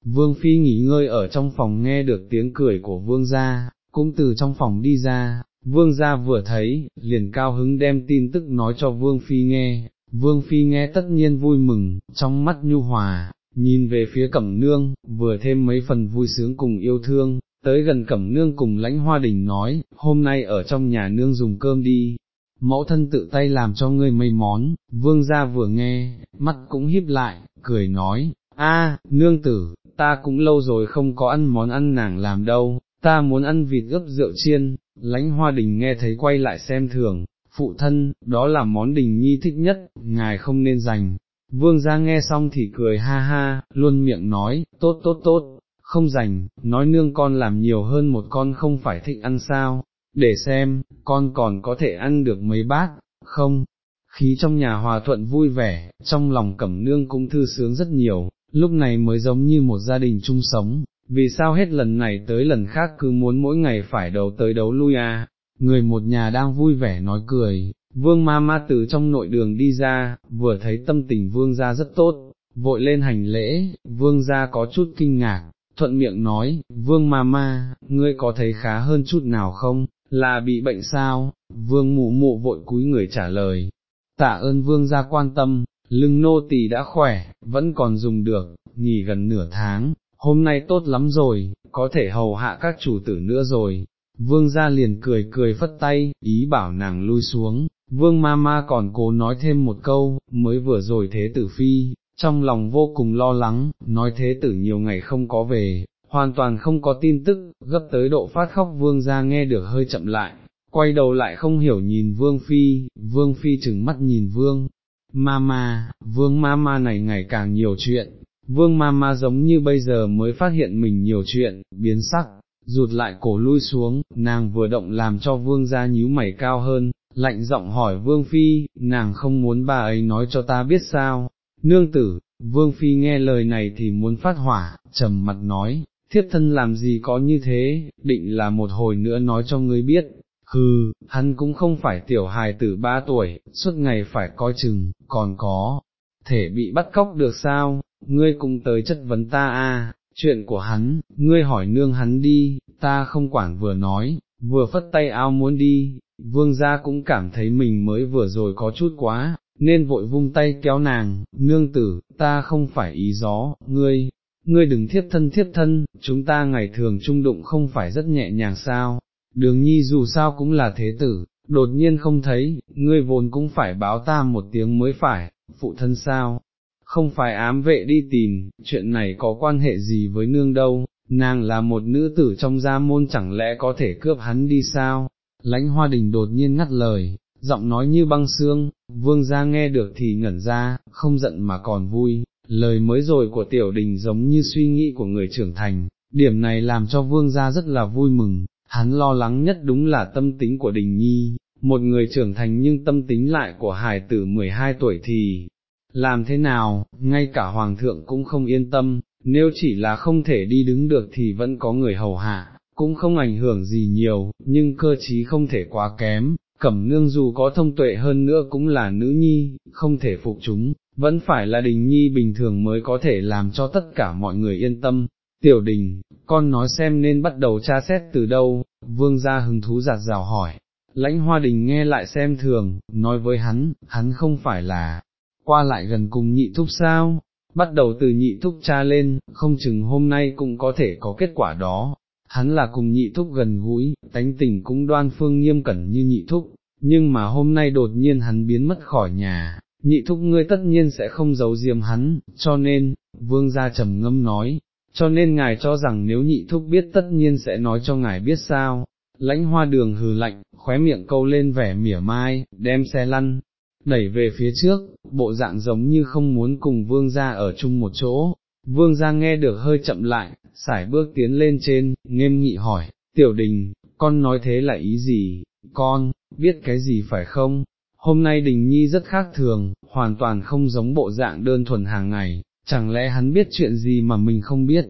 Vương Phi nghỉ ngơi ở trong phòng nghe được tiếng cười của vương gia, cũng từ trong phòng đi ra, vương gia vừa thấy, liền cao hứng đem tin tức nói cho vương phi nghe, vương phi nghe tất nhiên vui mừng, trong mắt nhu hòa, nhìn về phía cẩm nương, vừa thêm mấy phần vui sướng cùng yêu thương, tới gần cẩm nương cùng lãnh hoa đình nói, hôm nay ở trong nhà nương dùng cơm đi, mẫu thân tự tay làm cho ngươi mấy món, vương gia vừa nghe, mắt cũng híp lại, cười nói, a nương tử, ta cũng lâu rồi không có ăn món ăn nàng làm đâu, ta muốn ăn vịt gấp rượu chiên, lãnh hoa đình nghe thấy quay lại xem thường, phụ thân, đó là món đình nhi thích nhất, ngài không nên dành. Vương gia nghe xong thì cười ha ha, luôn miệng nói, tốt tốt tốt, không dành, nói nương con làm nhiều hơn một con không phải thích ăn sao, để xem, con còn có thể ăn được mấy bát, không? Khí trong nhà hòa thuận vui vẻ, trong lòng cẩm nương cũng thư sướng rất nhiều, lúc này mới giống như một gia đình chung sống, vì sao hết lần này tới lần khác cứ muốn mỗi ngày phải đấu tới đấu lui à, người một nhà đang vui vẻ nói cười, vương ma ma từ trong nội đường đi ra, vừa thấy tâm tình vương gia rất tốt, vội lên hành lễ, vương gia có chút kinh ngạc, thuận miệng nói, vương ma ma, ngươi có thấy khá hơn chút nào không, là bị bệnh sao, vương mụ mụ vội cúi người trả lời, tạ ơn vương gia quan tâm, lưng nô tỳ đã khỏe, vẫn còn dùng được, nghỉ gần nửa tháng, hôm nay tốt lắm rồi, có thể hầu hạ các chủ tử nữa rồi. Vương gia liền cười cười phất tay, ý bảo nàng lui xuống, vương ma ma còn cố nói thêm một câu, mới vừa rồi thế tử phi, trong lòng vô cùng lo lắng, nói thế tử nhiều ngày không có về, hoàn toàn không có tin tức, gấp tới độ phát khóc vương gia nghe được hơi chậm lại, quay đầu lại không hiểu nhìn vương phi, vương phi chừng mắt nhìn vương, mama, vương mama này ngày càng nhiều chuyện, vương mama giống như bây giờ mới phát hiện mình nhiều chuyện, biến sắc, rụt lại cổ lui xuống, nàng vừa động làm cho vương gia nhíu mày cao hơn, lạnh giọng hỏi Vương Phi, nàng không muốn bà ấy nói cho ta biết sao, nương tử, Vương Phi nghe lời này thì muốn phát hỏa, trầm mặt nói, thiếp thân làm gì có như thế, định là một hồi nữa nói cho ngươi biết, hừ, hắn cũng không phải tiểu hài tử ba tuổi, suốt ngày phải coi chừng, còn có, thể bị bắt cóc được sao, ngươi cũng tới chất vấn ta a, chuyện của hắn, ngươi hỏi nương hắn đi, ta không quản vừa nói, vừa phất tay ao muốn đi, vương gia cũng cảm thấy mình mới vừa rồi có chút quá, nên vội vung tay kéo nàng, nương tử, ta không phải ý gió, ngươi, ngươi đừng thiết thân thiết thân, chúng ta ngày thường trung đụng không phải rất nhẹ nhàng sao, đường nhi dù sao cũng là thế tử, đột nhiên không thấy, ngươi vốn cũng phải báo ta một tiếng mới phải, phụ thân sao, không phải ám vệ đi tìm, chuyện này có quan hệ gì với nương đâu, nàng là một nữ tử trong gia môn chẳng lẽ có thể cướp hắn đi sao, lãnh hoa đình đột nhiên ngắt lời, giọng nói như băng xương, vương gia nghe được thì ngẩn ra, không giận mà còn vui, lời mới rồi của tiểu đình giống như suy nghĩ của người trưởng thành, điểm này làm cho vương gia rất là vui mừng, hắn lo lắng nhất đúng là tâm tính của đình nhi, một người trưởng thành nhưng tâm tính lại của hài tử 12 tuổi thì, làm thế nào, ngay cả hoàng thượng cũng không yên tâm, nếu chỉ là không thể đi đứng được thì vẫn có người hầu hạ, cũng không ảnh hưởng gì nhiều, nhưng cơ trí không thể quá kém, cẩm nương dù có thông tuệ hơn nữa cũng là nữ nhi, không thể phục chúng, vẫn phải là đình nhi bình thường mới có thể làm cho tất cả mọi người yên tâm. Tiểu đình, con nói xem nên bắt đầu tra xét từ đâu, vương gia hứng thú giạt rào hỏi, lãnh hoa đình nghe lại xem thường, nói với hắn, hắn không phải là, qua lại gần cùng nhị thúc sao, bắt đầu từ nhị thúc cha lên, không chừng hôm nay cũng có thể có kết quả đó, hắn là cùng nhị thúc gần gũi, tánh tình cũng đoan phương nghiêm cẩn như nhị thúc, nhưng mà hôm nay đột nhiên hắn biến mất khỏi nhà, nhị thúc ngươi tất nhiên sẽ không giấu diềm hắn, cho nên, vương gia trầm ngâm nói, cho nên ngài cho rằng nếu nhị thúc biết tất nhiên sẽ nói cho ngài biết sao, lãnh hoa đường hừ lạnh, khóe miệng câu lên vẻ mỉa mai, đem xe lăn, đẩy về phía trước, bộ dạng giống như không muốn cùng vương gia ở chung một chỗ, vương gia nghe được hơi chậm lại, sải bước tiến lên trên, nghiêm nghị hỏi, tiểu đình, con nói thế là ý gì, con, biết cái gì phải không? Hôm nay đình nhi rất khác thường, hoàn toàn không giống bộ dạng đơn thuần hàng ngày, chẳng lẽ hắn biết chuyện gì mà mình không biết?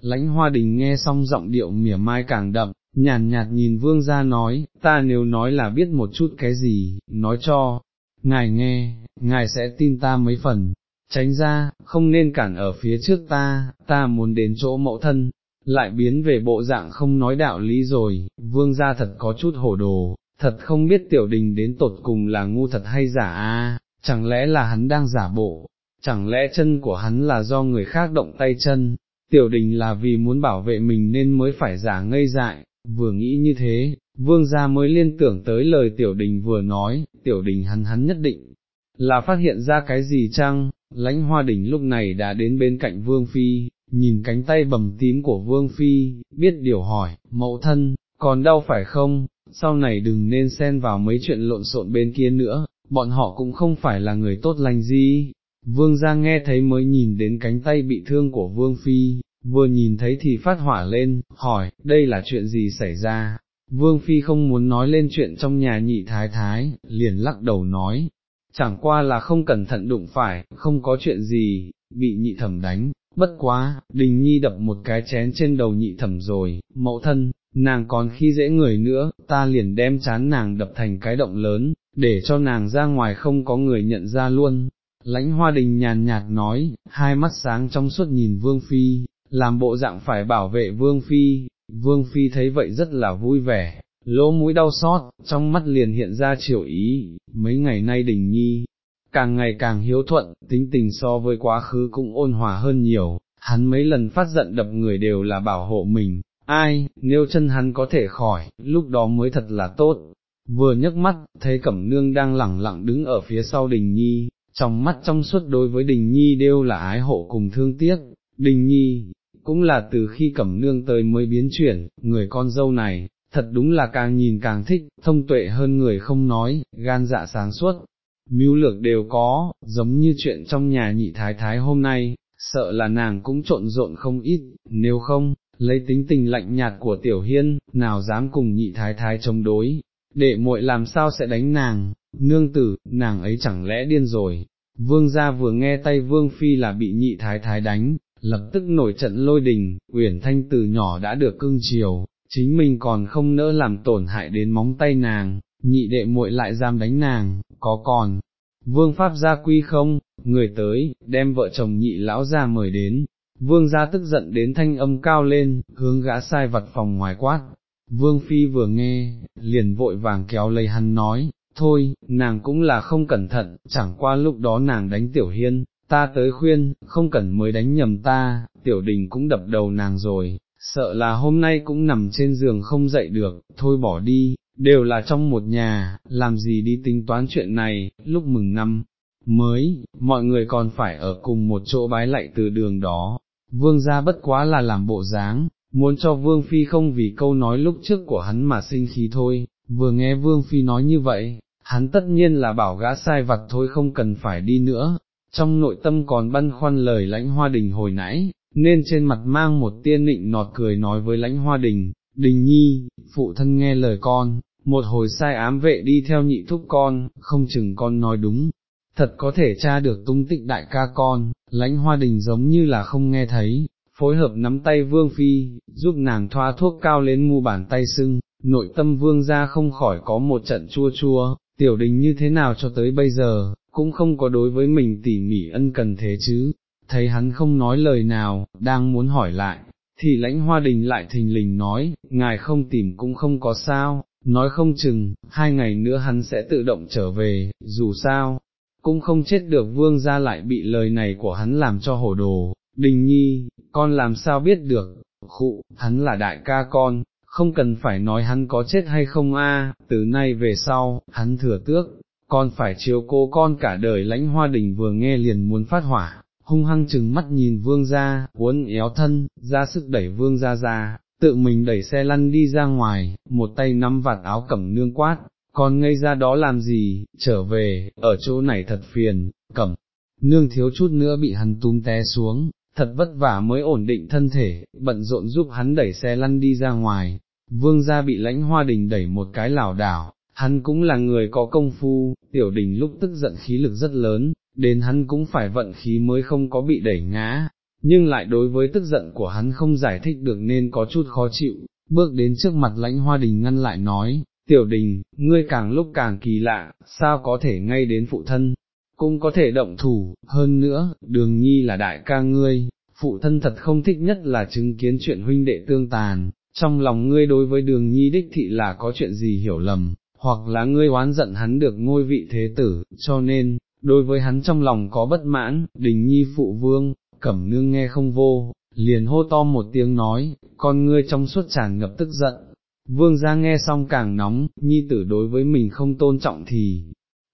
Lãnh hoa đình nghe xong giọng điệu mỉa mai càng đậm, nhàn nhạt nhìn vương gia nói, ta nếu nói là biết một chút cái gì, nói cho, ngài nghe, ngài sẽ tin ta mấy phần, tránh ra, không nên cản ở phía trước ta, ta muốn đến chỗ mẫu thân, lại biến về bộ dạng không nói đạo lý rồi, vương gia thật có chút hổ đồ, thật không biết tiểu đình đến tột cùng là ngu thật hay giả a, chẳng lẽ là hắn đang giả bộ, chẳng lẽ chân của hắn là do người khác động tay chân, tiểu đình là vì muốn bảo vệ mình nên mới phải giả ngây dại, vừa nghĩ như thế, vương gia mới liên tưởng tới lời tiểu đình vừa nói, tiểu đình hắn hắn nhất định là phát hiện ra cái gì chăng, lãnh hoa đỉnh lúc này đã đến bên cạnh vương phi, nhìn cánh tay bầm tím của vương phi, biết điều hỏi, mẫu thân, còn đau phải không, sau này đừng nên xen vào mấy chuyện lộn xộn bên kia nữa, bọn họ cũng không phải là người tốt lành gì. Vương ra nghe thấy mới nhìn đến cánh tay bị thương của Vương Phi, vừa nhìn thấy thì phát hỏa lên, hỏi, đây là chuyện gì xảy ra? Vương Phi không muốn nói lên chuyện trong nhà nhị thái thái, liền lắc đầu nói, chẳng qua là không cẩn thận đụng phải, không có chuyện gì, bị nhị thẩm đánh, bất quá, đình nhi đập một cái chén trên đầu nhị thẩm rồi, mẫu thân, nàng còn khi dễ người nữa, ta liền đem chán nàng đập thành cái động lớn, để cho nàng ra ngoài không có người nhận ra luôn. Lãnh hoa đình nhàn nhạt nói, hai mắt sáng trong suốt nhìn Vương Phi, làm bộ dạng phải bảo vệ Vương Phi, Vương Phi thấy vậy rất là vui vẻ, lỗ mũi đau xót, trong mắt liền hiện ra chiều ý, mấy ngày nay đình nhi, càng ngày càng hiếu thuận, tính tình so với quá khứ cũng ôn hòa hơn nhiều, hắn mấy lần phát giận đập người đều là bảo hộ mình, ai, nếu chân hắn có thể khỏi, lúc đó mới thật là tốt. Vừa nhấc mắt, thấy Cẩm Nương đang lẳng lặng đứng ở phía sau Đình Nhi, trong mắt trong suốt đối với Đình Nhi đều là ái hộ cùng thương tiếc, Đình Nhi, cũng là từ khi Cẩm Nương tới mới biến chuyển, người con dâu này, thật đúng là càng nhìn càng thích, thông tuệ hơn người không nói, gan dạ sáng suốt, mưu lược đều có, giống như chuyện trong nhà nhị thái thái hôm nay, sợ là nàng cũng trộn rộn không ít, nếu không, lấy tính tình lạnh nhạt của tiểu hiên, nào dám cùng nhị thái thái chống đối, đệ muội làm sao sẽ đánh nàng, nương tử, nàng ấy chẳng lẽ điên rồi, vương gia vừa nghe tay vương phi là bị nhị thái thái đánh, lập tức nổi trận lôi đình, uyển thanh từ nhỏ đã được cưng chiều, chính mình còn không nỡ làm tổn hại đến móng tay nàng, nhị đệ muội lại dám đánh nàng, có còn, vương pháp gia quy không, người tới, đem vợ chồng nhị lão ra mời đến, vương gia tức giận đến thanh âm cao lên, hướng gã sai vặt phòng ngoài quát, vương phi vừa nghe, liền vội vàng kéo lấy hắn nói, thôi, nàng cũng là không cẩn thận, chẳng qua lúc đó nàng đánh tiểu hiên, ta tới khuyên, không cần mới đánh nhầm ta, tiểu đình cũng đập đầu nàng rồi, sợ là hôm nay cũng nằm trên giường không dậy được, thôi bỏ đi, đều là trong một nhà, làm gì đi tính toán chuyện này, lúc mừng năm mới, mọi người còn phải ở cùng một chỗ bái lạy từ đường đó, vương gia bất quá là làm bộ dáng, muốn cho vương phi không vì câu nói lúc trước của hắn mà sinh khí thôi, vừa nghe vương phi nói như vậy, hắn tất nhiên là bảo gã sai vặt thôi không cần phải đi nữa, trong nội tâm còn băn khoăn lời lãnh hoa đình hồi nãy, nên trên mặt mang một tiên nịnh nọt cười nói với lãnh hoa đình, đình nhi, phụ thân nghe lời con, một hồi sai ám vệ đi theo nhị thúc con, không chừng con nói đúng, thật có thể tra được tung tịnh đại ca con, lãnh hoa đình giống như là không nghe thấy, phối hợp nắm tay vương phi, giúp nàng thoa thuốc cao lên mu bàn tay sưng, nội tâm vương ra không khỏi có một trận chua chua, tiểu đình như thế nào cho tới bây giờ, cũng không có đối với mình tỉ mỉ ân cần thế chứ, thấy hắn không nói lời nào, đang muốn hỏi lại, thì lãnh hoa đình lại thình lình nói, ngài không tìm cũng không có sao, nói không chừng, hai ngày nữa hắn sẽ tự động trở về, dù sao, cũng không chết được vương ra lại bị lời này của hắn làm cho hổ đồ, đình nhi, con làm sao biết được, khụ, hắn là đại ca con, không cần phải nói hắn có chết hay không a. từ nay về sau, hắn thừa tước, con phải chiếu cô con cả đời lãnh hoa đình vừa nghe liền muốn phát hỏa, hung hăng chừng mắt nhìn vương ra, uốn éo thân, ra sức đẩy vương ra ra, tự mình đẩy xe lăn đi ra ngoài, một tay nắm vạt áo cẩm nương quát, còn ngây ra đó làm gì, trở về, ở chỗ này thật phiền, cẩm, nương thiếu chút nữa bị hắn túm té xuống, thật vất vả mới ổn định thân thể, bận rộn giúp hắn đẩy xe lăn đi ra ngoài, vương gia bị lãnh hoa đình đẩy một cái lảo đảo, hắn cũng là người có công phu, tiểu đình lúc tức giận khí lực rất lớn, đến hắn cũng phải vận khí mới không có bị đẩy ngã, nhưng lại đối với tức giận của hắn không giải thích được nên có chút khó chịu, bước đến trước mặt lãnh hoa đình ngăn lại nói, tiểu đình, ngươi càng lúc càng kỳ lạ, sao có thể ngay đến phụ thân, cũng có thể động thủ, hơn nữa, đường nhi là đại ca ngươi, phụ thân thật không thích nhất là chứng kiến chuyện huynh đệ tương tàn, trong lòng ngươi đối với đường nhi đích thị là có chuyện gì hiểu lầm, hoặc là ngươi oán giận hắn được ngôi vị thế tử, cho nên, đối với hắn trong lòng có bất mãn, đình nhi phụ vương, cẩm nương nghe không vô, liền hô to một tiếng nói, con ngươi trong suốt tràn ngập tức giận. Vương gia nghe xong càng nóng, nhi tử đối với mình không tôn trọng thì,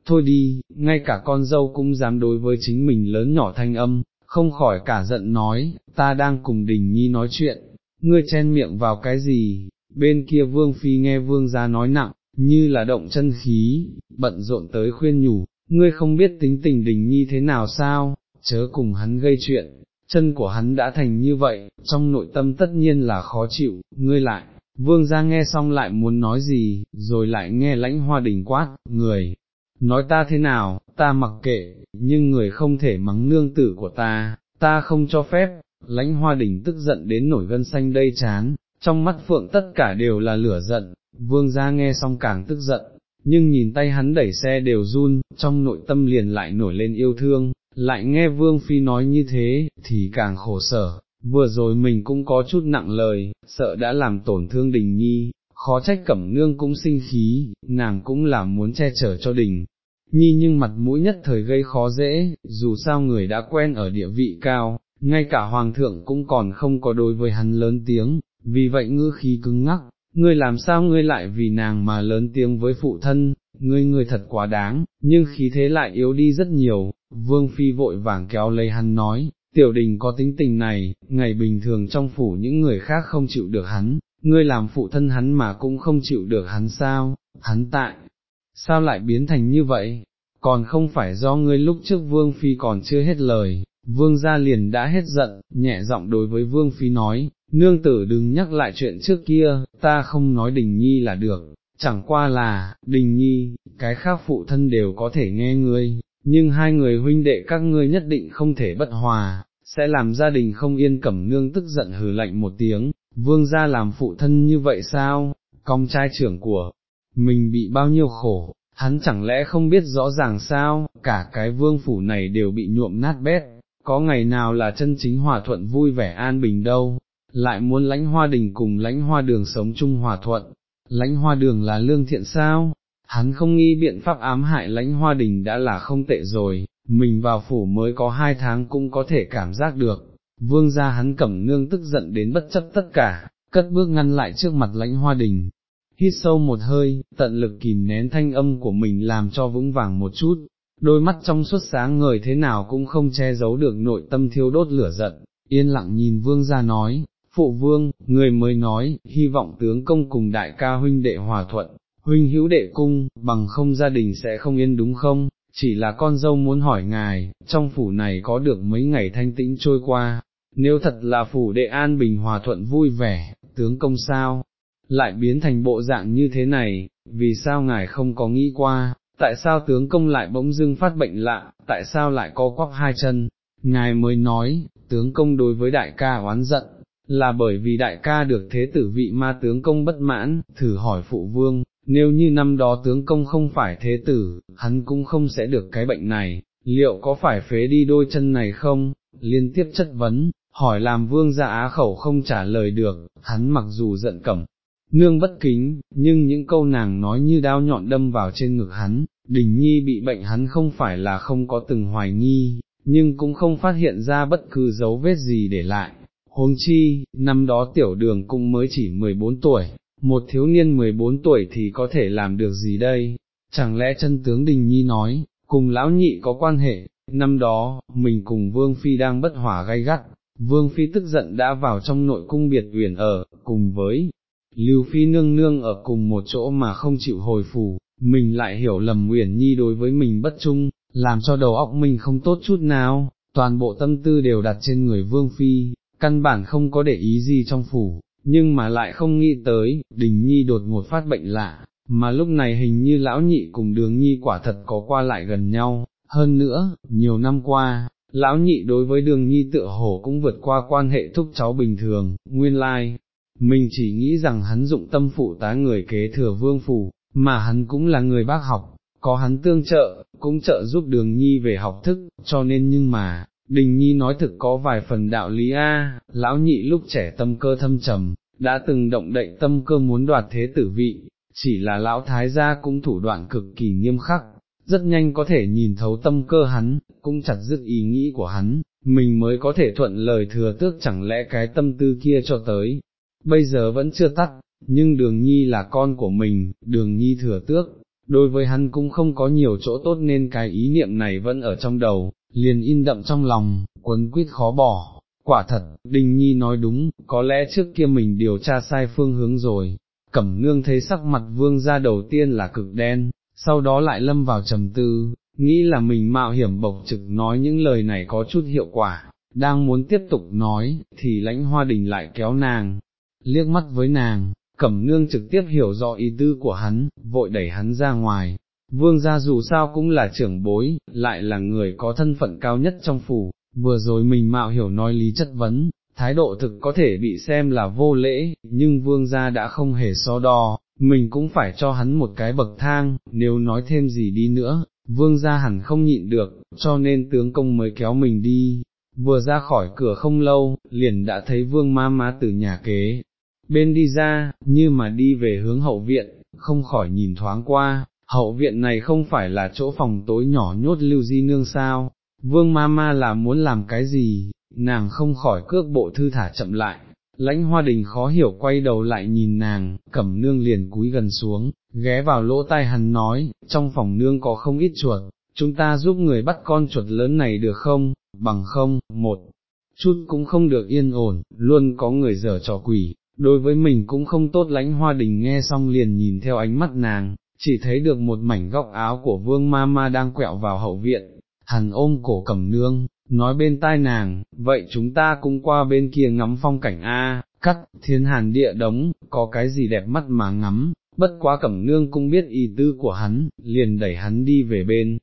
thôi đi, ngay cả con dâu cũng dám đối với chính mình lớn nhỏ thanh âm, không khỏi cả giận nói, ta đang cùng đình nhi nói chuyện, ngươi chen miệng vào cái gì, bên kia vương phi nghe vương gia nói nặng, như là động chân khí, bận rộn tới khuyên nhủ, ngươi không biết tính tình đình nhi thế nào sao, chớ cùng hắn gây chuyện, chân của hắn đã thành như vậy, trong nội tâm tất nhiên là khó chịu, ngươi lại, vương ra nghe xong lại muốn nói gì, rồi lại nghe lãnh hoa đình quát, người, nói ta thế nào, ta mặc kệ, nhưng người không thể mắng nương tử của ta, ta không cho phép, lãnh hoa đình tức giận đến nổi gân xanh đây chán, trong mắt phượng tất cả đều là lửa giận, vương ra nghe xong càng tức giận, nhưng nhìn tay hắn đẩy xe đều run, trong nội tâm liền lại nổi lên yêu thương, lại nghe vương phi nói như thế, thì càng khổ sở, vừa rồi mình cũng có chút nặng lời, sợ đã làm tổn thương đình nhi, khó trách cẩm nương cũng sinh khí, nàng cũng là muốn che chở cho đình. Nhi nhưng mặt mũi nhất thời gây khó dễ, dù sao người đã quen ở địa vị cao, ngay cả hoàng thượng cũng còn không có đối với hắn lớn tiếng, vì vậy ngư khí cứng ngắc, ngươi làm sao ngươi lại vì nàng mà lớn tiếng với phụ thân, ngươi ngươi thật quá đáng, nhưng khí thế lại yếu đi rất nhiều, vương phi vội vàng kéo lấy hắn nói, tiểu đình có tính tình này, ngày bình thường trong phủ những người khác không chịu được hắn, ngươi làm phụ thân hắn mà cũng không chịu được hắn sao, hắn tại, sao lại biến thành như vậy, còn không phải do ngươi lúc trước vương phi còn chưa hết lời, vương gia liền đã hết giận, nhẹ giọng đối với vương phi nói, nương tử đừng nhắc lại chuyện trước kia, ta không nói đình nhi là được, chẳng qua là, đình nhi, cái khác phụ thân đều có thể nghe ngươi, nhưng hai người huynh đệ các ngươi nhất định không thể bất hòa, sẽ làm gia đình không yên cẩm nương tức giận hừ lạnh một tiếng, vương gia làm phụ thân như vậy sao, con trai trưởng của mình bị bao nhiêu khổ, hắn chẳng lẽ không biết rõ ràng sao, cả cái vương phủ này đều bị nhuộm nát bét, có ngày nào là chân chính hòa thuận vui vẻ an bình đâu, lại muốn lãnh hoa đình cùng lãnh hoa đường sống chung hòa thuận, lãnh hoa đường là lương thiện sao, hắn không nghi biện pháp ám hại lãnh hoa đình đã là không tệ rồi, mình vào phủ mới có hai tháng cũng có thể cảm giác được, vương gia hắn cẩm nương tức giận đến bất chấp tất cả, cất bước ngăn lại trước mặt lãnh hoa đình, hít sâu một hơi, tận lực kìm nén thanh âm của mình làm cho vững vàng một chút, đôi mắt trong suốt sáng ngời thế nào cũng không che giấu được nội tâm thiêu đốt lửa giận, yên lặng nhìn vương gia nói, phụ vương, người mới nói, hy vọng tướng công cùng đại ca huynh đệ hòa thuận, huynh hữu đệ cung, bằng không gia đình sẽ không yên đúng không, chỉ là con dâu muốn hỏi ngài, trong phủ này có được mấy ngày thanh tĩnh trôi qua, nếu thật là phủ đệ an bình hòa thuận vui vẻ, tướng công sao, lại biến thành bộ dạng như thế này, vì sao ngài không có nghĩ qua, tại sao tướng công lại bỗng dưng phát bệnh lạ, tại sao lại co quắp hai chân, ngài mới nói, tướng công đối với đại ca oán giận, là bởi vì đại ca được thế tử vị ma tướng công bất mãn, thử hỏi phụ vương, nếu như năm đó tướng công không phải thế tử, hắn cũng không sẽ được cái bệnh này, liệu có phải phế đi đôi chân này không, liên tiếp chất vấn, hỏi làm vương gia á khẩu không trả lời được, hắn mặc dù giận cẩm, nương bất kính, nhưng những câu nàng nói như đao nhọn đâm vào trên ngực hắn, đình nhi bị bệnh hắn không phải là không có từng hoài nghi, nhưng cũng không phát hiện ra bất cứ dấu vết gì để lại. Huống chi, năm đó tiểu đường cũng mới chỉ 14 tuổi, một thiếu niên 14 tuổi thì có thể làm được gì đây, chẳng lẽ chân tướng Đình Nhi nói, cùng lão nhị có quan hệ, năm đó, mình cùng Vương Phi đang bất hỏa gay gắt, Vương Phi tức giận đã vào trong nội cung biệt uyển ở, cùng với Lưu Phi nương nương ở cùng một chỗ mà không chịu hồi phủ, mình lại hiểu lầm Uyển Nhi đối với mình bất trung, làm cho đầu óc mình không tốt chút nào, toàn bộ tâm tư đều đặt trên người Vương Phi, căn bản không có để ý gì trong phủ, nhưng mà lại không nghĩ tới, Đình Nhi đột ngột phát bệnh lạ, mà lúc này hình như lão nhị cùng đường nhi quả thật có qua lại gần nhau, hơn nữa, nhiều năm qua, lão nhị đối với đường nhi tựa hổ cũng vượt qua quan hệ thúc cháu bình thường, nguyên lai, mình chỉ nghĩ rằng hắn dụng tâm phụ tá người kế thừa vương phủ, mà hắn cũng là người bác học, có hắn tương trợ, cũng trợ giúp đường nhi về học thức, cho nên nhưng mà, đình nhi nói thực có vài phần đạo lý a, lão nhị lúc trẻ tâm cơ thâm trầm, đã từng động đậy tâm cơ muốn đoạt thế tử vị, chỉ là lão thái gia cũng thủ đoạn cực kỳ nghiêm khắc, rất nhanh có thể nhìn thấu tâm cơ hắn, cũng chặt dứt ý nghĩ của hắn, mình mới có thể thuận lời thừa tước chẳng lẽ cái tâm tư kia cho tới, bây giờ vẫn chưa tắt, nhưng đường nhi là con của mình, đường nhi thừa tước, đối với hắn cũng không có nhiều chỗ tốt nên cái ý niệm này vẫn ở trong đầu, liền in đậm trong lòng, quấn quýt khó bỏ. Quả thật, Đình Nhi nói đúng, có lẽ trước kia mình điều tra sai phương hướng rồi, cẩm nương thấy sắc mặt vương ra đầu tiên là cực đen, sau đó lại lâm vào trầm tư, nghĩ là mình mạo hiểm bộc trực nói những lời này có chút hiệu quả, đang muốn tiếp tục nói, thì lãnh hoa đình lại kéo nàng, liếc mắt với nàng, cẩm nương trực tiếp hiểu rõ ý tư của hắn, vội đẩy hắn ra ngoài. Vương gia dù sao cũng là trưởng bối, lại là người có thân phận cao nhất trong phủ, vừa rồi mình mạo hiểu nói lý chất vấn, thái độ thực có thể bị xem là vô lễ, nhưng vương gia đã không hề so đo, mình cũng phải cho hắn một cái bậc thang, nếu nói thêm gì đi nữa, vương gia hẳn không nhịn được, cho nên tướng công mới kéo mình đi. Vừa ra khỏi cửa không lâu, liền đã thấy vương ma má từ nhà kế, bên đi ra, như mà đi về hướng hậu viện, không khỏi nhìn thoáng qua, hậu viện này không phải là chỗ phòng tối nhỏ nhốt lưu di nương sao, vương ma ma là muốn làm cái gì, nàng không khỏi cước bộ thư thả chậm lại, lãnh hoa đình khó hiểu quay đầu lại nhìn nàng, cẩm nương liền cúi gần xuống, ghé vào lỗ tai hắn nói, trong phòng nương có không ít chuột, chúng ta giúp người bắt con chuột lớn này được không, bằng không, một chút cũng không được yên ổn, luôn có người dở trò quỷ, đối với mình cũng không tốt lãnh hoa đình nghe xong liền nhìn theo ánh mắt nàng, chỉ thấy được một mảnh góc áo của vương ma ma đang quẹo vào hậu viện, hắn ôm cổ cầm nương, nói bên tai nàng, vậy chúng ta cũng qua bên kia ngắm phong cảnh A, cắt, thiên hàn địa đống, có cái gì đẹp mắt mà ngắm, bất quá cẩm nương cũng biết ý tư của hắn, liền đẩy hắn đi về bên,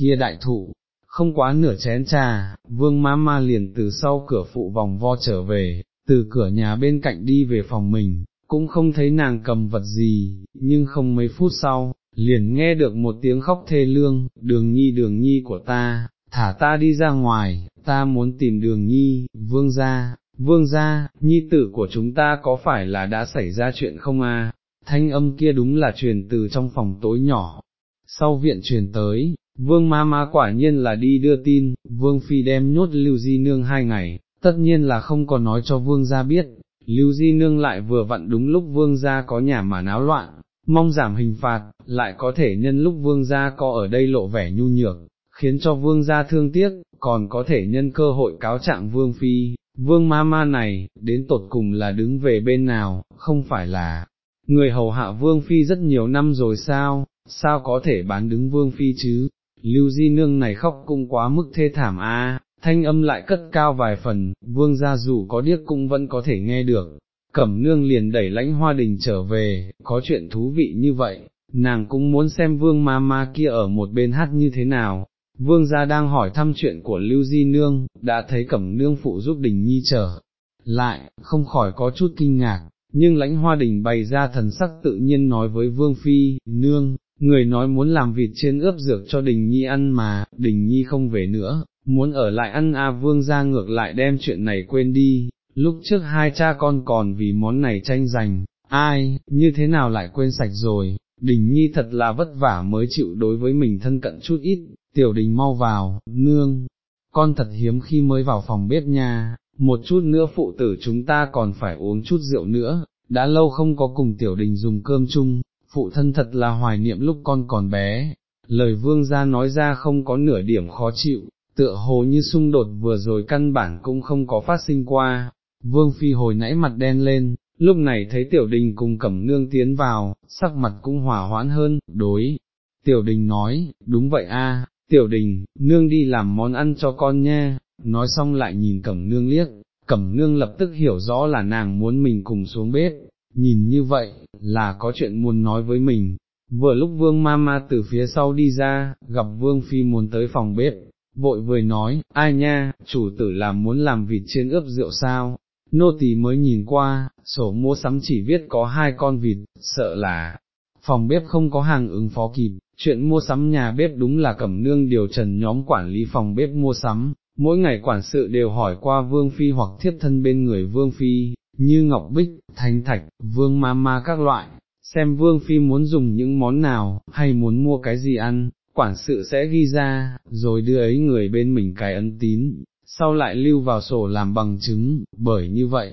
kia đại thụ, không quá nửa chén trà, vương ma ma liền từ sau cửa phụ vòng vo trở về, từ cửa nhà bên cạnh đi về phòng mình, cũng không thấy nàng cầm vật gì, nhưng không mấy phút sau, liền nghe được một tiếng khóc thê lương, đường nhi đường nhi của ta, thả ta đi ra ngoài, ta muốn tìm đường nhi, vương gia, vương gia, nhi tử của chúng ta có phải là đã xảy ra chuyện không a? thanh âm kia đúng là truyền từ trong phòng tối nhỏ, sau viện truyền tới, vương ma ma quả nhiên là đi đưa tin, vương phi đem nhốt lưu di nương hai ngày, tất nhiên là không có nói cho vương gia biết, lưu di nương lại vừa vặn đúng lúc vương gia có nhà mà náo loạn, mong giảm hình phạt, lại có thể nhân lúc vương gia có ở đây lộ vẻ nhu nhược, khiến cho vương gia thương tiếc, còn có thể nhân cơ hội cáo trạng vương phi, vương ma ma này, đến tột cùng là đứng về bên nào, không phải là, người hầu hạ vương phi rất nhiều năm rồi sao, sao có thể bán đứng vương phi chứ, lưu di nương này khóc cũng quá mức thê thảm a thanh âm lại cất cao vài phần, vương gia dù có điếc cũng vẫn có thể nghe được, cẩm nương liền đẩy lãnh hoa đình trở về, có chuyện thú vị như vậy, nàng cũng muốn xem vương ma ma kia ở một bên hát như thế nào. Vương gia đang hỏi thăm chuyện của Lưu Di Nương, đã thấy cẩm nương phụ giúp đình nhi trở lại, không khỏi có chút kinh ngạc, nhưng lãnh hoa đình bày ra thần sắc tự nhiên nói với Vương Phi, Nương, người nói muốn làm vịt trên ướp dược cho đình nhi ăn mà, đình nhi không về nữa, muốn ở lại ăn a vương ra ngược lại đem chuyện này quên đi, lúc trước hai cha con còn vì món này tranh giành, ai, như thế nào lại quên sạch rồi, đình nhi thật là vất vả mới chịu đối với mình thân cận chút ít, tiểu đình mau vào, nương, con thật hiếm khi mới vào phòng bếp nha, một chút nữa phụ tử chúng ta còn phải uống chút rượu nữa, đã lâu không có cùng tiểu đình dùng cơm chung, phụ thân thật là hoài niệm lúc con còn bé, lời vương gia nói ra không có nửa điểm khó chịu, tựa hồ như xung đột vừa rồi căn bản cũng không có phát sinh qua, vương phi hồi nãy mặt đen lên, lúc này thấy tiểu đình cùng cẩm nương tiến vào, sắc mặt cũng hòa hoãn hơn, đối, tiểu đình nói, đúng vậy a, tiểu đình, nương đi làm món ăn cho con nha, nói xong lại nhìn cẩm nương liếc, cẩm nương lập tức hiểu rõ là nàng muốn mình cùng xuống bếp, nhìn như vậy, là có chuyện muốn nói với mình. Vừa lúc vương ma ma từ phía sau đi ra, gặp vương phi muốn tới phòng bếp, vội vừa nói, ai nha, chủ tử làm muốn làm vịt trên ướp rượu sao, nô tỳ mới nhìn qua, sổ mua sắm chỉ viết có hai con vịt, sợ là, phòng bếp không có hàng ứng phó kịp, chuyện mua sắm nhà bếp đúng là cẩm nương điều trần nhóm quản lý phòng bếp mua sắm, mỗi ngày quản sự đều hỏi qua vương phi hoặc thiếp thân bên người vương phi, như ngọc bích, thanh thạch, vương ma ma các loại, xem vương phi muốn dùng những món nào, hay muốn mua cái gì ăn, quản sự sẽ ghi ra, rồi đưa ấy người bên mình cái ấn tín, sau lại lưu vào sổ làm bằng chứng, bởi như vậy,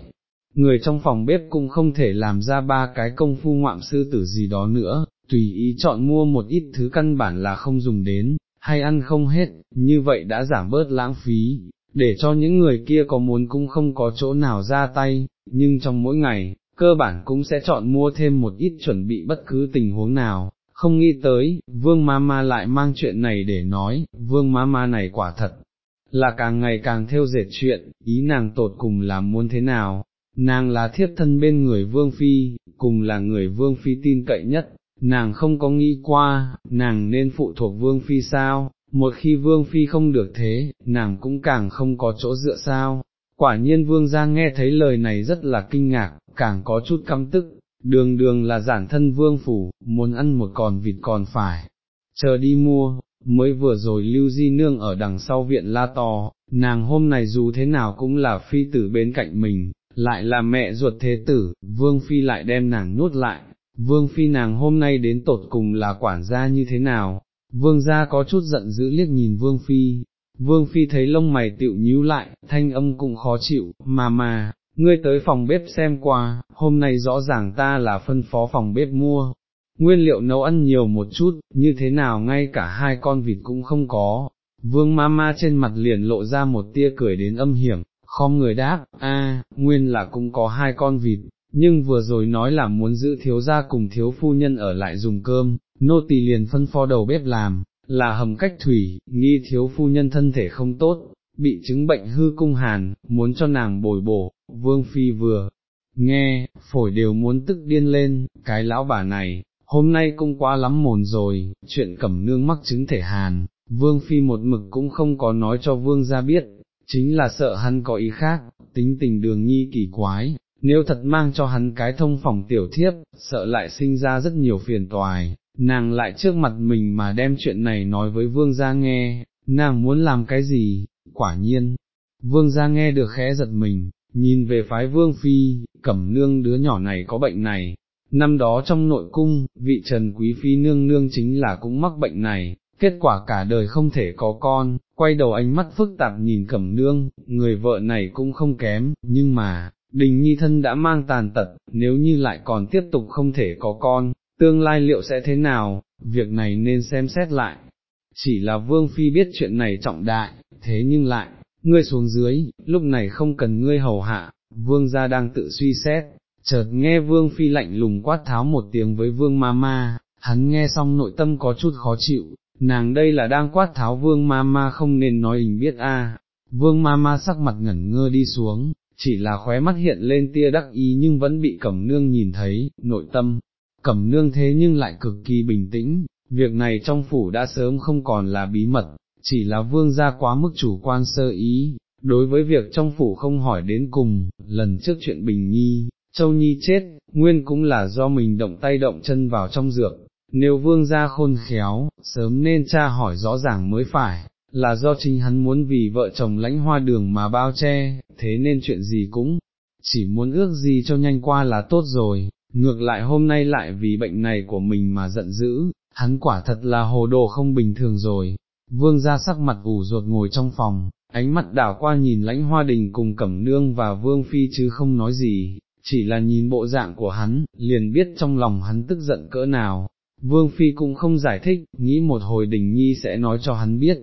người trong phòng bếp cũng không thể làm ra ba cái công phu ngoạm sư tử gì đó nữa, tùy ý chọn mua một ít thứ căn bản là không dùng đến, hay ăn không hết, như vậy đã giảm bớt lãng phí, để cho những người kia có muốn cũng không có chỗ nào ra tay, nhưng trong mỗi ngày, cơ bản cũng sẽ chọn mua thêm một ít chuẩn bị bất cứ tình huống nào, không nghĩ tới, vương ma ma lại mang chuyện này để nói, vương ma ma này quả thật, là càng ngày càng theo dệt chuyện, ý nàng tột cùng là muốn thế nào, nàng là thiếp thân bên người vương phi, cùng là người vương phi tin cậy nhất, nàng không có nghĩ qua, nàng nên phụ thuộc vương phi sao, một khi vương phi không được thế, nàng cũng càng không có chỗ dựa sao. Quả nhiên vương gia nghe thấy lời này rất là kinh ngạc, càng có chút căm tức, đường đường là giản thân vương phủ, muốn ăn một con vịt còn phải, chờ đi mua, mới vừa rồi lưu di nương ở đằng sau viện la to, nàng hôm này dù thế nào cũng là phi tử bên cạnh mình, lại là mẹ ruột thế tử, vương phi lại đem nàng nuốt lại, vương phi nàng hôm nay đến tột cùng là quản gia như thế nào, vương gia có chút giận dữ liếc nhìn vương phi, vương phi thấy lông mày tiệu nhíu lại, thanh âm cũng khó chịu, mà mà, ngươi tới phòng bếp xem qua, hôm nay rõ ràng ta là phân phó phòng bếp mua, nguyên liệu nấu ăn nhiều một chút, như thế nào ngay cả hai con vịt cũng không có, vương ma ma trên mặt liền lộ ra một tia cười đến âm hiểm, khom người đáp, a, nguyên là cũng có hai con vịt, nhưng vừa rồi nói là muốn giữ thiếu gia cùng thiếu phu nhân ở lại dùng cơm, nô tỳ liền phân phó đầu bếp làm, là hầm cách thủy, nghi thiếu phu nhân thân thể không tốt, bị chứng bệnh hư cung hàn, muốn cho nàng bồi bổ, vương phi vừa nghe, phổi đều muốn tức điên lên, cái lão bà này, hôm nay cũng quá lắm mồn rồi, chuyện cẩm nương mắc chứng thể hàn, vương phi một mực cũng không có nói cho vương ra biết, chính là sợ hắn có ý khác, tính tình đường nhi kỳ quái, nếu thật mang cho hắn cái thông phòng tiểu thiếp, sợ lại sinh ra rất nhiều phiền toài, nàng lại trước mặt mình mà đem chuyện này nói với vương gia nghe, nàng muốn làm cái gì, quả nhiên, vương gia nghe được khẽ giật mình, nhìn về phái vương phi, cẩm nương đứa nhỏ này có bệnh này, năm đó trong nội cung, vị trần quý phi nương nương chính là cũng mắc bệnh này, kết quả cả đời không thể có con, quay đầu ánh mắt phức tạp nhìn cẩm nương, người vợ này cũng không kém, nhưng mà, đình nhi thân đã mang tàn tật, nếu như lại còn tiếp tục không thể có con, tương lai liệu sẽ thế nào, việc này nên xem xét lại. Chỉ là vương phi biết chuyện này trọng đại, thế nhưng lại, ngươi xuống dưới, lúc này không cần ngươi hầu hạ, vương gia đang tự suy xét, chợt nghe vương phi lạnh lùng quát tháo một tiếng với vương ma ma, hắn nghe xong nội tâm có chút khó chịu, nàng đây là đang quát tháo vương ma ma không nên nói hình biết a. vương ma ma sắc mặt ngẩn ngơ đi xuống, chỉ là khóe mắt hiện lên tia đắc ý nhưng vẫn bị cẩm nương nhìn thấy, nội tâm, cẩm nương thế nhưng lại cực kỳ bình tĩnh, việc này trong phủ đã sớm không còn là bí mật, chỉ là vương gia quá mức chủ quan sơ ý, đối với việc trong phủ không hỏi đến cùng, lần trước chuyện Bình Nhi, Châu Nhi chết, nguyên cũng là do mình động tay động chân vào trong dược, nếu vương gia khôn khéo, sớm nên tra hỏi rõ ràng mới phải, là do chính hắn muốn vì vợ chồng lãnh hoa đường mà bao che, thế nên chuyện gì cũng, chỉ muốn ước gì cho nhanh qua là tốt rồi, ngược lại hôm nay lại vì bệnh này của mình mà giận dữ, hắn quả thật là hồ đồ không bình thường rồi, vương gia sắc mặt ủ ruột ngồi trong phòng, ánh mắt đảo qua nhìn lãnh hoa đình cùng cẩm nương và vương phi chứ không nói gì, chỉ là nhìn bộ dạng của hắn, liền biết trong lòng hắn tức giận cỡ nào, vương phi cũng không giải thích, nghĩ một hồi đình nhi sẽ nói cho hắn biết.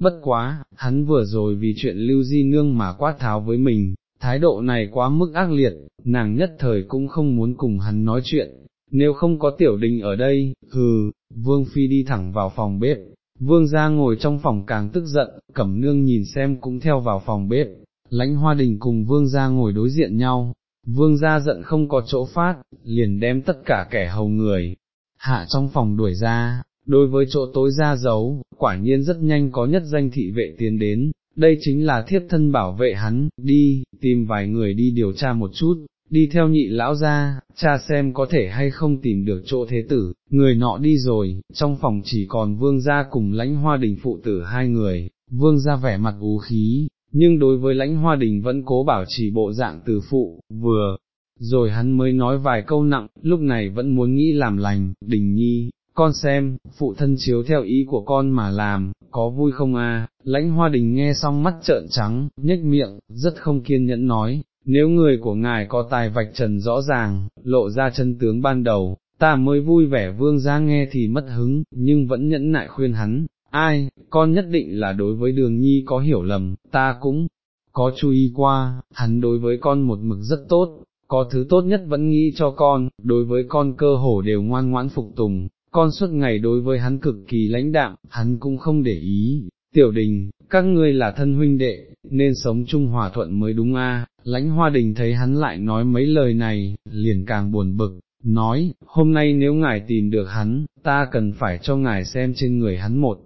Bất quá, hắn vừa rồi vì chuyện lưu di nương mà quát tháo với mình, thái độ này quá mức ác liệt, nàng nhất thời cũng không muốn cùng hắn nói chuyện, nếu không có tiểu đình ở đây, hừ, vương phi đi thẳng vào phòng bếp, vương gia ngồi trong phòng càng tức giận, cẩm nương nhìn xem cũng theo vào phòng bếp, lãnh hoa đình cùng vương gia ngồi đối diện nhau, vương gia giận không có chỗ phát, liền đem tất cả kẻ hầu người, hạ trong phòng đuổi ra, đối với chỗ tối ra giấu, quả nhiên rất nhanh có nhất danh thị vệ tiến đến, đây chính là thiếp thân bảo vệ hắn, đi, tìm vài người đi điều tra một chút, đi theo nhị lão ra, cha xem có thể hay không tìm được chỗ thế tử, người nọ đi rồi, trong phòng chỉ còn vương gia cùng lãnh hoa đình phụ tử hai người, vương gia vẻ mặt ú khí, nhưng đối với lãnh hoa đình vẫn cố bảo trì bộ dạng từ phụ, vừa, rồi hắn mới nói vài câu nặng, lúc này vẫn muốn nghĩ làm lành, đình nhi, con xem, phụ thân chiếu theo ý của con mà làm, có vui không a? lãnh hoa đình nghe xong mắt trợn trắng, nhếch miệng, rất không kiên nhẫn nói, nếu người của ngài có tài vạch trần rõ ràng, lộ ra chân tướng ban đầu, ta mới vui vẻ vương ra nghe thì mất hứng, nhưng vẫn nhẫn nại khuyên hắn, ai, con nhất định là đối với đường nhi có hiểu lầm, ta cũng có chú ý qua, hắn đối với con một mực rất tốt, có thứ tốt nhất vẫn nghĩ cho con, đối với con cơ hồ đều ngoan ngoãn phục tùng, con suốt ngày đối với hắn cực kỳ lãnh đạm, hắn cũng không để ý, tiểu đình, các ngươi là thân huynh đệ, nên sống chung hòa thuận mới đúng a. lãnh hoa đình thấy hắn lại nói mấy lời này, liền càng buồn bực, nói, hôm nay nếu ngài tìm được hắn, ta cần phải cho ngài xem trên người hắn một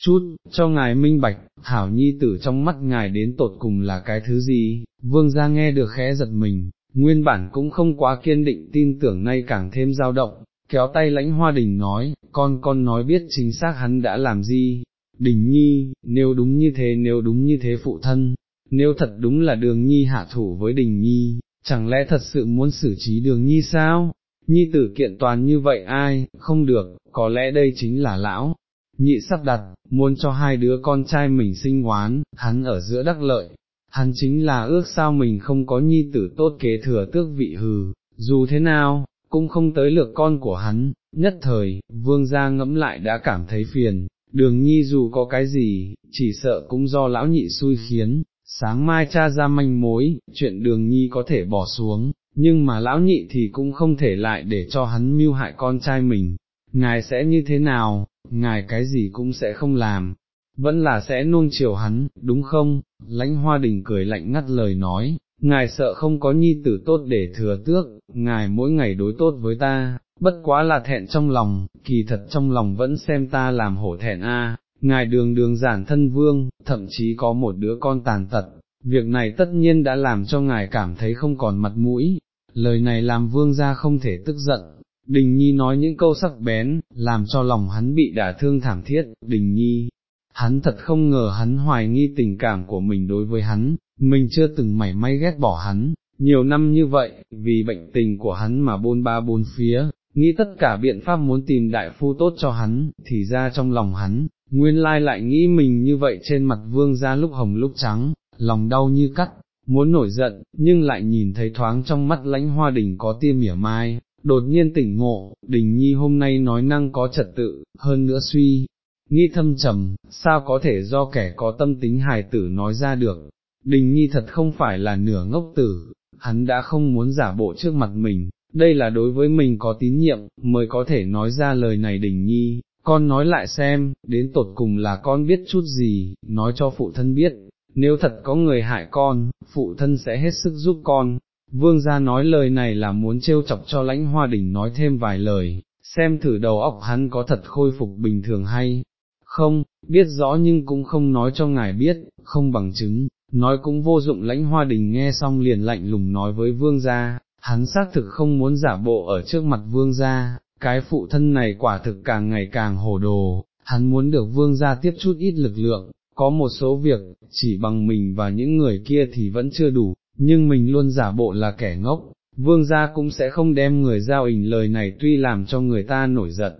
chút, cho ngài minh bạch, hảo nhi tử trong mắt ngài đến tột cùng là cái thứ gì, vương gia nghe được khẽ giật mình, nguyên bản cũng không quá kiên định tin tưởng nay càng thêm dao động, kéo tay lãnh hoa đình nói, con con nói biết chính xác hắn đã làm gì, đình nhi, nếu đúng như thế nếu đúng như thế phụ thân, nếu thật đúng là đường nhi hạ thủ với đình nhi, chẳng lẽ thật sự muốn xử trí đường nhi sao? Nhi tử kiện toàn như vậy ai, không được, có lẽ đây chính là lão, nhị sắp đặt, muốn cho hai đứa con trai mình sinh oán, hắn ở giữa đắc lợi, hắn chính là ước sao mình không có nhi tử tốt kế thừa tước vị hừ, dù thế nào, cũng không tới lượt con của hắn, nhất thời, vương gia ngẫm lại đã cảm thấy phiền, đường nhi dù có cái gì, chỉ sợ cũng do lão nhị xui khiến, sáng mai cha ra manh mối, chuyện đường nhi có thể bỏ xuống, nhưng mà lão nhị thì cũng không thể lại để cho hắn mưu hại con trai mình, ngài sẽ như thế nào, ngài cái gì cũng sẽ không làm, vẫn là sẽ nuông chiều hắn, đúng không, lãnh hoa đình cười lạnh ngắt lời nói, ngài sợ không có nhi tử tốt để thừa tước, ngài mỗi ngày đối tốt với ta, bất quá là thẹn trong lòng, kỳ thật trong lòng vẫn xem ta làm hổ thẹn a. ngài đường đường giản thân vương, thậm chí có một đứa con tàn tật, việc này tất nhiên đã làm cho ngài cảm thấy không còn mặt mũi, lời này làm vương gia không thể tức giận. Đình Nhi nói những câu sắc bén, làm cho lòng hắn bị đả thương thảm thiết, Đình Nhi, hắn thật không ngờ hắn hoài nghi tình cảm của mình đối với hắn, mình chưa từng mảy may ghét bỏ hắn, nhiều năm như vậy, vì bệnh tình của hắn mà bôn ba bôn phía, nghĩ tất cả biện pháp muốn tìm đại phu tốt cho hắn, thì ra trong lòng hắn, nguyên lai lại nghĩ mình như vậy trên mặt vương ra lúc hồng lúc trắng, lòng đau như cắt, muốn nổi giận, nhưng lại nhìn thấy thoáng trong mắt lãnh hoa đình có tia mỉa mai, đột nhiên tỉnh ngộ, đình nhi hôm nay nói năng có trật tự, hơn nữa suy, nghĩ thâm trầm, sao có thể do kẻ có tâm tính hài tử nói ra được, đình nhi thật không phải là nửa ngốc tử, hắn đã không muốn giả bộ trước mặt mình, đây là đối với mình có tín nhiệm, mới có thể nói ra lời này đỉnh nhi, con nói lại xem, đến tột cùng là con biết chút gì, nói cho phụ thân biết, nếu thật có người hại con, phụ thân sẽ hết sức giúp con. Vương gia nói lời này là muốn trêu chọc cho lãnh hoa đình nói thêm vài lời, xem thử đầu óc hắn có thật khôi phục bình thường hay, không, biết rõ nhưng cũng không nói cho ngài biết, không bằng chứng, nói cũng vô dụng lãnh hoa đình nghe xong liền lạnh lùng nói với vương gia, hắn xác thực không muốn giả bộ ở trước mặt vương gia, cái phụ thân này quả thực càng ngày càng hồ đồ, hắn muốn được vương gia tiếp chút ít lực lượng, có một số việc, chỉ bằng mình và những người kia thì vẫn chưa đủ, nhưng mình luôn giả bộ là kẻ ngốc, vương gia cũng sẽ không đem người giao ỉnh lời này tuy làm cho người ta nổi giận,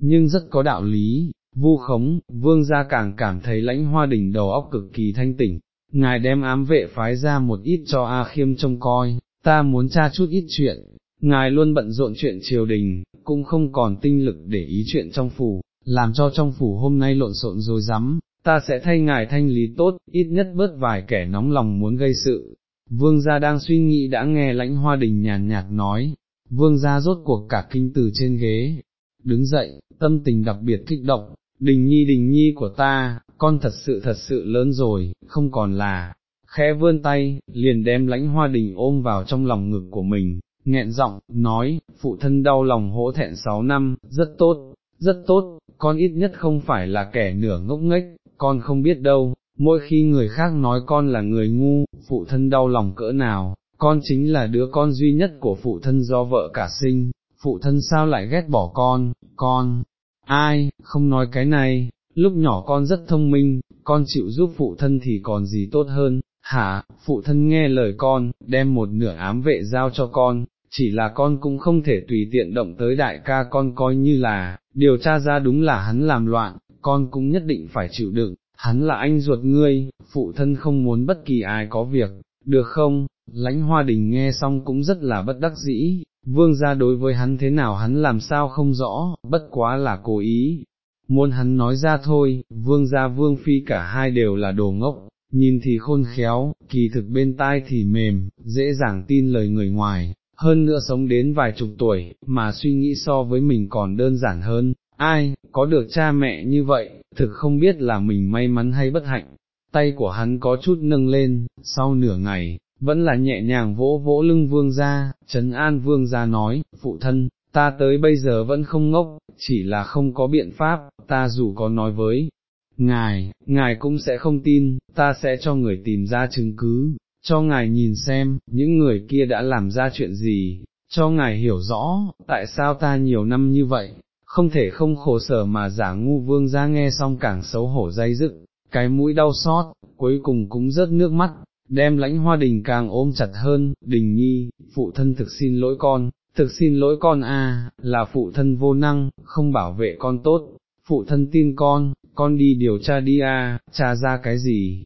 nhưng rất có đạo lý, vu khống, vương gia càng cảm thấy lãnh hoa đình đầu óc cực kỳ thanh tỉnh, ngài đem ám vệ phái ra một ít cho A khiêm trông coi, ta muốn tra chút ít chuyện, ngài luôn bận rộn chuyện triều đình, cũng không còn tinh lực để ý chuyện trong phủ, làm cho trong phủ hôm nay lộn xộn rồi rắm, ta sẽ thay ngài thanh lý tốt, ít nhất bớt vài kẻ nóng lòng muốn gây sự. Vương gia đang suy nghĩ đã nghe lãnh hoa đình nhàn nhạt nói, vương gia rốt cuộc cả kinh từ trên ghế, đứng dậy, tâm tình đặc biệt kích động, đình nhi đình nhi của ta, con thật sự thật sự lớn rồi, không còn là, khẽ vươn tay, liền đem lãnh hoa đình ôm vào trong lòng ngực của mình, nghẹn giọng, nói, phụ thân đau lòng hỗ thẹn sáu năm, rất tốt, rất tốt, con ít nhất không phải là kẻ nửa ngốc nghếch, con không biết đâu, mỗi khi người khác nói con là người ngu, phụ thân đau lòng cỡ nào, con chính là đứa con duy nhất của phụ thân do vợ cả sinh, phụ thân sao lại ghét bỏ con, con, ai, không nói cái này, lúc nhỏ con rất thông minh, con chịu giúp phụ thân thì còn gì tốt hơn, hả, phụ thân nghe lời con, đem một nửa ám vệ giao cho con, chỉ là con cũng không thể tùy tiện động tới đại ca con coi như là, điều tra ra đúng là hắn làm loạn, con cũng nhất định phải chịu đựng, hắn là anh ruột ngươi, phụ thân không muốn bất kỳ ai có việc, được không, lãnh hoa đình nghe xong cũng rất là bất đắc dĩ, vương gia đối với hắn thế nào hắn làm sao không rõ, bất quá là cố ý, muốn hắn nói ra thôi, vương gia vương phi cả hai đều là đồ ngốc, nhìn thì khôn khéo, kỳ thực bên tai thì mềm, dễ dàng tin lời người ngoài, hơn nữa sống đến vài chục tuổi, mà suy nghĩ so với mình còn đơn giản hơn, ai, có được cha mẹ như vậy, thực không biết là mình may mắn hay bất hạnh, tay của hắn có chút nâng lên, sau nửa ngày, vẫn là nhẹ nhàng vỗ vỗ lưng vương gia, trấn an vương gia nói, phụ thân, ta tới bây giờ vẫn không ngốc, chỉ là không có biện pháp, ta dù có nói với ngài, ngài cũng sẽ không tin, ta sẽ cho người tìm ra chứng cứ, cho ngài nhìn xem, những người kia đã làm ra chuyện gì, cho ngài hiểu rõ, tại sao ta nhiều năm như vậy, không thể không khổ sở mà giả ngu vương ra nghe xong càng xấu hổ dây dứt, cái mũi đau xót, cuối cùng cũng rớt nước mắt, đem lãnh hoa đình càng ôm chặt hơn, đình nhi, phụ thân thực xin lỗi con, thực xin lỗi con a, là phụ thân vô năng, không bảo vệ con tốt, phụ thân tin con, con đi điều tra đi a, tra ra cái gì,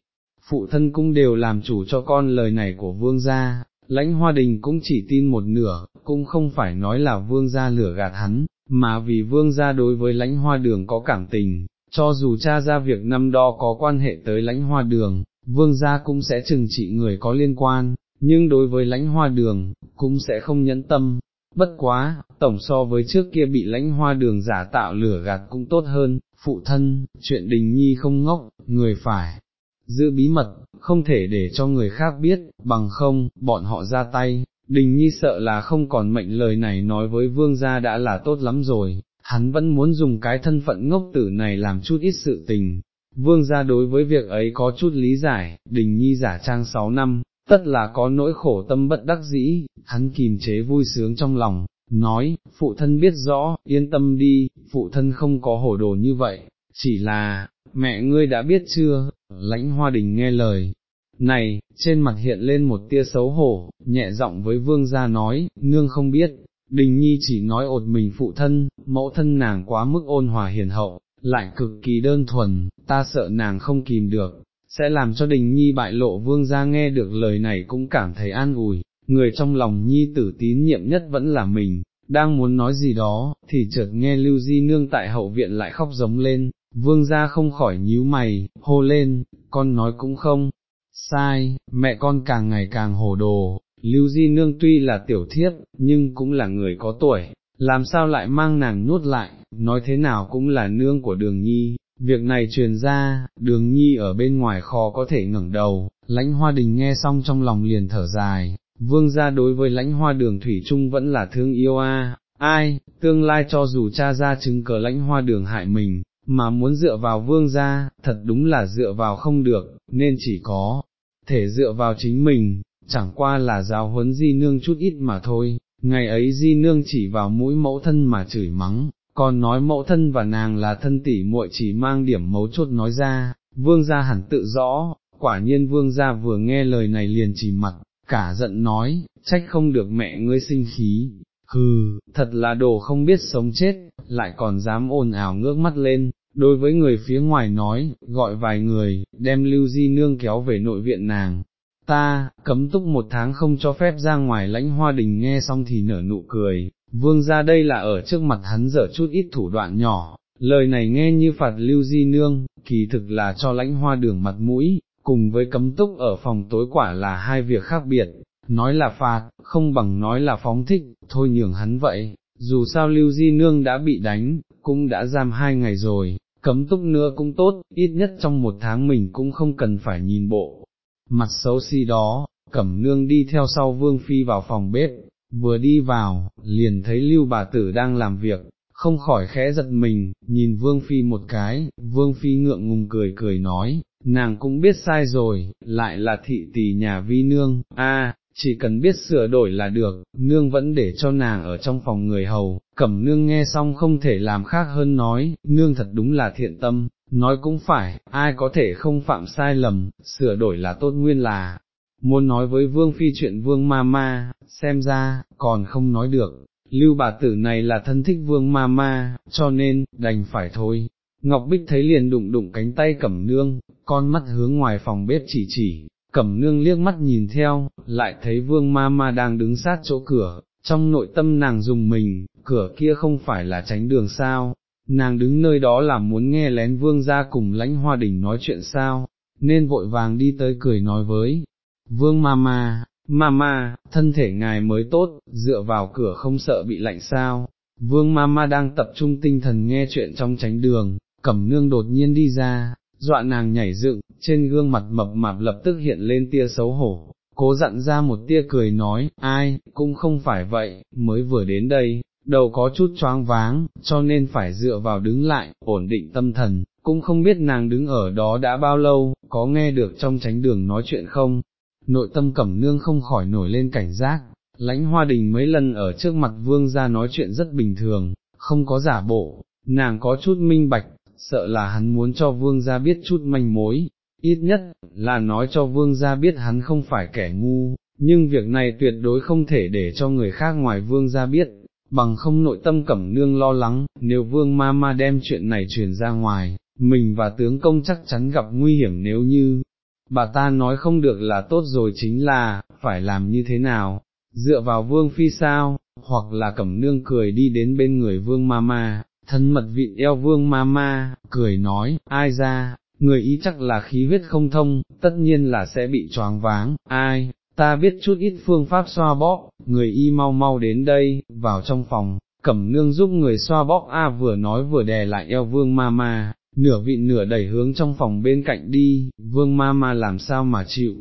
phụ thân cũng đều làm chủ cho con lời này của vương gia, lãnh hoa đình cũng chỉ tin một nửa, cũng không phải nói là vương gia lửa gạt hắn, mà vì vương gia đối với lãnh hoa đường có cảm tình, cho dù cha ra việc năm đo có quan hệ tới lãnh hoa đường, vương gia cũng sẽ trừng trị người có liên quan, nhưng đối với lãnh hoa đường, cũng sẽ không nhẫn tâm. Bất quá, tổng so với trước kia bị lãnh hoa đường giả tạo lửa gạt cũng tốt hơn, phụ thân, chuyện đình nhi không ngốc, người phải, giữ bí mật, không thể để cho người khác biết, bằng không, bọn họ ra tay, đình nhi sợ là không còn mệnh lời này nói với vương gia đã là tốt lắm rồi, hắn vẫn muốn dùng cái thân phận ngốc tử này làm chút ít sự tình. Vương gia đối với việc ấy có chút lý giải, đình nhi giả trang 6 năm, tất là có nỗi khổ tâm bất đắc dĩ, hắn kìm chế vui sướng trong lòng, nói, phụ thân biết rõ, yên tâm đi, phụ thân không có hổ đồ như vậy, chỉ là, mẹ ngươi đã biết chưa, lãnh hoa đình nghe lời. Này, trên mặt hiện lên một tia xấu hổ, nhẹ giọng với vương gia nói, nương không biết, đình nhi chỉ nói ột mình phụ thân, mẫu thân nàng quá mức ôn hòa hiền hậu, lại cực kỳ đơn thuần, ta sợ nàng không kìm được, sẽ làm cho đình nhi bại lộ vương gia nghe được lời này cũng cảm thấy an ủi, người trong lòng nhi tử tín nhiệm nhất vẫn là mình, đang muốn nói gì đó, thì chợt nghe lưu di nương tại hậu viện lại khóc giống lên, vương gia không khỏi nhíu mày, hô lên, con nói cũng không, sai, mẹ con càng ngày càng hồ đồ, lưu di nương tuy là tiểu thiếp, nhưng cũng là người có tuổi, làm sao lại mang nàng nuốt lại, nói thế nào cũng là nương của đường nhi, việc này truyền ra, đường nhi ở bên ngoài kho có thể ngẩng đầu, lãnh hoa đình nghe xong trong lòng liền thở dài, vương gia đối với lãnh hoa đường thủy trung vẫn là thương yêu a. ai, tương lai cho dù cha ra chứng cờ lãnh hoa đường hại mình, mà muốn dựa vào vương gia, thật đúng là dựa vào không được, nên chỉ có, thể dựa vào chính mình, chẳng qua là giáo huấn di nương chút ít mà thôi, ngày ấy di nương chỉ vào mũi mẫu thân mà chửi mắng, còn nói mẫu thân và nàng là thân tỷ muội chỉ mang điểm mấu chốt nói ra, vương gia hẳn tự rõ, quả nhiên vương gia vừa nghe lời này liền chỉ mặt, cả giận nói, trách không được mẹ ngươi sinh khí, hừ, thật là đồ không biết sống chết, lại còn dám ồn ào ngước mắt lên, đối với người phía ngoài nói, gọi vài người, đem lưu di nương kéo về nội viện nàng. Ta, cấm túc một tháng không cho phép ra ngoài lãnh hoa đình nghe xong thì nở nụ cười, vương ra đây là ở trước mặt hắn dở chút ít thủ đoạn nhỏ, lời này nghe như phạt lưu di nương, kỳ thực là cho lãnh hoa đường mặt mũi, cùng với cấm túc ở phòng tối quả là hai việc khác biệt, nói là phạt, không bằng nói là phóng thích, thôi nhường hắn vậy, dù sao lưu di nương đã bị đánh, cũng đã giam hai ngày rồi, cấm túc nữa cũng tốt, ít nhất trong một tháng mình cũng không cần phải nhìn bộ. Mặt xấu xí si đó, cẩm nương đi theo sau vương phi vào phòng bếp, vừa đi vào, liền thấy lưu bà tử đang làm việc, không khỏi khẽ giật mình, nhìn vương phi một cái, vương phi ngượng ngùng cười cười nói, nàng cũng biết sai rồi, lại là thị tỷ nhà vi nương, a chỉ cần biết sửa đổi là được, nương vẫn để cho nàng ở trong phòng người hầu, cẩm nương nghe xong không thể làm khác hơn nói, nương thật đúng là thiện tâm, nói cũng phải, ai có thể không phạm sai lầm, sửa đổi là tốt nguyên là, muốn nói với vương phi chuyện vương ma ma, xem ra, còn không nói được, lưu bà tử này là thân thích vương ma ma, cho nên, đành phải thôi. Ngọc Bích thấy liền đụng đụng cánh tay cẩm nương, con mắt hướng ngoài phòng bếp chỉ chỉ, cẩm nương liếc mắt nhìn theo, lại thấy vương ma ma đang đứng sát chỗ cửa, trong nội tâm nàng dùng mình, cửa kia không phải là tránh đường sao, nàng đứng nơi đó là muốn nghe lén vương ra cùng lãnh hoa đỉnh nói chuyện sao, nên vội vàng đi tới cười nói với, vương ma ma, ma ma, thân thể ngài mới tốt, dựa vào cửa không sợ bị lạnh sao, vương ma ma đang tập trung tinh thần nghe chuyện trong tránh đường, cẩm nương đột nhiên đi ra, dọa nàng nhảy dựng, trên gương mặt mập mạp lập tức hiện lên tia xấu hổ, cố dặn ra một tia cười nói, ai, cũng không phải vậy, mới vừa đến đây, đầu có chút choáng váng, cho nên phải dựa vào đứng lại, ổn định tâm thần, cũng không biết nàng đứng ở đó đã bao lâu, có nghe được trong tránh đường nói chuyện không, nội tâm cẩm nương không khỏi nổi lên cảnh giác, lãnh hoa đình mấy lần ở trước mặt vương ra nói chuyện rất bình thường, không có giả bộ, nàng có chút minh bạch, sợ là hắn muốn cho vương gia biết chút manh mối, ít nhất, là nói cho vương gia biết hắn không phải kẻ ngu, nhưng việc này tuyệt đối không thể để cho người khác ngoài vương gia biết, bằng không nội tâm cẩm nương lo lắng, nếu vương ma ma đem chuyện này truyền ra ngoài, mình và tướng công chắc chắn gặp nguy hiểm nếu như, bà ta nói không được là tốt rồi chính là, phải làm như thế nào, dựa vào vương phi sao, hoặc là cẩm nương cười đi đến bên người vương ma ma, thân mật vịn eo vương ma ma, cười nói, ai ra, người ý chắc là khí huyết không thông, tất nhiên là sẽ bị choáng váng, ai, ta biết chút ít phương pháp xoa bóp, người y mau mau đến đây, vào trong phòng, cẩm nương giúp người xoa bóp. A vừa nói vừa đè lại eo vương ma ma, nửa vịn nửa đẩy hướng trong phòng bên cạnh đi, vương ma ma làm sao mà chịu,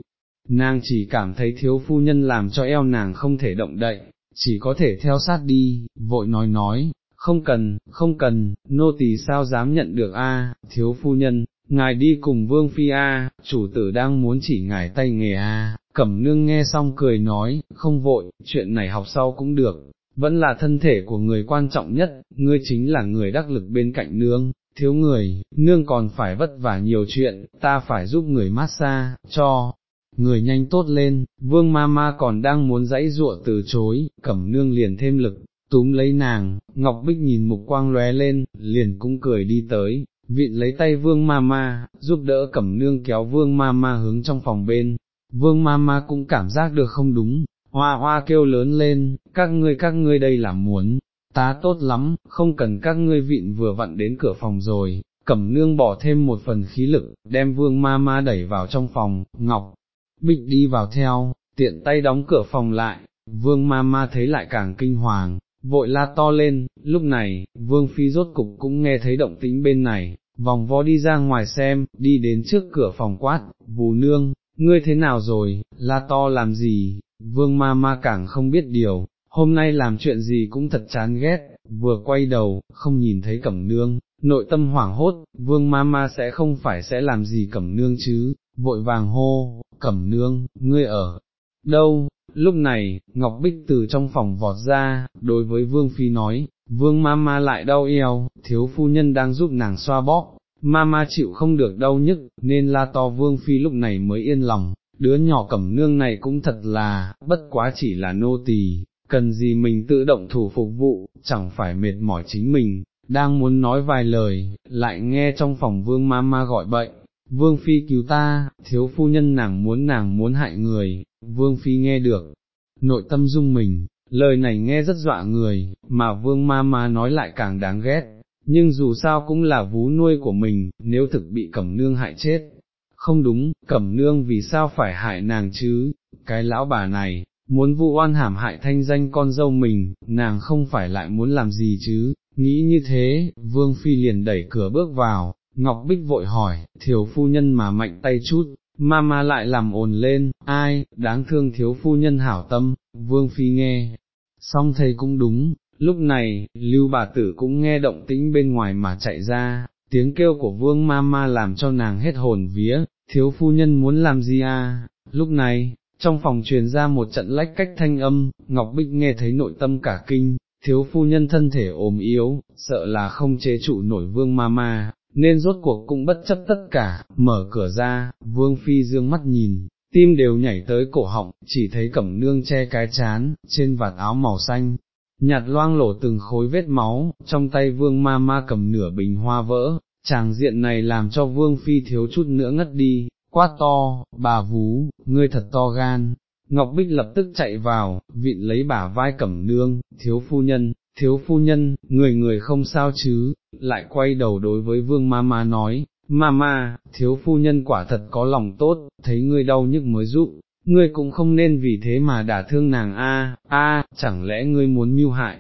nàng chỉ cảm thấy thiếu phu nhân làm cho eo nàng không thể động đậy, chỉ có thể theo sát đi, vội nói nói, không cần, không cần, nô tỳ sao dám nhận được a, thiếu phu nhân, ngài đi cùng vương phi a, chủ tử đang muốn chỉ ngài tay nghề a, cẩm nương nghe xong cười nói, không vội, chuyện này học sau cũng được, vẫn là thân thể của người quan trọng nhất, ngươi chính là người đắc lực bên cạnh nương, thiếu người, nương còn phải vất vả nhiều chuyện, ta phải giúp người massage, cho, người nhanh tốt lên, vương ma ma còn đang muốn dãy ruộ từ chối, cẩm nương liền thêm lực, túm lấy nàng, Ngọc Bích nhìn mục quang lóe lên, liền cũng cười đi tới, vịn lấy tay vương ma ma, giúp đỡ cẩm nương kéo vương ma ma hướng trong phòng bên, vương ma ma cũng cảm giác được không đúng, hoa hoa kêu lớn lên, các ngươi các ngươi đây là muốn, tá tốt lắm, không cần các ngươi vịn vừa vặn đến cửa phòng rồi, cẩm nương bỏ thêm một phần khí lực, đem vương ma ma đẩy vào trong phòng, ngọc, bích đi vào theo, tiện tay đóng cửa phòng lại, vương ma ma thấy lại càng kinh hoàng, vội la to lên, lúc này, vương phi rốt cục cũng nghe thấy động tĩnh bên này, vòng vo đi ra ngoài xem, đi đến trước cửa phòng quát, vù nương, ngươi thế nào rồi, la to làm gì, vương ma ma càng không biết điều, hôm nay làm chuyện gì cũng thật chán ghét, vừa quay đầu, không nhìn thấy cẩm nương, nội tâm hoảng hốt, vương ma ma sẽ không phải sẽ làm gì cẩm nương chứ, vội vàng hô, cẩm nương, ngươi ở đâu, lúc này, Ngọc Bích từ trong phòng vọt ra, đối với vương phi nói, vương ma ma lại đau eo, thiếu phu nhân đang giúp nàng xoa bóp, ma ma chịu không được đau nhức, nên la to vương phi lúc này mới yên lòng, đứa nhỏ cẩm nương này cũng thật là, bất quá chỉ là nô tỳ, cần gì mình tự động thủ phục vụ, chẳng phải mệt mỏi chính mình, đang muốn nói vài lời, lại nghe trong phòng vương ma ma gọi bệnh, vương phi cứu ta, thiếu phu nhân nàng muốn nàng muốn hại người, vương phi nghe được, nội tâm dung mình, lời này nghe rất dọa người, mà vương ma ma nói lại càng đáng ghét, nhưng dù sao cũng là vú nuôi của mình, nếu thực bị cẩm nương hại chết. Không đúng, cẩm nương vì sao phải hại nàng chứ, cái lão bà này, muốn vụ oan hàm hại thanh danh con dâu mình, nàng không phải lại muốn làm gì chứ, nghĩ như thế, vương phi liền đẩy cửa bước vào, Ngọc Bích vội hỏi, thiếu phu nhân mà mạnh tay chút, ma ma lại làm ồn lên, ai, đáng thương thiếu phu nhân hảo tâm, vương phi nghe, xong thầy cũng đúng, lúc này, lưu bà tử cũng nghe động tĩnh bên ngoài mà chạy ra, tiếng kêu của vương ma ma làm cho nàng hết hồn vía, thiếu phu nhân muốn làm gì à, lúc này, trong phòng truyền ra một trận lách cách thanh âm, Ngọc Bích nghe thấy nội tâm cả kinh, thiếu phu nhân thân thể ốm yếu, sợ là không chế trụ nổi vương ma ma, nên rốt cuộc cũng bất chấp tất cả, mở cửa ra, vương phi dương mắt nhìn, tim đều nhảy tới cổ họng, chỉ thấy cẩm nương che cái chán, trên vạt áo màu xanh, nhạt loang lổ từng khối vết máu, trong tay vương ma ma cầm nửa bình hoa vỡ, chàng diện này làm cho vương phi thiếu chút nữa ngất đi, quát to, bà vú, ngươi thật to gan. Ngọc Bích lập tức chạy vào, vịn lấy bả vai cẩm nương, thiếu phu nhân, thiếu phu nhân, người người không sao chứ, lại quay đầu đối với vương ma ma nói, ma ma, thiếu phu nhân quả thật có lòng tốt, thấy ngươi đau nhức mới giúp, ngươi cũng không nên vì thế mà đả thương nàng a, a, chẳng lẽ ngươi muốn mưu hại,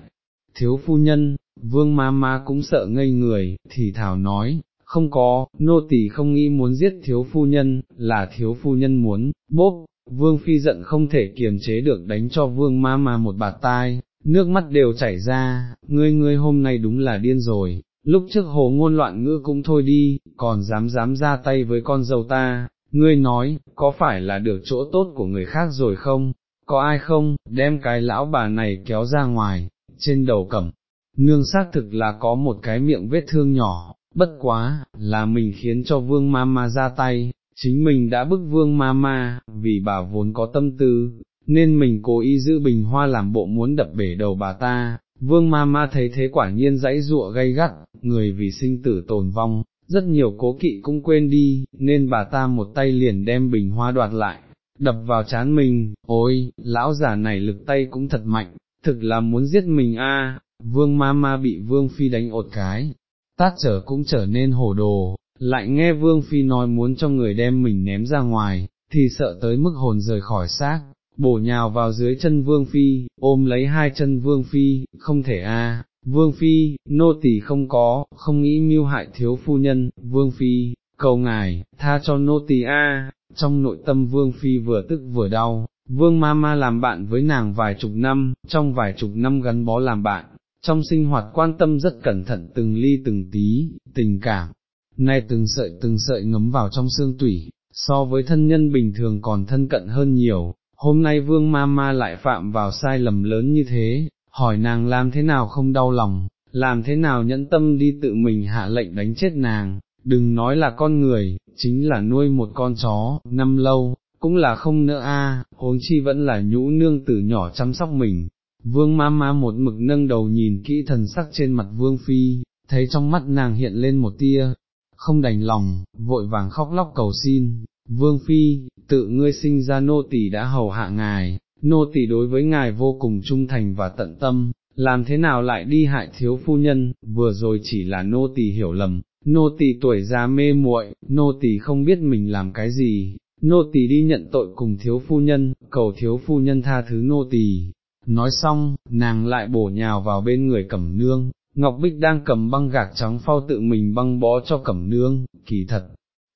thiếu phu nhân, vương ma ma cũng sợ ngây người, thì thảo nói, không có, nô tỳ không nghĩ muốn giết thiếu phu nhân, là thiếu phu nhân muốn, bốp, vương phi giận không thể kiềm chế được đánh cho vương ma ma một bạt tai, nước mắt đều chảy ra, ngươi ngươi hôm nay đúng là điên rồi, lúc trước hồ ngôn loạn ngữ cũng thôi đi, còn dám dám ra tay với con dâu ta, ngươi nói, có phải là được chỗ tốt của người khác rồi không, có ai không, đem cái lão bà này kéo ra ngoài, trên đầu cẩm, nương xác thực là có một cái miệng vết thương nhỏ, bất quá, là mình khiến cho vương ma ma ra tay, chính mình đã bức vương ma ma, vì bà vốn có tâm tư, nên mình cố ý giữ bình hoa làm bộ muốn đập bể đầu bà ta, vương ma ma thấy thế quả nhiên dãy dụa gay gắt, người vì sinh tử tồn vong, rất nhiều cố kỵ cũng quên đi, nên bà ta một tay liền đem bình hoa đoạt lại, đập vào chán mình, ôi, lão già này lực tay cũng thật mạnh, thực là muốn giết mình a. vương ma ma bị vương phi đánh ột cái, tát trở cũng trở nên hổ đồ, lại nghe vương phi nói muốn cho người đem mình ném ra ngoài, thì sợ tới mức hồn rời khỏi xác, bổ nhào vào dưới chân vương phi, ôm lấy hai chân vương phi, không thể a. vương phi, nô tỳ không có, không nghĩ mưu hại thiếu phu nhân, vương phi, cầu ngài, tha cho nô tỳ a. trong nội tâm vương phi vừa tức vừa đau, vương ma ma làm bạn với nàng vài chục năm, trong vài chục năm gắn bó làm bạn, trong sinh hoạt quan tâm rất cẩn thận từng ly từng tí, tình cảm, nay từng sợi từng sợi ngấm vào trong xương tủy, so với thân nhân bình thường còn thân cận hơn nhiều, hôm nay vương ma ma lại phạm vào sai lầm lớn như thế, hỏi nàng làm thế nào không đau lòng, làm thế nào nhẫn tâm đi tự mình hạ lệnh đánh chết nàng, đừng nói là con người, chính là nuôi một con chó, năm lâu, cũng là không nỡ a, huống chi vẫn là nhũ nương tử nhỏ chăm sóc mình. Vương ma ma một mực nâng đầu nhìn kỹ thần sắc trên mặt vương phi, thấy trong mắt nàng hiện lên một tia, không đành lòng, vội vàng khóc lóc cầu xin, vương phi, tự ngươi sinh ra nô tỳ đã hầu hạ ngài, nô tỳ đối với ngài vô cùng trung thành và tận tâm, làm thế nào lại đi hại thiếu phu nhân, vừa rồi chỉ là nô tỳ hiểu lầm, nô tỳ tuổi già mê muội, nô tỳ không biết mình làm cái gì, nô tỳ đi nhận tội cùng thiếu phu nhân, cầu thiếu phu nhân tha thứ nô tỳ. Nói xong, nàng lại bổ nhào vào bên người cẩm nương, Ngọc Bích đang cầm băng gạc trắng phao tự mình băng bó cho cẩm nương, kỳ thật,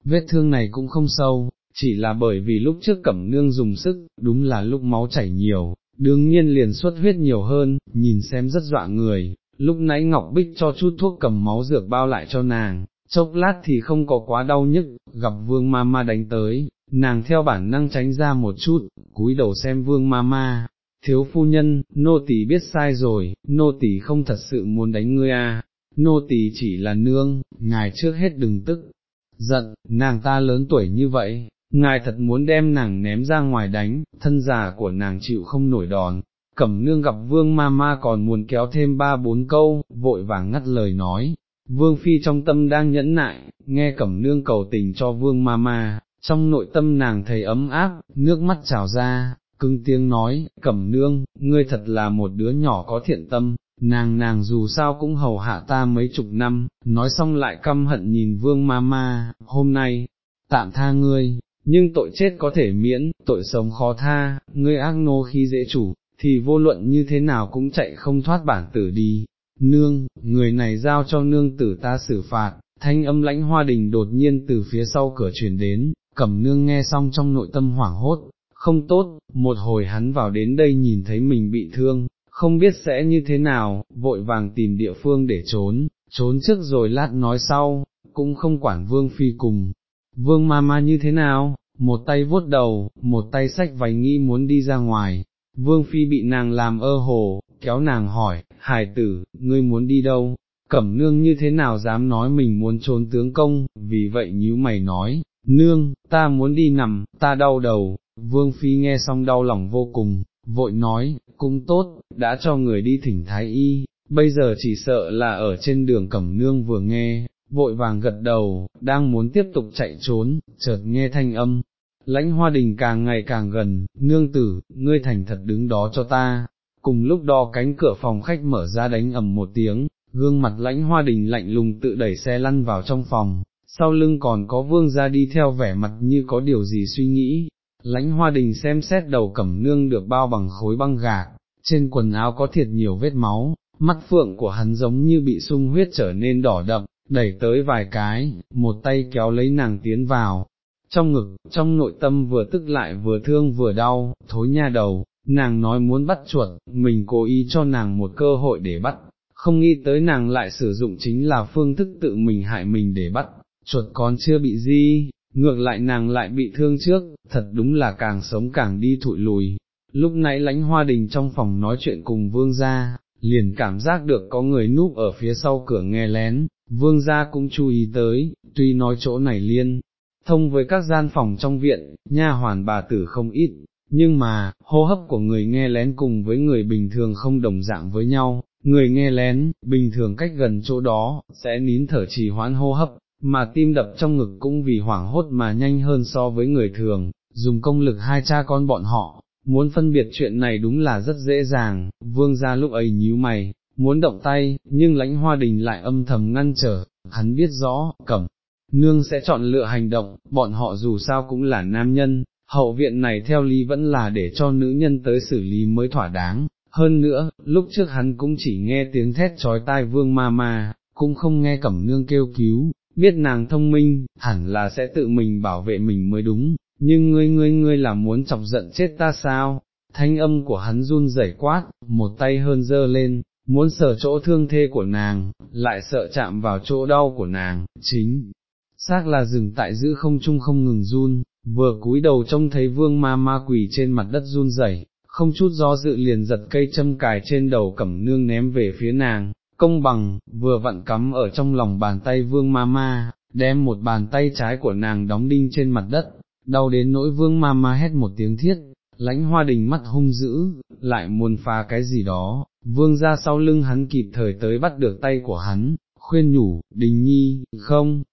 vết thương này cũng không sâu, chỉ là bởi vì lúc trước cẩm nương dùng sức, đúng là lúc máu chảy nhiều, đương nhiên liền xuất huyết nhiều hơn, nhìn xem rất dọa người, lúc nãy Ngọc Bích cho chút thuốc cầm máu dược bao lại cho nàng, chốc lát thì không có quá đau nhức, gặp vương ma ma đánh tới, nàng theo bản năng tránh ra một chút, cúi đầu xem vương ma ma, thiếu phu nhân, nô tỳ biết sai rồi, nô tỳ không thật sự muốn đánh ngươi à, nô tỳ chỉ là nương, ngài trước hết đừng tức, giận, nàng ta lớn tuổi như vậy, ngài thật muốn đem nàng ném ra ngoài đánh, thân già của nàng chịu không nổi đòn. Cẩm nương gặp vương ma ma còn muốn kéo thêm ba bốn câu, vội vàng ngắt lời nói, vương phi trong tâm đang nhẫn nại, nghe cẩm nương cầu tình cho vương ma ma, trong nội tâm nàng thấy ấm áp, nước mắt trào ra, cưng tiếng nói, cẩm nương, ngươi thật là một đứa nhỏ có thiện tâm, nàng nàng dù sao cũng hầu hạ ta mấy chục năm, nói xong lại căm hận nhìn vương ma ma, hôm nay, tạm tha ngươi, nhưng tội chết có thể miễn, tội sống khó tha, ngươi ác nô khi dễ chủ, thì vô luận như thế nào cũng chạy không thoát bản tử đi. Nương, người này giao cho nương tử ta xử phạt, thanh âm lãnh hoa đình đột nhiên từ phía sau cửa truyền đến, cẩm nương nghe xong trong nội tâm hoảng hốt, không tốt, một hồi hắn vào đến đây nhìn thấy mình bị thương, không biết sẽ như thế nào, vội vàng tìm địa phương để trốn, trốn trước rồi lát nói sau, cũng không quản vương phi cùng. Vương ma ma như thế nào, một tay vuốt đầu, một tay sách váy nghĩ muốn đi ra ngoài, vương phi bị nàng làm ơ hồ, kéo nàng hỏi, hài tử, ngươi muốn đi đâu, cẩm nương như thế nào dám nói mình muốn trốn tướng công, vì vậy nhíu mày nói, nương, ta muốn đi nằm, ta đau đầu, vương phi nghe xong đau lòng vô cùng, vội nói, cũng tốt, đã cho người đi thỉnh thái y, bây giờ chỉ sợ là ở trên đường cẩm nương vừa nghe, vội vàng gật đầu, đang muốn tiếp tục chạy trốn, chợt nghe thanh âm. Lãnh hoa đình càng ngày càng gần, nương tử, ngươi thành thật đứng đó cho ta, cùng lúc đó cánh cửa phòng khách mở ra đánh ầm một tiếng, gương mặt lãnh hoa đình lạnh lùng tự đẩy xe lăn vào trong phòng, sau lưng còn có vương ra đi theo vẻ mặt như có điều gì suy nghĩ, lãnh hoa đình xem xét đầu cẩm nương được bao bằng khối băng gạc, trên quần áo có thiệt nhiều vết máu, mắt phượng của hắn giống như bị sung huyết trở nên đỏ đậm, đẩy tới vài cái, một tay kéo lấy nàng tiến vào. Trong ngực, trong nội tâm vừa tức lại vừa thương vừa đau, thối nha đầu, nàng nói muốn bắt chuột, mình cố ý cho nàng một cơ hội để bắt, không nghĩ tới nàng lại sử dụng chính là phương thức tự mình hại mình để bắt, chuột còn chưa bị gì, ngược lại nàng lại bị thương trước, thật đúng là càng sống càng đi thụi lùi. Lúc nãy lãnh hoa đình trong phòng nói chuyện cùng vương gia, liền cảm giác được có người núp ở phía sau cửa nghe lén, vương gia cũng chú ý tới, tuy nói chỗ này liên, thông với các gian phòng trong viện, nha hoàn bà tử không ít, nhưng mà, hô hấp của người nghe lén cùng với người bình thường không đồng dạng với nhau, người nghe lén, bình thường cách gần chỗ đó, sẽ nín thở trì hoãn hô hấp, mà tim đập trong ngực cũng vì hoảng hốt mà nhanh hơn so với người thường, dùng công lực hai cha con bọn họ, muốn phân biệt chuyện này đúng là rất dễ dàng, vương gia lúc ấy nhíu mày, muốn động tay, nhưng lãnh hoa đình lại âm thầm ngăn trở, hắn biết rõ, cẩm, nương sẽ chọn lựa hành động, bọn họ dù sao cũng là nam nhân, hậu viện này theo lý vẫn là để cho nữ nhân tới xử lý mới thỏa đáng, hơn nữa, lúc trước hắn cũng chỉ nghe tiếng thét trói tai vương ma ma, cũng không nghe cẩm nương kêu cứu, biết nàng thông minh, hẳn là sẽ tự mình bảo vệ mình mới đúng, nhưng ngươi ngươi ngươi là muốn chọc giận chết ta sao, thanh âm của hắn run rẩy quát, một tay hơn dơ lên, muốn sờ chỗ thương thê của nàng, lại sợ chạm vào chỗ đau của nàng, chính, xác là dừng tại giữ không trung không ngừng run, vừa cúi đầu trông thấy vương ma ma quỷ trên mặt đất run rẩy, không chút do dự liền giật cây châm cài trên đầu cẩm nương ném về phía nàng, công bằng, vừa vặn cắm ở trong lòng bàn tay vương ma ma, đem một bàn tay trái của nàng đóng đinh trên mặt đất, đau đến nỗi vương ma ma hét một tiếng thiết, lãnh hoa đình mắt hung dữ, lại muốn phá cái gì đó, vương ra sau lưng hắn kịp thời tới bắt được tay của hắn, khuyên nhủ, đình nhi, không,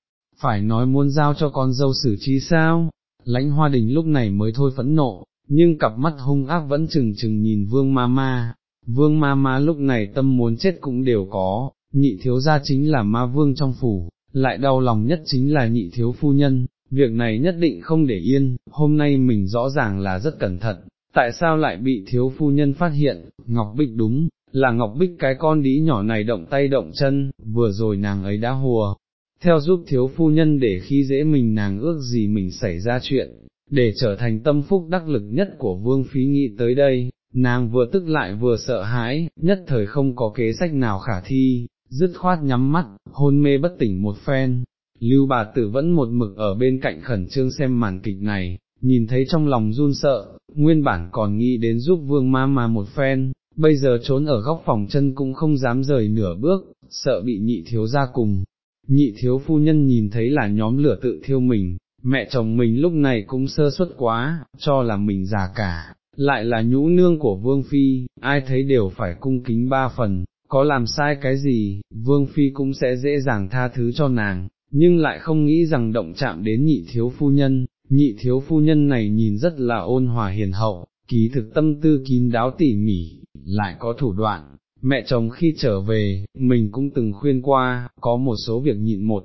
phải nói muốn giao cho con dâu xử trí sao, lãnh hoa đình lúc này mới thôi phẫn nộ, nhưng cặp mắt hung ác vẫn chừng chừng nhìn vương ma ma, vương ma ma lúc này tâm muốn chết cũng đều có, nhị thiếu gia chính là ma vương trong phủ, lại đau lòng nhất chính là nhị thiếu phu nhân, việc này nhất định không để yên, hôm nay mình rõ ràng là rất cẩn thận, tại sao lại bị thiếu phu nhân phát hiện, Ngọc Bích đúng, là Ngọc Bích cái con đĩ nhỏ này động tay động chân, vừa rồi nàng ấy đã hùa, theo giúp thiếu phu nhân để khi dễ mình nàng ước gì mình xảy ra chuyện, để trở thành tâm phúc đắc lực nhất của vương phí nghị tới đây, nàng vừa tức lại vừa sợ hãi, nhất thời không có kế sách nào khả thi, dứt khoát nhắm mắt, hôn mê bất tỉnh một phen. Lưu bà tử vẫn một mực ở bên cạnh khẩn trương xem màn kịch này, nhìn thấy trong lòng run sợ, nguyên bản còn nghĩ đến giúp vương ma ma một phen, bây giờ trốn ở góc phòng chân cũng không dám rời nửa bước, sợ bị nhị thiếu ra cùng. Nhị thiếu phu nhân nhìn thấy là nhóm lửa tự thiêu mình, mẹ chồng mình lúc này cũng sơ suất quá, cho là mình già cả, lại là nhũ nương của Vương Phi, ai thấy đều phải cung kính ba phần, có làm sai cái gì, Vương Phi cũng sẽ dễ dàng tha thứ cho nàng, nhưng lại không nghĩ rằng động chạm đến nhị thiếu phu nhân, nhị thiếu phu nhân này nhìn rất là ôn hòa hiền hậu, ký thực tâm tư kín đáo tỉ mỉ, lại có thủ đoạn. Mẹ chồng khi trở về, mình cũng từng khuyên qua, có một số việc nhịn một,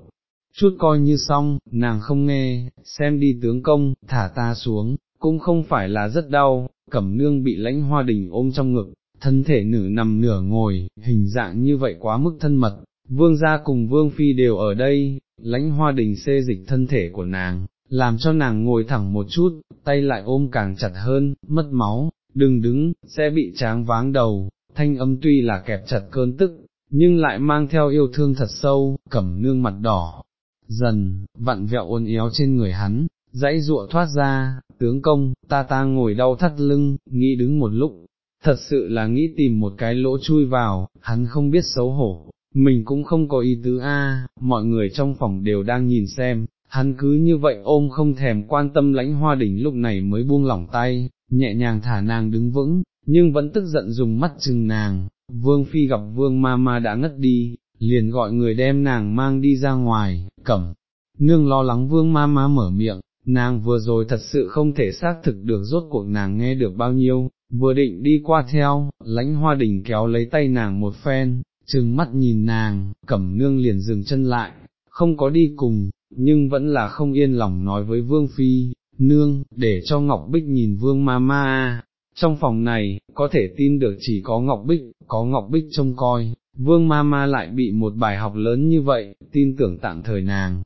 chút coi như xong, nàng không nghe, xem đi tướng công, thả ta xuống, cũng không phải là rất đau, cẩm nương bị lãnh hoa đình ôm trong ngực, thân thể nửa nằm nửa ngồi, hình dạng như vậy quá mức thân mật, vương gia cùng vương phi đều ở đây, lãnh hoa đình xê dịch thân thể của nàng, làm cho nàng ngồi thẳng một chút, tay lại ôm càng chặt hơn, mất máu, đừng đứng, sẽ bị tráng váng đầu, thanh âm tuy là kẹp chặt cơn tức, nhưng lại mang theo yêu thương thật sâu, cẩm nương mặt đỏ, dần, vặn vẹo ôn éo trên người hắn, dãy rụa thoát ra, tướng công, ta ta ngồi đau thắt lưng, nghĩ đứng một lúc, thật sự là nghĩ tìm một cái lỗ chui vào, hắn không biết xấu hổ, mình cũng không có ý tứ a, mọi người trong phòng đều đang nhìn xem, hắn cứ như vậy ôm không thèm quan tâm lãnh hoa đỉnh lúc này mới buông lỏng tay, nhẹ nhàng thả nàng đứng vững, nhưng vẫn tức giận dùng mắt chừng nàng, vương phi gặp vương ma ma đã ngất đi, liền gọi người đem nàng mang đi ra ngoài, cẩm, nương lo lắng vương ma ma mở miệng, nàng vừa rồi thật sự không thể xác thực được rốt cuộc nàng nghe được bao nhiêu, vừa định đi qua theo, lãnh hoa đình kéo lấy tay nàng một phen, trừng mắt nhìn nàng, cẩm nương liền dừng chân lại, không có đi cùng, nhưng vẫn là không yên lòng nói với vương phi, nương, để cho Ngọc Bích nhìn vương ma ma, trong phòng này, có thể tin được chỉ có Ngọc Bích, có Ngọc Bích trông coi, vương ma ma lại bị một bài học lớn như vậy, tin tưởng tạm thời nàng,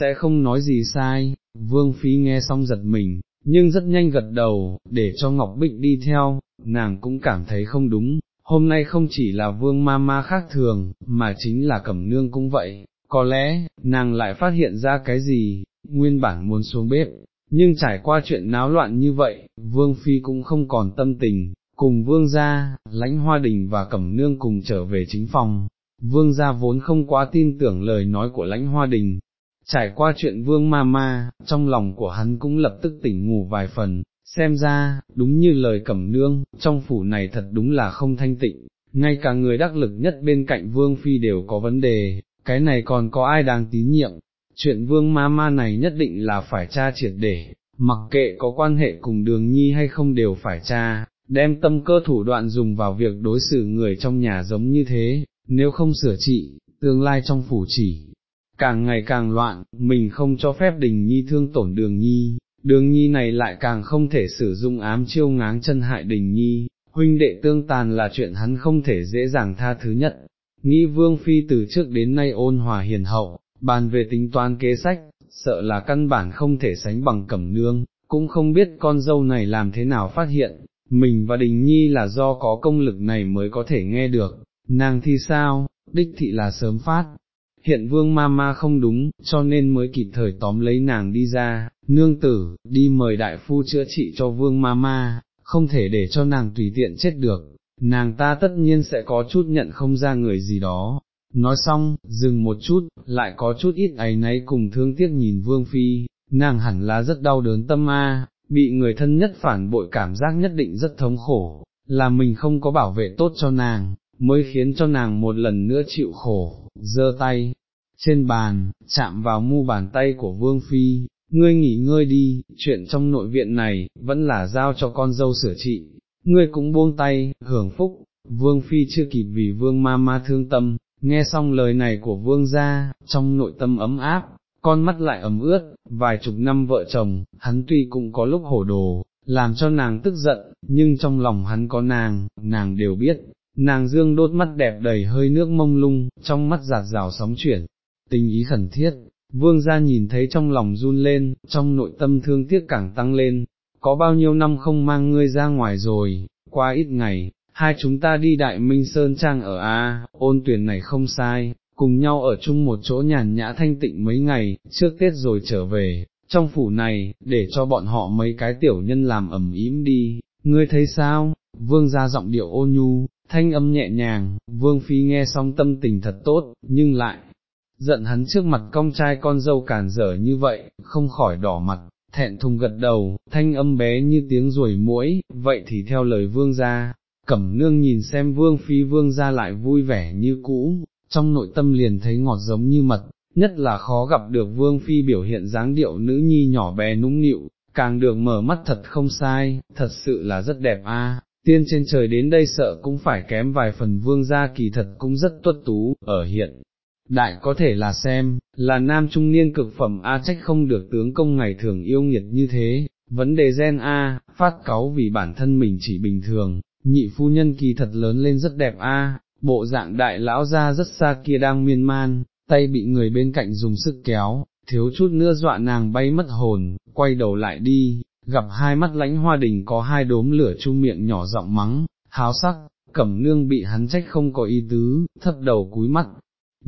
sẽ không nói gì sai, vương phí nghe xong giật mình, nhưng rất nhanh gật đầu, để cho Ngọc Bích đi theo, nàng cũng cảm thấy không đúng, hôm nay không chỉ là vương ma ma khác thường, mà chính là cẩm nương cũng vậy, có lẽ, nàng lại phát hiện ra cái gì, nguyên bản muốn xuống bếp, nhưng trải qua chuyện náo loạn như vậy, vương phi cũng không còn tâm tình, cùng vương gia, lãnh hoa đình và cẩm nương cùng trở về chính phòng. Vương gia vốn không quá tin tưởng lời nói của lãnh hoa đình, trải qua chuyện vương ma ma, trong lòng của hắn cũng lập tức tỉnh ngủ vài phần, xem ra, đúng như lời cẩm nương, trong phủ này thật đúng là không thanh tịnh, ngay cả người đắc lực nhất bên cạnh vương phi đều có vấn đề, cái này còn có ai đáng tín nhiệm, chuyện vương ma ma này nhất định là phải tra triệt để, mặc kệ có quan hệ cùng đường nhi hay không đều phải tra, đem tâm cơ thủ đoạn dùng vào việc đối xử người trong nhà giống như thế, nếu không sửa trị, tương lai trong phủ chỉ, càng ngày càng loạn, mình không cho phép đình nhi thương tổn đường nhi, đường nhi này lại càng không thể sử dụng ám chiêu ngáng chân hại đình nhi, huynh đệ tương tàn là chuyện hắn không thể dễ dàng tha thứ nhất, nghĩ vương phi từ trước đến nay ôn hòa hiền hậu, bàn về tính toán kế sách, sợ là căn bản không thể sánh bằng cẩm nương, cũng không biết con dâu này làm thế nào phát hiện, mình và đình nhi là do có công lực này mới có thể nghe được, nàng thì sao, đích thị là sớm phát. Hiện vương ma ma không đúng, cho nên mới kịp thời tóm lấy nàng đi ra, nương tử, đi mời đại phu chữa trị cho vương ma ma, không thể để cho nàng tùy tiện chết được, nàng ta tất nhiên sẽ có chút nhận không ra người gì đó. Nói xong, dừng một chút, lại có chút ít ấy nấy cùng thương tiếc nhìn vương phi, nàng hẳn là rất đau đớn tâm a, bị người thân nhất phản bội cảm giác nhất định rất thống khổ, là mình không có bảo vệ tốt cho nàng, mới khiến cho nàng một lần nữa chịu khổ, giơ tay, trên bàn, chạm vào mu bàn tay của Vương Phi, ngươi nghỉ ngơi đi, chuyện trong nội viện này, vẫn là giao cho con dâu sửa trị, ngươi cũng buông tay, hưởng phúc, Vương Phi chưa kịp vì Vương ma ma thương tâm, nghe xong lời này của Vương gia, trong nội tâm ấm áp, con mắt lại ấm ướt, vài chục năm vợ chồng, hắn tuy cũng có lúc hổ đồ, làm cho nàng tức giận, nhưng trong lòng hắn có nàng, nàng đều biết, nàng dương đốt mắt đẹp đầy hơi nước mông lung, trong mắt giạt rào sóng chuyển, tình ý khẩn thiết, vương gia nhìn thấy trong lòng run lên, trong nội tâm thương tiếc càng tăng lên, có bao nhiêu năm không mang ngươi ra ngoài rồi, qua ít ngày, hai chúng ta đi đại minh sơn trang ở A, ôn tuyển này không sai, cùng nhau ở chung một chỗ nhàn nhã thanh tịnh mấy ngày, trước Tết rồi trở về, trong phủ này, để cho bọn họ mấy cái tiểu nhân làm ẩm ím đi, ngươi thấy sao, vương ra giọng điệu ôn nhu, thanh âm nhẹ nhàng, vương phi nghe xong tâm tình thật tốt, nhưng lại, giận hắn trước mặt công trai con dâu cản dở như vậy, không khỏi đỏ mặt, thẹn thùng gật đầu, thanh âm bé như tiếng ruồi muỗi, vậy thì theo lời vương ra, cẩm nương nhìn xem vương phi vương ra lại vui vẻ như cũ, trong nội tâm liền thấy ngọt giống như mật, nhất là khó gặp được vương phi biểu hiện dáng điệu nữ nhi nhỏ bé nũng nịu, càng được mở mắt thật không sai, thật sự là rất đẹp a. Tiên trên trời đến đây sợ cũng phải kém vài phần vương gia kỳ thật cũng rất tuất tú, ở hiện, đại có thể là xem, là nam trung niên cực phẩm A trách không được tướng công ngày thường yêu nghiệt như thế, vấn đề gen A, phát cáu vì bản thân mình chỉ bình thường, nhị phu nhân kỳ thật lớn lên rất đẹp A, bộ dạng đại lão ra rất xa kia đang miên man, tay bị người bên cạnh dùng sức kéo, thiếu chút nữa dọa nàng bay mất hồn, quay đầu lại đi, gặp hai mắt lãnh hoa đình có hai đốm lửa chung miệng nhỏ giọng mắng, háo sắc, cẩm nương bị hắn trách không có ý tứ, thấp đầu cúi mắt,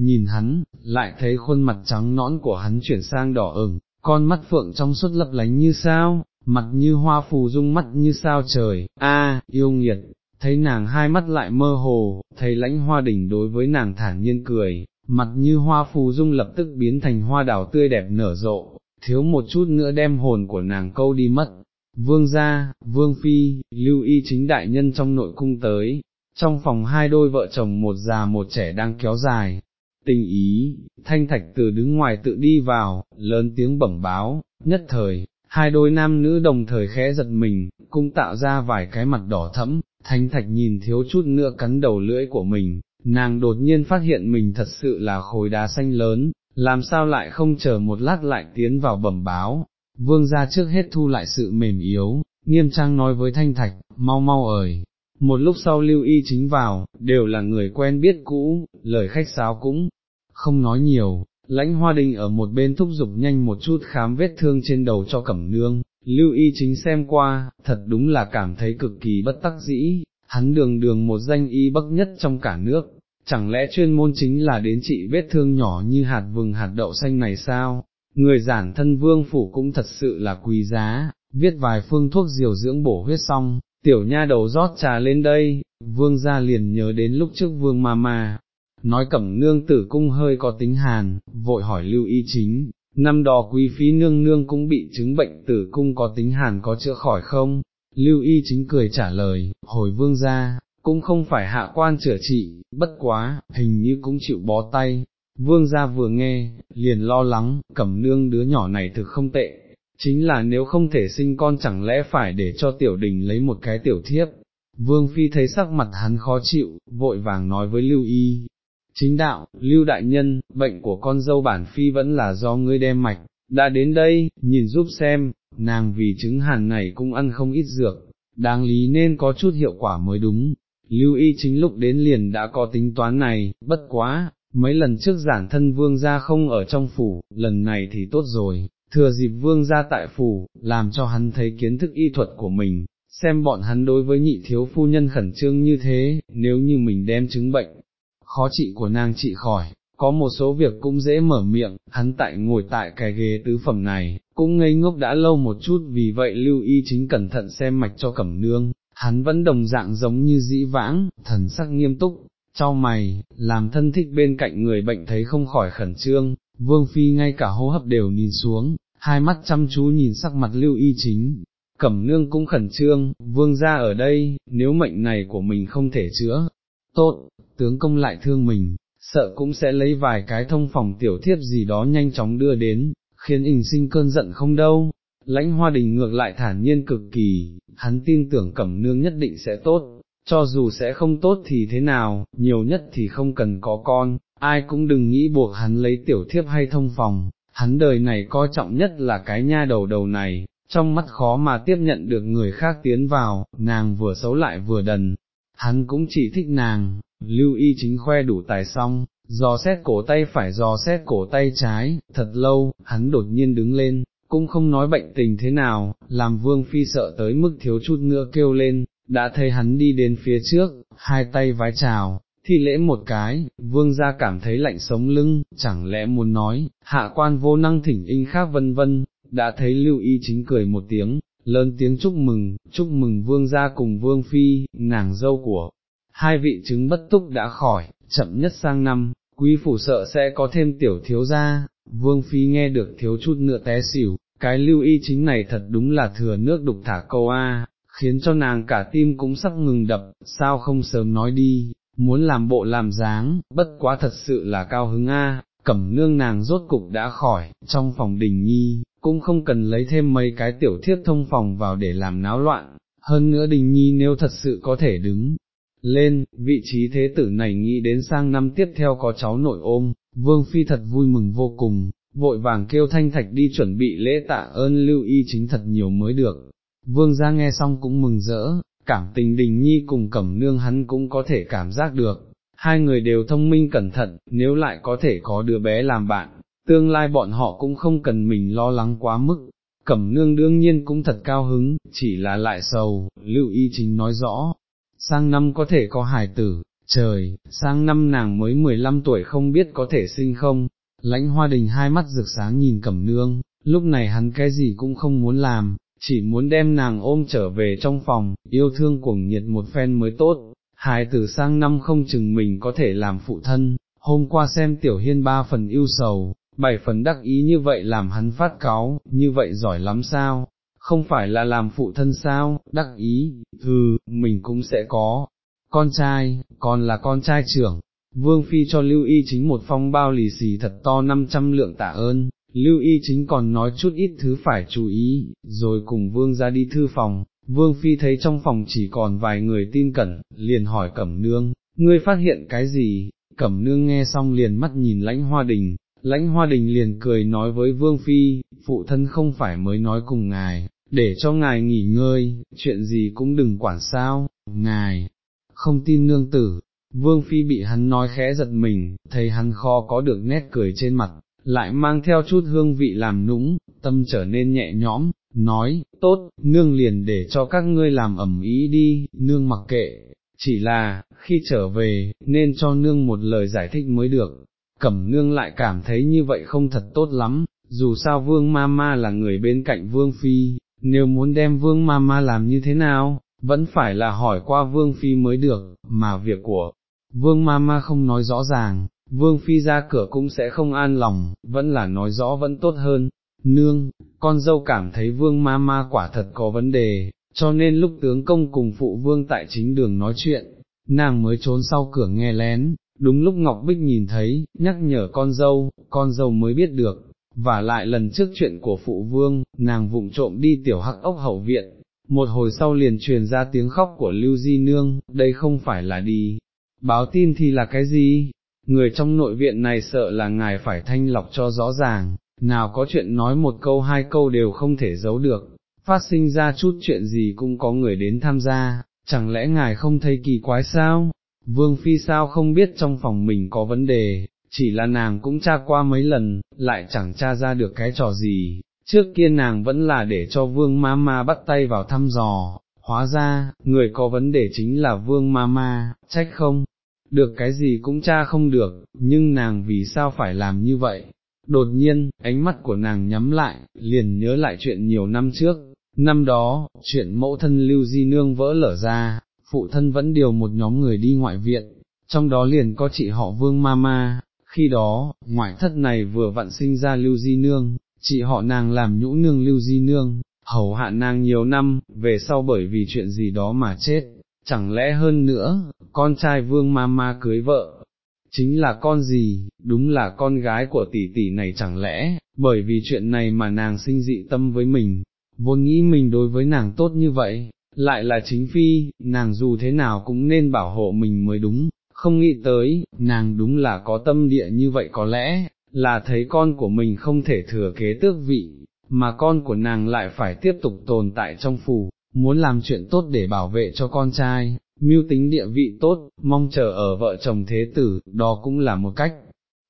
nhìn hắn, lại thấy khuôn mặt trắng nõn của hắn chuyển sang đỏ ửng, con mắt phượng trong suốt lấp lánh như sao, mặt như hoa phù dung mắt như sao trời, a yêu nghiệt, thấy nàng hai mắt lại mơ hồ, thấy lãnh hoa đỉnh đối với nàng thản nhiên cười, mặt như hoa phù dung lập tức biến thành hoa đào tươi đẹp nở rộ, thiếu một chút nữa đem hồn của nàng câu đi mất. Vương gia, vương phi, lưu y chính đại nhân trong nội cung tới, trong phòng hai đôi vợ chồng một già một trẻ đang kéo dài, tinh ý, thanh thạch từ đứng ngoài tự đi vào, lớn tiếng bẩm báo, nhất thời, hai đôi nam nữ đồng thời khẽ giật mình, cũng tạo ra vài cái mặt đỏ thẫm, thanh thạch nhìn thiếu chút nữa cắn đầu lưỡi của mình, nàng đột nhiên phát hiện mình thật sự là khối đá xanh lớn, làm sao lại không chờ một lát lại tiến vào bẩm báo, vương ra trước hết thu lại sự mềm yếu, nghiêm trang nói với thanh thạch, mau mau ời. Một lúc sau lưu y chính vào, đều là người quen biết cũ, lời khách sáo cũng không nói nhiều, lãnh hoa đình ở một bên thúc giục nhanh một chút khám vết thương trên đầu cho cẩm nương, lưu y chính xem qua, thật đúng là cảm thấy cực kỳ bất tắc dĩ, hắn đường đường một danh y bất nhất trong cả nước, chẳng lẽ chuyên môn chính là đến trị vết thương nhỏ như hạt vừng hạt đậu xanh này sao, người giản thân vương phủ cũng thật sự là quý giá, viết vài phương thuốc diều dưỡng bổ huyết xong, tiểu nha đầu rót trà lên đây, vương gia liền nhớ đến lúc trước vương ma ma, nói cẩm nương tử cung hơi có tính hàn, vội hỏi lưu y chính, năm đó quý phí nương nương cũng bị chứng bệnh tử cung có tính hàn có chữa khỏi không? Lưu y chính cười trả lời, hồi vương gia, cũng không phải hạ quan chữa trị, bất quá, hình như cũng chịu bó tay. Vương gia vừa nghe, liền lo lắng, cẩm nương đứa nhỏ này thực không tệ, chính là nếu không thể sinh con chẳng lẽ phải để cho tiểu đình lấy một cái tiểu thiếp. Vương Phi thấy sắc mặt hắn khó chịu, vội vàng nói với Lưu Y, chính đạo, lưu đại nhân, bệnh của con dâu bản phi vẫn là do ngươi đem mạch, đã đến đây, nhìn giúp xem, nàng vì chứng hàn này cũng ăn không ít dược, đáng lý nên có chút hiệu quả mới đúng. Lưu y chính lúc đến liền đã có tính toán này, bất quá, mấy lần trước giản thân vương ra không ở trong phủ, lần này thì tốt rồi, thừa dịp vương gia tại phủ, làm cho hắn thấy kiến thức y thuật của mình, xem bọn hắn đối với nhị thiếu phu nhân khẩn trương như thế, nếu như mình đem chứng bệnh, khó trị của nàng trị khỏi, có một số việc cũng dễ mở miệng, hắn tại ngồi tại cái ghế tứ phẩm này, cũng ngây ngốc đã lâu một chút vì vậy lưu y chính cẩn thận xem mạch cho cẩm nương, hắn vẫn đồng dạng giống như dĩ vãng, thần sắc nghiêm túc, cho mày, làm thân thích bên cạnh người bệnh thấy không khỏi khẩn trương, vương phi ngay cả hô hấp đều nhìn xuống, hai mắt chăm chú nhìn sắc mặt lưu y chính. Cẩm nương cũng khẩn trương, vương ra ở đây, nếu mệnh này của mình không thể chữa, tốt, tướng công lại thương mình, sợ cũng sẽ lấy vài cái thông phòng tiểu thiếp gì đó nhanh chóng đưa đến, khiến hình sinh cơn giận không đâu. Lãnh hoa đình ngược lại thản nhiên cực kỳ, hắn tin tưởng cẩm nương nhất định sẽ tốt, cho dù sẽ không tốt thì thế nào, nhiều nhất thì không cần có con, ai cũng đừng nghĩ buộc hắn lấy tiểu thiếp hay thông phòng, hắn đời này coi trọng nhất là cái nha đầu đầu này, trong mắt khó mà tiếp nhận được người khác tiến vào, nàng vừa xấu lại vừa đần, hắn cũng chỉ thích nàng, lưu y chính khoe đủ tài xong, dò xét cổ tay phải dò xét cổ tay trái, thật lâu, hắn đột nhiên đứng lên, cũng không nói bệnh tình thế nào, làm vương phi sợ tới mức thiếu chút nữa kêu lên, đã thấy hắn đi đến phía trước, hai tay vái chào, thi lễ một cái, vương gia cảm thấy lạnh sống lưng, chẳng lẽ muốn nói, hạ quan vô năng thỉnh in khác vân vân, đã thấy lưu y chính cười một tiếng, lớn tiếng chúc mừng, chúc mừng vương gia cùng vương phi, nàng dâu của, hai vị chứng bất túc đã khỏi, chậm nhất sang năm, quý phủ sợ sẽ có thêm tiểu thiếu gia, vương phi nghe được thiếu chút nữa té xỉu, cái lưu y chính này thật đúng là thừa nước đục thả câu A, khiến cho nàng cả tim cũng sắp ngừng đập, sao không sớm nói đi, muốn làm bộ làm dáng, bất quá thật sự là cao hứng A, cẩm nương nàng rốt cục đã khỏi, trong phòng đình nhi, cũng không cần lấy thêm mấy cái tiểu thiết thông phòng vào để làm náo loạn, hơn nữa đình nhi nếu thật sự có thể đứng lên, vị trí thế tử này nghĩ đến sang năm tiếp theo có cháu nội ôm, vương phi thật vui mừng vô cùng, vội vàng kêu thanh thạch đi chuẩn bị lễ tạ ơn lưu y chính thật nhiều mới được. Vương gia nghe xong cũng mừng rỡ, cảm tình đình nhi cùng cẩm nương hắn cũng có thể cảm giác được, hai người đều thông minh cẩn thận, nếu lại có thể có đứa bé làm bạn, tương lai bọn họ cũng không cần mình lo lắng quá mức. Cẩm nương đương nhiên cũng thật cao hứng, chỉ là lại sầu, lưu y chính nói rõ, sang năm có thể có hài tử, trời, sang năm nàng mới 15 tuổi không biết có thể sinh không, lãnh hoa đình hai mắt rực sáng nhìn cẩm nương, lúc này hắn cái gì cũng không muốn làm, chỉ muốn đem nàng ôm trở về trong phòng, yêu thương cuồng nhiệt một phen mới tốt, hài tử sang năm không chừng mình có thể làm phụ thân, hôm qua xem tiểu hiên ba phần yêu sầu, bảy phần đắc ý như vậy làm hắn phát cáo, như vậy giỏi lắm sao, không phải là làm phụ thân sao, đắc ý, hừ, mình cũng sẽ có, con trai, còn là con trai trưởng, vương phi cho lưu y chính một phong bao lì xì thật to 500 lượng tạ ơn, lưu y chính còn nói chút ít thứ phải chú ý, rồi cùng vương ra đi thư phòng, vương phi thấy trong phòng chỉ còn vài người tin cẩn, liền hỏi cẩm nương, ngươi phát hiện cái gì, cẩm nương nghe xong liền mắt nhìn lãnh hoa đình, lãnh hoa đình liền cười nói với vương phi, phụ thân không phải mới nói cùng ngài, để cho ngài nghỉ ngơi, chuyện gì cũng đừng quản sao, ngài, không tin nương tử, vương phi bị hắn nói khẽ giật mình, thấy hắn khó có được nét cười trên mặt, lại mang theo chút hương vị làm nũng, tâm trở nên nhẹ nhõm, nói, tốt, nương liền để cho các ngươi làm ẩm ý đi, nương mặc kệ, chỉ là, khi trở về, nên cho nương một lời giải thích mới được, cẩm nương lại cảm thấy như vậy không thật tốt lắm, dù sao vương ma ma là người bên cạnh vương phi, nếu muốn đem vương ma ma làm như thế nào, vẫn phải là hỏi qua vương phi mới được, mà việc của vương ma ma không nói rõ ràng, vương phi ra cửa cũng sẽ không an lòng, vẫn là nói rõ vẫn tốt hơn. Nương, con dâu cảm thấy vương ma ma quả thật có vấn đề, cho nên lúc tướng công cùng phụ vương tại chính đường nói chuyện, nàng mới trốn sau cửa nghe lén, đúng lúc Ngọc Bích nhìn thấy, nhắc nhở con dâu, con dâu mới biết được, và lại lần trước chuyện của phụ vương, nàng vụng trộm đi tiểu hắc ốc hậu viện, một hồi sau liền truyền ra tiếng khóc của Lưu Di Nương, đây không phải là đi, báo tin thì là cái gì, người trong nội viện này sợ là ngài phải thanh lọc cho rõ ràng, nào có chuyện nói một câu hai câu đều không thể giấu được, phát sinh ra chút chuyện gì cũng có người đến tham gia, chẳng lẽ ngài không thấy kỳ quái sao? Vương Phi sao không biết trong phòng mình có vấn đề, chỉ là nàng cũng tra qua mấy lần, lại chẳng tra ra được cái trò gì, trước kia nàng vẫn là để cho Vương Ma Ma bắt tay vào thăm dò, hóa ra, người có vấn đề chính là Vương Ma Ma, trách không? Được cái gì cũng tra không được, nhưng nàng vì sao phải làm như vậy? Đột nhiên, ánh mắt của nàng nhắm lại, liền nhớ lại chuyện nhiều năm trước, năm đó, chuyện mẫu thân Lưu Di Nương vỡ lở ra, phụ thân vẫn điều một nhóm người đi ngoại viện, trong đó liền có chị họ Vương Mama, khi đó, ngoại thất này vừa vặn sinh ra Lưu Di Nương, chị họ nàng làm nhũ nương Lưu Di Nương, hầu hạ nàng nhiều năm, về sau bởi vì chuyện gì đó mà chết, chẳng lẽ hơn nữa, con trai Vương Mama cưới vợ, chính là con gì, đúng là con gái của tỷ tỷ này chẳng lẽ, bởi vì chuyện này mà nàng sinh dị tâm với mình, vốn nghĩ mình đối với nàng tốt như vậy, lại là chính phi, nàng dù thế nào cũng nên bảo hộ mình mới đúng, không nghĩ tới, nàng đúng là có tâm địa như vậy có lẽ, là thấy con của mình không thể thừa kế tước vị, mà con của nàng lại phải tiếp tục tồn tại trong phủ, muốn làm chuyện tốt để bảo vệ cho con trai, mưu tính địa vị tốt, mong chờ ở vợ chồng thế tử, đó cũng là một cách.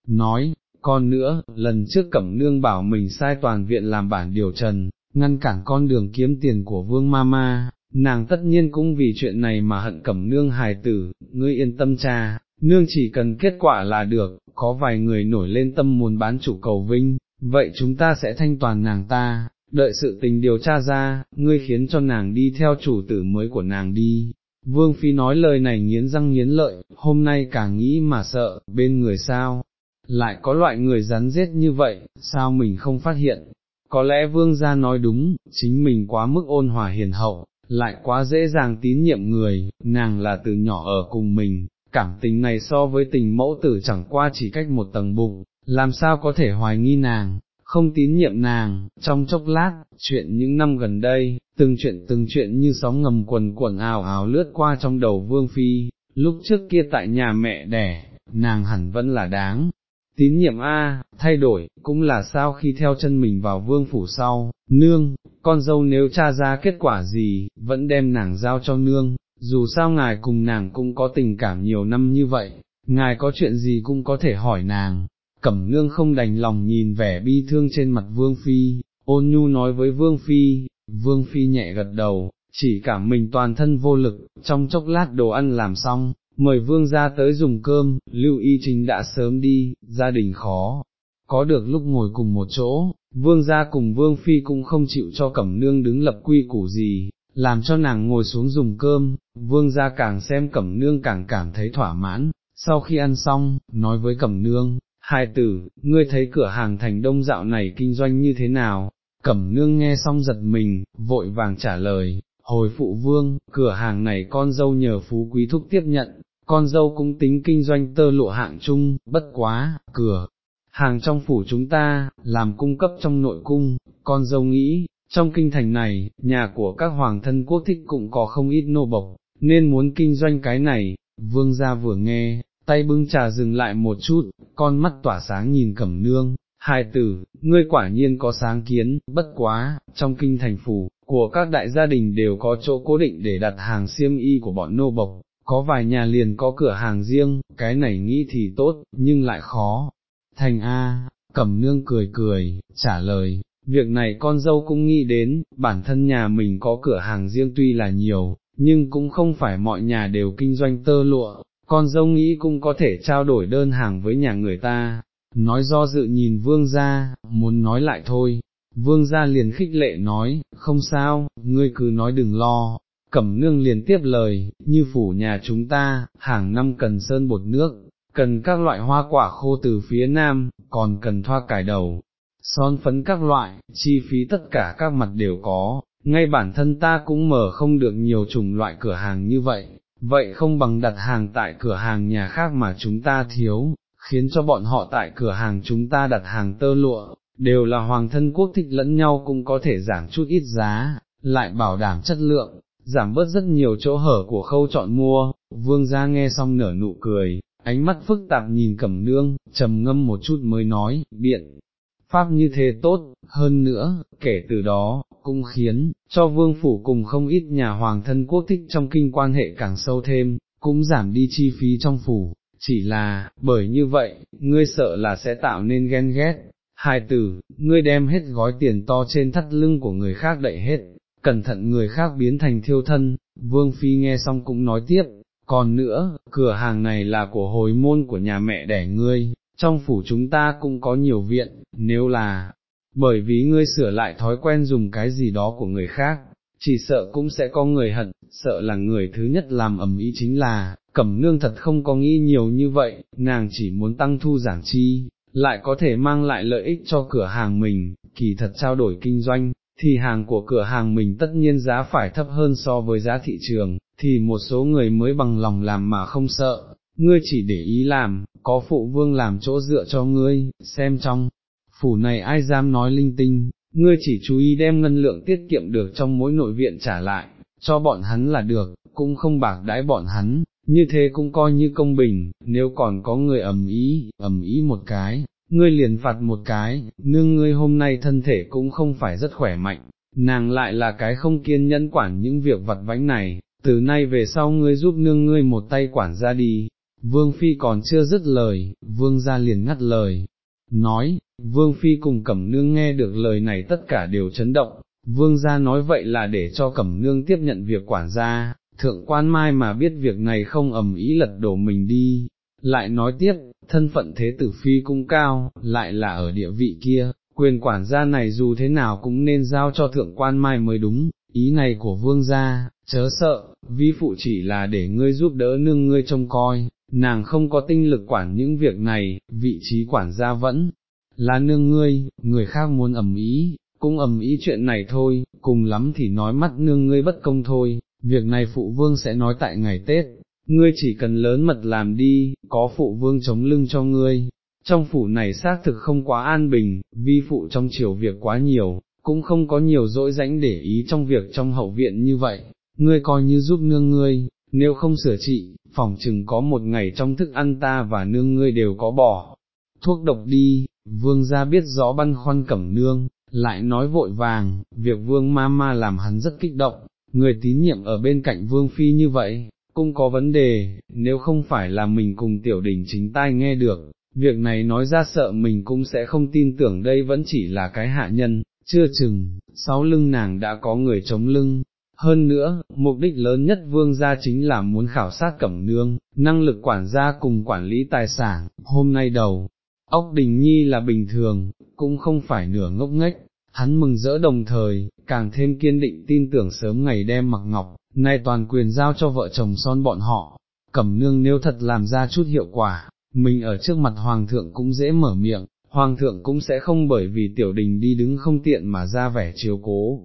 Nói, con nữa, lần trước Cẩm Nương bảo mình sai toàn viện làm bản điều trần, ngăn cản con đường kiếm tiền của Vương Mama, nàng tất nhiên cũng vì chuyện này mà hận Cẩm Nương hài tử, ngươi yên tâm cha, nương chỉ cần kết quả là được, có vài người nổi lên tâm muốn bán chủ cầu vinh, vậy chúng ta sẽ thanh toàn nàng ta, đợi sự tình điều tra ra, ngươi khiến cho nàng đi theo chủ tử mới của nàng đi, Vương Phi nói lời này nghiến răng nghiến lợi, hôm nay càng nghĩ mà sợ, bên người sao, lại có loại người rắn rết như vậy, sao mình không phát hiện, có lẽ Vương gia nói đúng, chính mình quá mức ôn hòa hiền hậu, lại quá dễ dàng tín nhiệm người, nàng là từ nhỏ ở cùng mình, cảm tình này so với tình mẫu tử chẳng qua chỉ cách một tầng bụng, làm sao có thể hoài nghi nàng, không tín nhiệm nàng, trong chốc lát, chuyện những năm gần đây, từng chuyện từng chuyện như sóng ngầm quần quần ào ào lướt qua trong đầu vương phi, lúc trước kia tại nhà mẹ đẻ, nàng hẳn vẫn là đáng. Tín nhiệm A, thay đổi, cũng là sao khi theo chân mình vào vương phủ sau, nương, con dâu nếu tra ra kết quả gì, vẫn đem nàng giao cho nương, dù sao ngài cùng nàng cũng có tình cảm nhiều năm như vậy, ngài có chuyện gì cũng có thể hỏi nàng, cẩm nương không đành lòng nhìn vẻ bi thương trên mặt vương phi, ôn nhu nói với vương phi, vương phi nhẹ gật đầu, chỉ cảm mình toàn thân vô lực, trong chốc lát đồ ăn làm xong, mời vương ra tới dùng cơm, lưu y chính đã sớm đi, gia đình khó, có được lúc ngồi cùng một chỗ, vương gia cùng vương phi cũng không chịu cho cẩm nương đứng lập quy củ gì, làm cho nàng ngồi xuống dùng cơm, vương gia càng xem cẩm nương càng cảm thấy thỏa mãn, sau khi ăn xong, nói với cẩm nương, hai tử, ngươi thấy cửa hàng thành đông dạo này kinh doanh như thế nào, cẩm nương nghe xong giật mình, vội vàng trả lời, hồi phụ vương, cửa hàng này con dâu nhờ phú quý thúc tiếp nhận, con dâu cũng tính kinh doanh tơ lụa hạng chung, bất quá, cửa hàng trong phủ chúng ta, làm cung cấp trong nội cung, con dâu nghĩ, trong kinh thành này, nhà của các hoàng thân quốc thích cũng có không ít nô bộc, nên muốn kinh doanh cái này, vương gia vừa nghe, tay bưng trà dừng lại một chút, con mắt tỏa sáng nhìn cẩm nương, hai tử, ngươi quả nhiên có sáng kiến, bất quá, trong kinh thành phủ, của các đại gia đình đều có chỗ cố định để đặt hàng xiêm y của bọn nô bộc, có vài nhà liền có cửa hàng riêng, cái này nghĩ thì tốt, nhưng lại khó. Thành A, cẩm nương cười cười, trả lời, việc này con dâu cũng nghĩ đến, bản thân nhà mình có cửa hàng riêng tuy là nhiều, nhưng cũng không phải mọi nhà đều kinh doanh tơ lụa, con dâu nghĩ cũng có thể trao đổi đơn hàng với nhà người ta, nói do dự nhìn vương gia, muốn nói lại thôi, vương gia liền khích lệ nói, không sao, ngươi cứ nói đừng lo, cẩm nương liền tiếp lời, như phủ nhà chúng ta, hàng năm cần sơn bột nước, cần các loại hoa quả khô từ phía nam, còn cần thoa cải đầu, son phấn các loại, chi phí tất cả các mặt đều có, ngay bản thân ta cũng mở không được nhiều chủng loại cửa hàng như vậy, vậy không bằng đặt hàng tại cửa hàng nhà khác mà chúng ta thiếu, khiến cho bọn họ tại cửa hàng chúng ta đặt hàng tơ lụa, đều là hoàng thân quốc thích lẫn nhau cũng có thể giảm chút ít giá, lại bảo đảm chất lượng, giảm bớt rất nhiều chỗ hở của khâu chọn mua, vương gia nghe xong nở nụ cười, ánh mắt phức tạp nhìn cẩm nương, trầm ngâm một chút mới nói, biện, pháp như thế tốt, hơn nữa, kể từ đó, cũng khiến, cho vương phủ cùng không ít nhà hoàng thân quốc thích trong kinh quan hệ càng sâu thêm, cũng giảm đi chi phí trong phủ, chỉ là, bởi như vậy, ngươi sợ là sẽ tạo nên ghen ghét. Hai từ, ngươi đem hết gói tiền to trên thắt lưng của người khác đậy hết, cẩn thận người khác biến thành thiêu thân, vương phi nghe xong cũng nói tiếp, còn nữa, cửa hàng này là của hồi môn của nhà mẹ đẻ ngươi, trong phủ chúng ta cũng có nhiều viện, nếu là, bởi vì ngươi sửa lại thói quen dùng cái gì đó của người khác, chỉ sợ cũng sẽ có người hận, sợ là người thứ nhất làm ẩm ý chính là, cẩm nương thật không có nghĩ nhiều như vậy, nàng chỉ muốn tăng thu giảng chi, lại có thể mang lại lợi ích cho cửa hàng mình, kỳ thật trao đổi kinh doanh, thì hàng của cửa hàng mình tất nhiên giá phải thấp hơn so với giá thị trường, thì một số người mới bằng lòng làm mà không sợ, ngươi chỉ để ý làm, có phụ vương làm chỗ dựa cho ngươi, xem trong, phủ này ai dám nói linh tinh, ngươi chỉ chú ý đem ngân lượng tiết kiệm được trong mỗi nội viện trả lại, cho bọn hắn là được, cũng không bạc đãi bọn hắn, như thế cũng coi như công bình, nếu còn có người ầm ý, ầm ý một cái, ngươi liền phạt một cái, nương ngươi hôm nay thân thể cũng không phải rất khỏe mạnh, nàng lại là cái không kiên nhẫn quản những việc vặt vãnh này, từ nay về sau ngươi giúp nương ngươi một tay quản ra đi, vương phi còn chưa dứt lời, vương ra liền ngắt lời, nói, vương phi cùng cẩm nương nghe được lời này tất cả đều chấn động, vương gia nói vậy là để cho cẩm nương tiếp nhận việc quản gia, thượng quan mai mà biết việc này không ầm ý lật đổ mình đi, lại nói tiếp, thân phận thế tử phi cũng cao, lại là ở địa vị kia, quyền quản gia này dù thế nào cũng nên giao cho thượng quan mai mới đúng, ý này của vương gia, chớ sợ, vi phụ chỉ là để ngươi giúp đỡ nương ngươi trông coi, nàng không có tinh lực quản những việc này, vị trí quản gia vẫn là nương ngươi, người khác muốn ầm ý, cũng ầm ý chuyện này thôi, cùng lắm thì nói mắt nương ngươi bất công thôi, việc này phụ vương sẽ nói tại ngày Tết, ngươi chỉ cần lớn mật làm đi, có phụ vương chống lưng cho ngươi. Trong phủ này xác thực không quá an bình, vi phụ trong chiều việc quá nhiều, cũng không có nhiều dỗi rãnh để ý trong việc trong hậu viện như vậy, ngươi coi như giúp nương ngươi, nếu không sửa trị, phòng chừng có một ngày trong thức ăn ta và nương ngươi đều có bỏ. Thuốc độc đi, vương gia biết rõ băn khoăn cẩm nương, lại nói vội vàng, việc vương ma ma làm hắn rất kích động, người tín nhiệm ở bên cạnh vương phi như vậy, cũng có vấn đề, nếu không phải là mình cùng tiểu đình chính tai nghe được, việc này nói ra sợ mình cũng sẽ không tin tưởng đây vẫn chỉ là cái hạ nhân, chưa chừng, sáu lưng nàng đã có người chống lưng. Hơn nữa, mục đích lớn nhất vương gia chính là muốn khảo sát cẩm nương, năng lực quản gia cùng quản lý tài sản, hôm nay đầu, ốc đình nhi là bình thường, cũng không phải nửa ngốc nghếch, hắn mừng rỡ đồng thời, càng thêm kiên định tin tưởng sớm ngày đem mặc ngọc, nay toàn quyền giao cho vợ chồng son bọn họ, cẩm nương nếu thật làm ra chút hiệu quả, mình ở trước mặt hoàng thượng cũng dễ mở miệng, hoàng thượng cũng sẽ không bởi vì tiểu đình đi đứng không tiện mà ra vẻ chiếu cố.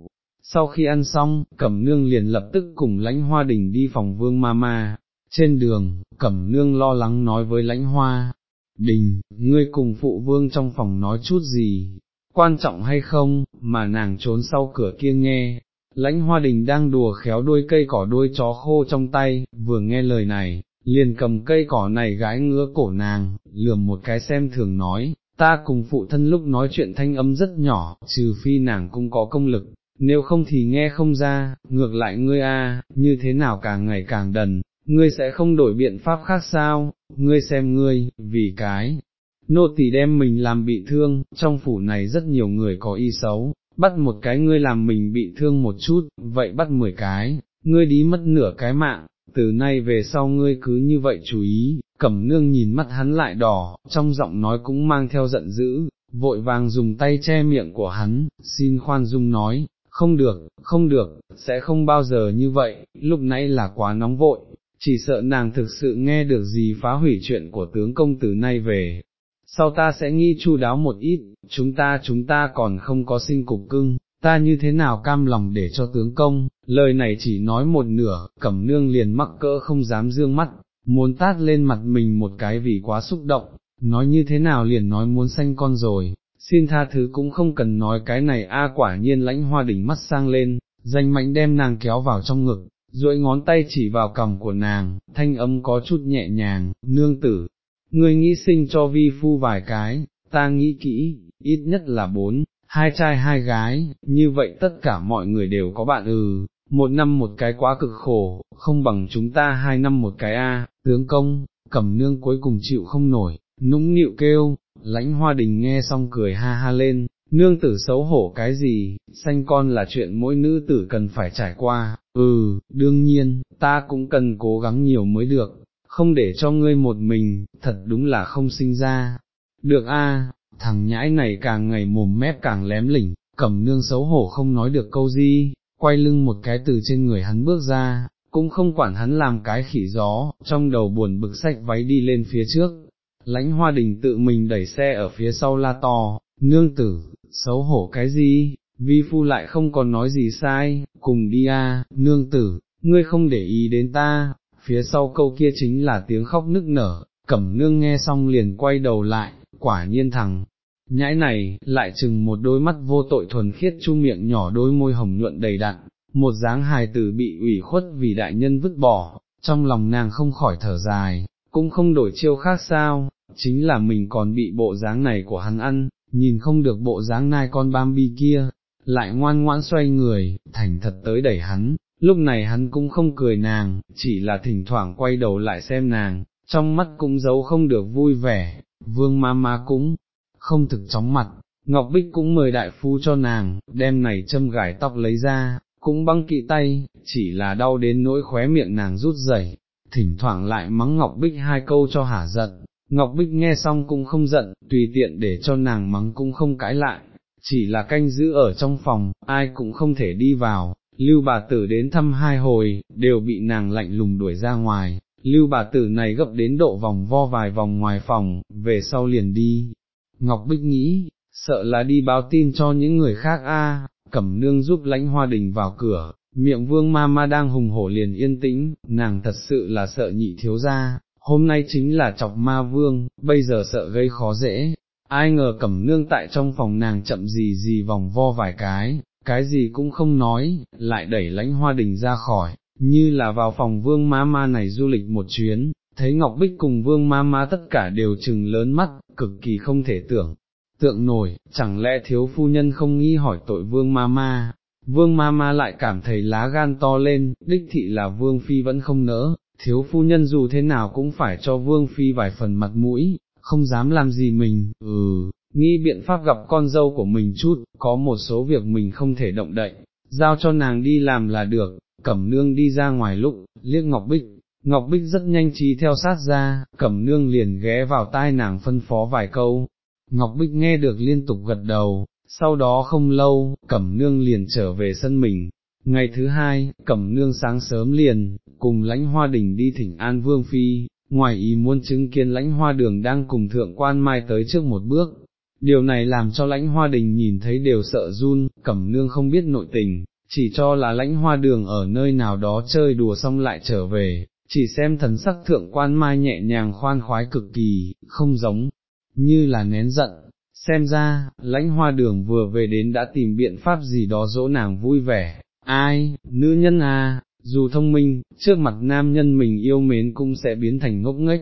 Sau khi ăn xong, cẩm nương liền lập tức cùng lãnh hoa đình đi phòng vương ma ma, trên đường, cẩm nương lo lắng nói với lãnh hoa, đình, ngươi cùng phụ vương trong phòng nói chút gì, quan trọng hay không, mà nàng trốn sau cửa kia nghe, lãnh hoa đình đang đùa khéo đuôi cây cỏ đuôi chó khô trong tay, vừa nghe lời này, liền cầm cây cỏ này gái ngứa cổ nàng, lườm một cái xem thường nói, ta cùng phụ thân lúc nói chuyện thanh âm rất nhỏ, trừ phi nàng cũng có công lực, nếu không thì nghe không ra, ngược lại ngươi a, như thế nào càng ngày càng đần, ngươi sẽ không đổi biện pháp khác sao, ngươi xem ngươi, vì cái, nô tỳ đem mình làm bị thương, trong phủ này rất nhiều người có y xấu, bắt một cái ngươi làm mình bị thương một chút, vậy bắt mười cái, ngươi đi mất nửa cái mạng, từ nay về sau ngươi cứ như vậy chú ý, cẩm nương nhìn mắt hắn lại đỏ, trong giọng nói cũng mang theo giận dữ, vội vàng dùng tay che miệng của hắn, xin khoan dung nói, không được, không được, sẽ không bao giờ như vậy, lúc nãy là quá nóng vội, chỉ sợ nàng thực sự nghe được gì phá hủy chuyện của tướng công từ nay về, sau ta sẽ nghi chu đáo một ít, chúng ta chúng ta còn không có sinh cục cưng, ta như thế nào cam lòng để cho tướng công, lời này chỉ nói một nửa, cẩm nương liền mắc cỡ không dám dương mắt, muốn tát lên mặt mình một cái vì quá xúc động, nói như thế nào liền nói muốn sanh con rồi, xin tha thứ cũng không cần nói cái này a quả nhiên lãnh hoa đỉnh mắt sang lên, danh mạnh đem nàng kéo vào trong ngực, duỗi ngón tay chỉ vào cằm của nàng, thanh âm có chút nhẹ nhàng, nương tử, ngươi nghĩ sinh cho vi phu vài cái, ta nghĩ kỹ, ít nhất là bốn, hai trai hai gái, như vậy tất cả mọi người đều có bạn ừ, một năm một cái quá cực khổ, không bằng chúng ta hai năm một cái a. tướng công, cẩm nương cuối cùng chịu không nổi, nũng nịu kêu, lãnh hoa đình nghe xong cười ha ha lên, nương tử xấu hổ cái gì, sanh con là chuyện mỗi nữ tử cần phải trải qua, ừ, đương nhiên, ta cũng cần cố gắng nhiều mới được, không để cho ngươi một mình, thật đúng là không sinh ra. Được a, thằng nhãi này càng ngày mồm mép càng lém lỉnh, cẩm nương xấu hổ không nói được câu gì, quay lưng một cái từ trên người hắn bước ra, cũng không quản hắn làm cái khỉ gió, trong đầu buồn bực sách váy đi lên phía trước. Lãnh hoa đình tự mình đẩy xe ở phía sau la to, nương tử, xấu hổ cái gì, vi phu lại không còn nói gì sai, cùng đi a, nương tử, ngươi không để ý đến ta, phía sau câu kia chính là tiếng khóc nức nở, cẩm nương nghe xong liền quay đầu lại, quả nhiên thằng, nhãi này, lại chừng một đôi mắt vô tội thuần khiết chu miệng nhỏ đôi môi hồng nhuận đầy đặn, một dáng hài tử bị ủy khuất vì đại nhân vứt bỏ, trong lòng nàng không khỏi thở dài, cũng không đổi chiêu khác sao, chính là mình còn bị bộ dáng này của hắn ăn, nhìn không được bộ dáng nai con Bambi kia, lại ngoan ngoãn xoay người, thành thật tới đẩy hắn, lúc này hắn cũng không cười nàng, chỉ là thỉnh thoảng quay đầu lại xem nàng, trong mắt cũng giấu không được vui vẻ, vương ma ma cũng không thực chóng mặt, Ngọc Bích cũng mời đại phu cho nàng, đem này châm gải tóc lấy ra, cũng băng kỵ tay, chỉ là đau đến nỗi khóe miệng nàng rút rẩy, thỉnh thoảng lại mắng Ngọc Bích hai câu cho hả giận, Ngọc Bích nghe xong cũng không giận, tùy tiện để cho nàng mắng cũng không cãi lại, chỉ là canh giữ ở trong phòng, ai cũng không thể đi vào, lưu bà tử đến thăm hai hồi, đều bị nàng lạnh lùng đuổi ra ngoài, lưu bà tử này gấp đến độ vòng vo vài vòng ngoài phòng, về sau liền đi. Ngọc Bích nghĩ, sợ là đi báo tin cho những người khác a. cẩm nương giúp lãnh hoa đình vào cửa, miệng vương ma ma đang hùng hổ liền yên tĩnh, nàng thật sự là sợ nhị thiếu ra, hôm nay chính là chọc ma vương, bây giờ sợ gây khó dễ, ai ngờ cẩm nương tại trong phòng nàng chậm gì gì vòng vo vài cái, cái gì cũng không nói, lại đẩy lãnh hoa đình ra khỏi, như là vào phòng vương ma ma này du lịch một chuyến, thấy Ngọc Bích cùng vương ma ma tất cả đều trừng lớn mắt, cực kỳ không thể tưởng. Tượng nổi, chẳng lẽ thiếu phu nhân không nghi hỏi tội vương ma ma, vương ma ma lại cảm thấy lá gan to lên, đích thị là vương phi vẫn không nỡ, thiếu phu nhân dù thế nào cũng phải cho vương phi vài phần mặt mũi, không dám làm gì mình, ừ, nghĩ biện pháp gặp con dâu của mình chút, có một số việc mình không thể động đậy, giao cho nàng đi làm là được, cẩm nương đi ra ngoài lúc, liếc Ngọc Bích, Ngọc Bích rất nhanh trí theo sát ra, cẩm nương liền ghé vào tai nàng phân phó vài câu, Ngọc Bích nghe được liên tục gật đầu, sau đó không lâu, cẩm nương liền trở về sân mình. Ngày thứ hai, cẩm nương sáng sớm liền, cùng lãnh hoa đình đi thỉnh an vương phi, ngoài ý muốn chứng kiến lãnh hoa đường đang cùng thượng quan mai tới trước một bước. Điều này làm cho lãnh hoa đình nhìn thấy đều sợ run, cẩm nương không biết nội tình, chỉ cho là lãnh hoa đường ở nơi nào đó chơi đùa xong lại trở về, chỉ xem thần sắc thượng quan mai nhẹ nhàng khoan khoái cực kỳ, không giống, như là nén giận. Xem ra, lãnh hoa đường vừa về đến đã tìm biện pháp gì đó dỗ nàng vui vẻ, ai, nữ nhân à, dù thông minh, trước mặt nam nhân mình yêu mến cũng sẽ biến thành ngốc nghếch.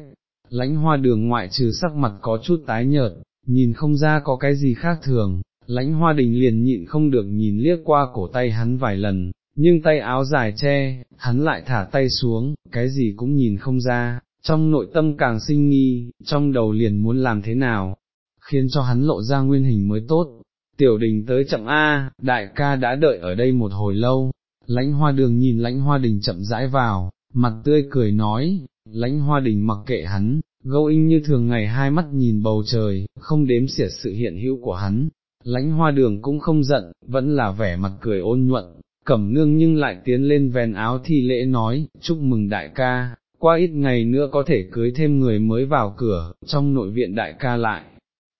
Lãnh hoa đường ngoại trừ sắc mặt có chút tái nhợt, nhìn không ra có cái gì khác thường, lãnh hoa đình liền nhịn không được nhìn liếc qua cổ tay hắn vài lần, nhưng tay áo dài che, hắn lại thả tay xuống, cái gì cũng nhìn không ra, trong nội tâm càng sinh nghi, trong đầu liền muốn làm thế nào, khiến cho hắn lộ ra nguyên hình mới tốt. Tiểu đình tới chậm A, đại ca đã đợi ở đây một hồi lâu, lãnh hoa đường nhìn lãnh hoa đình chậm rãi vào, mặt tươi cười nói, lãnh hoa đình mặc kệ hắn, gâu in như thường ngày hai mắt nhìn bầu trời, không đếm xỉa sự hiện hữu của hắn, lãnh hoa đường cũng không giận, vẫn là vẻ mặt cười ôn nhuận, cẩm nương nhưng lại tiến lên vèn áo thi lễ nói, chúc mừng đại ca, qua ít ngày nữa có thể cưới thêm người mới vào cửa, trong nội viện đại ca lại,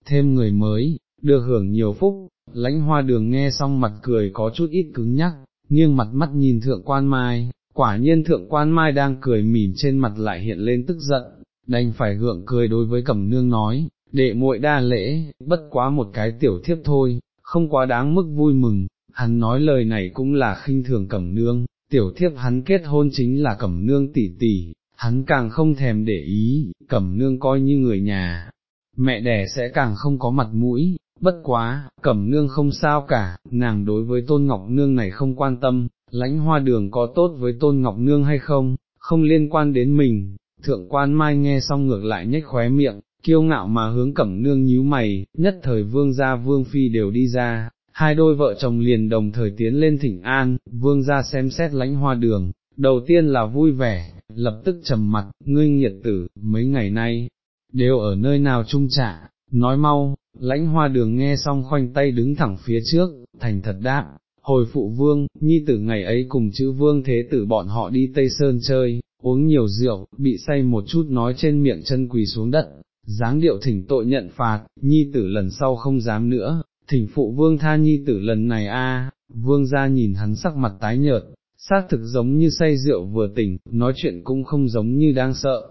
thêm người mới, được hưởng nhiều phúc, lãnh hoa đường nghe xong mặt cười có chút ít cứng nhắc, nghiêng mặt mắt nhìn thượng quan mai, quả nhiên thượng quan mai đang cười mỉm trên mặt lại hiện lên tức giận, đành phải gượng cười đối với cẩm nương nói, đệ muội đa lễ, bất quá một cái tiểu thiếp thôi, không quá đáng mức vui mừng, hắn nói lời này cũng là khinh thường cẩm nương, tiểu thiếp hắn kết hôn chính là cẩm nương tỷ tỷ, hắn càng không thèm để ý, cẩm nương coi như người nhà, mẹ đẻ sẽ càng không có mặt mũi, bất quá, cẩm nương không sao cả, nàng đối với tôn ngọc nương này không quan tâm, lãnh hoa đường có tốt với tôn ngọc nương hay không, không liên quan đến mình, thượng quan mai nghe xong ngược lại nhếch khóe miệng, kiêu ngạo mà hướng cẩm nương nhíu mày, nhất thời vương gia vương phi đều đi ra, hai đôi vợ chồng liền đồng thời tiến lên thỉnh an, vương gia xem xét lãnh hoa đường, đầu tiên là vui vẻ, lập tức trầm mặt, ngươi nghiệt tử, mấy ngày nay, đều ở nơi nào trung trả, nói mau, lãnh hoa đường nghe xong khoanh tay đứng thẳng phía trước, thành thật đáp, hồi phụ vương, nhi tử ngày ấy cùng chữ vương thế tử bọn họ đi Tây Sơn chơi, uống nhiều rượu, bị say một chút nói trên miệng chân quỳ xuống đất, dáng điệu thỉnh tội nhận phạt, nhi tử lần sau không dám nữa, thỉnh phụ vương tha nhi tử lần này a. vương ra nhìn hắn sắc mặt tái nhợt, xác thực giống như say rượu vừa tỉnh, nói chuyện cũng không giống như đang sợ,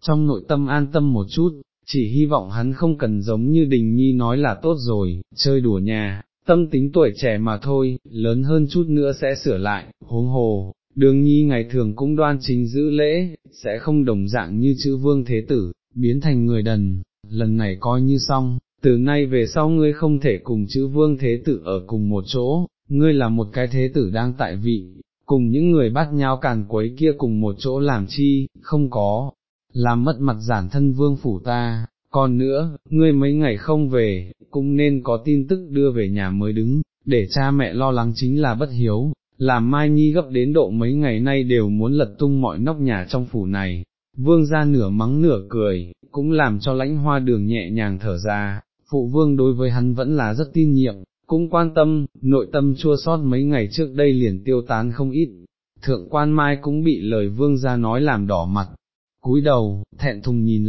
trong nội tâm an tâm một chút, chỉ hy vọng hắn không cần giống như đình nhi nói là tốt rồi, chơi đùa nhà, tâm tính tuổi trẻ mà thôi, lớn hơn chút nữa sẽ sửa lại, huống hồ, đường nhi ngày thường cũng đoan chính giữ lễ, sẽ không đồng dạng như chữ vương thế tử, biến thành người đần, lần này coi như xong, từ nay về sau ngươi không thể cùng chữ vương thế tử ở cùng một chỗ, ngươi là một cái thế tử đang tại vị, cùng những người bắt nhau càn quấy kia cùng một chỗ làm chi, không có, làm mất mặt giản thân vương phủ ta, còn nữa, ngươi mấy ngày không về, cũng nên có tin tức đưa về nhà mới đứng, để cha mẹ lo lắng chính là bất hiếu, làm Mai Nhi gấp đến độ mấy ngày nay đều muốn lật tung mọi nóc nhà trong phủ này, vương ra nửa mắng nửa cười, cũng làm cho lãnh hoa đường nhẹ nhàng thở ra, phụ vương đối với hắn vẫn là rất tin nhiệm, cũng quan tâm, nội tâm chua sót mấy ngày trước đây liền tiêu tán không ít, thượng quan mai cũng bị lời vương ra nói làm đỏ mặt, cúi đầu, thẹn thùng nhìn lãnh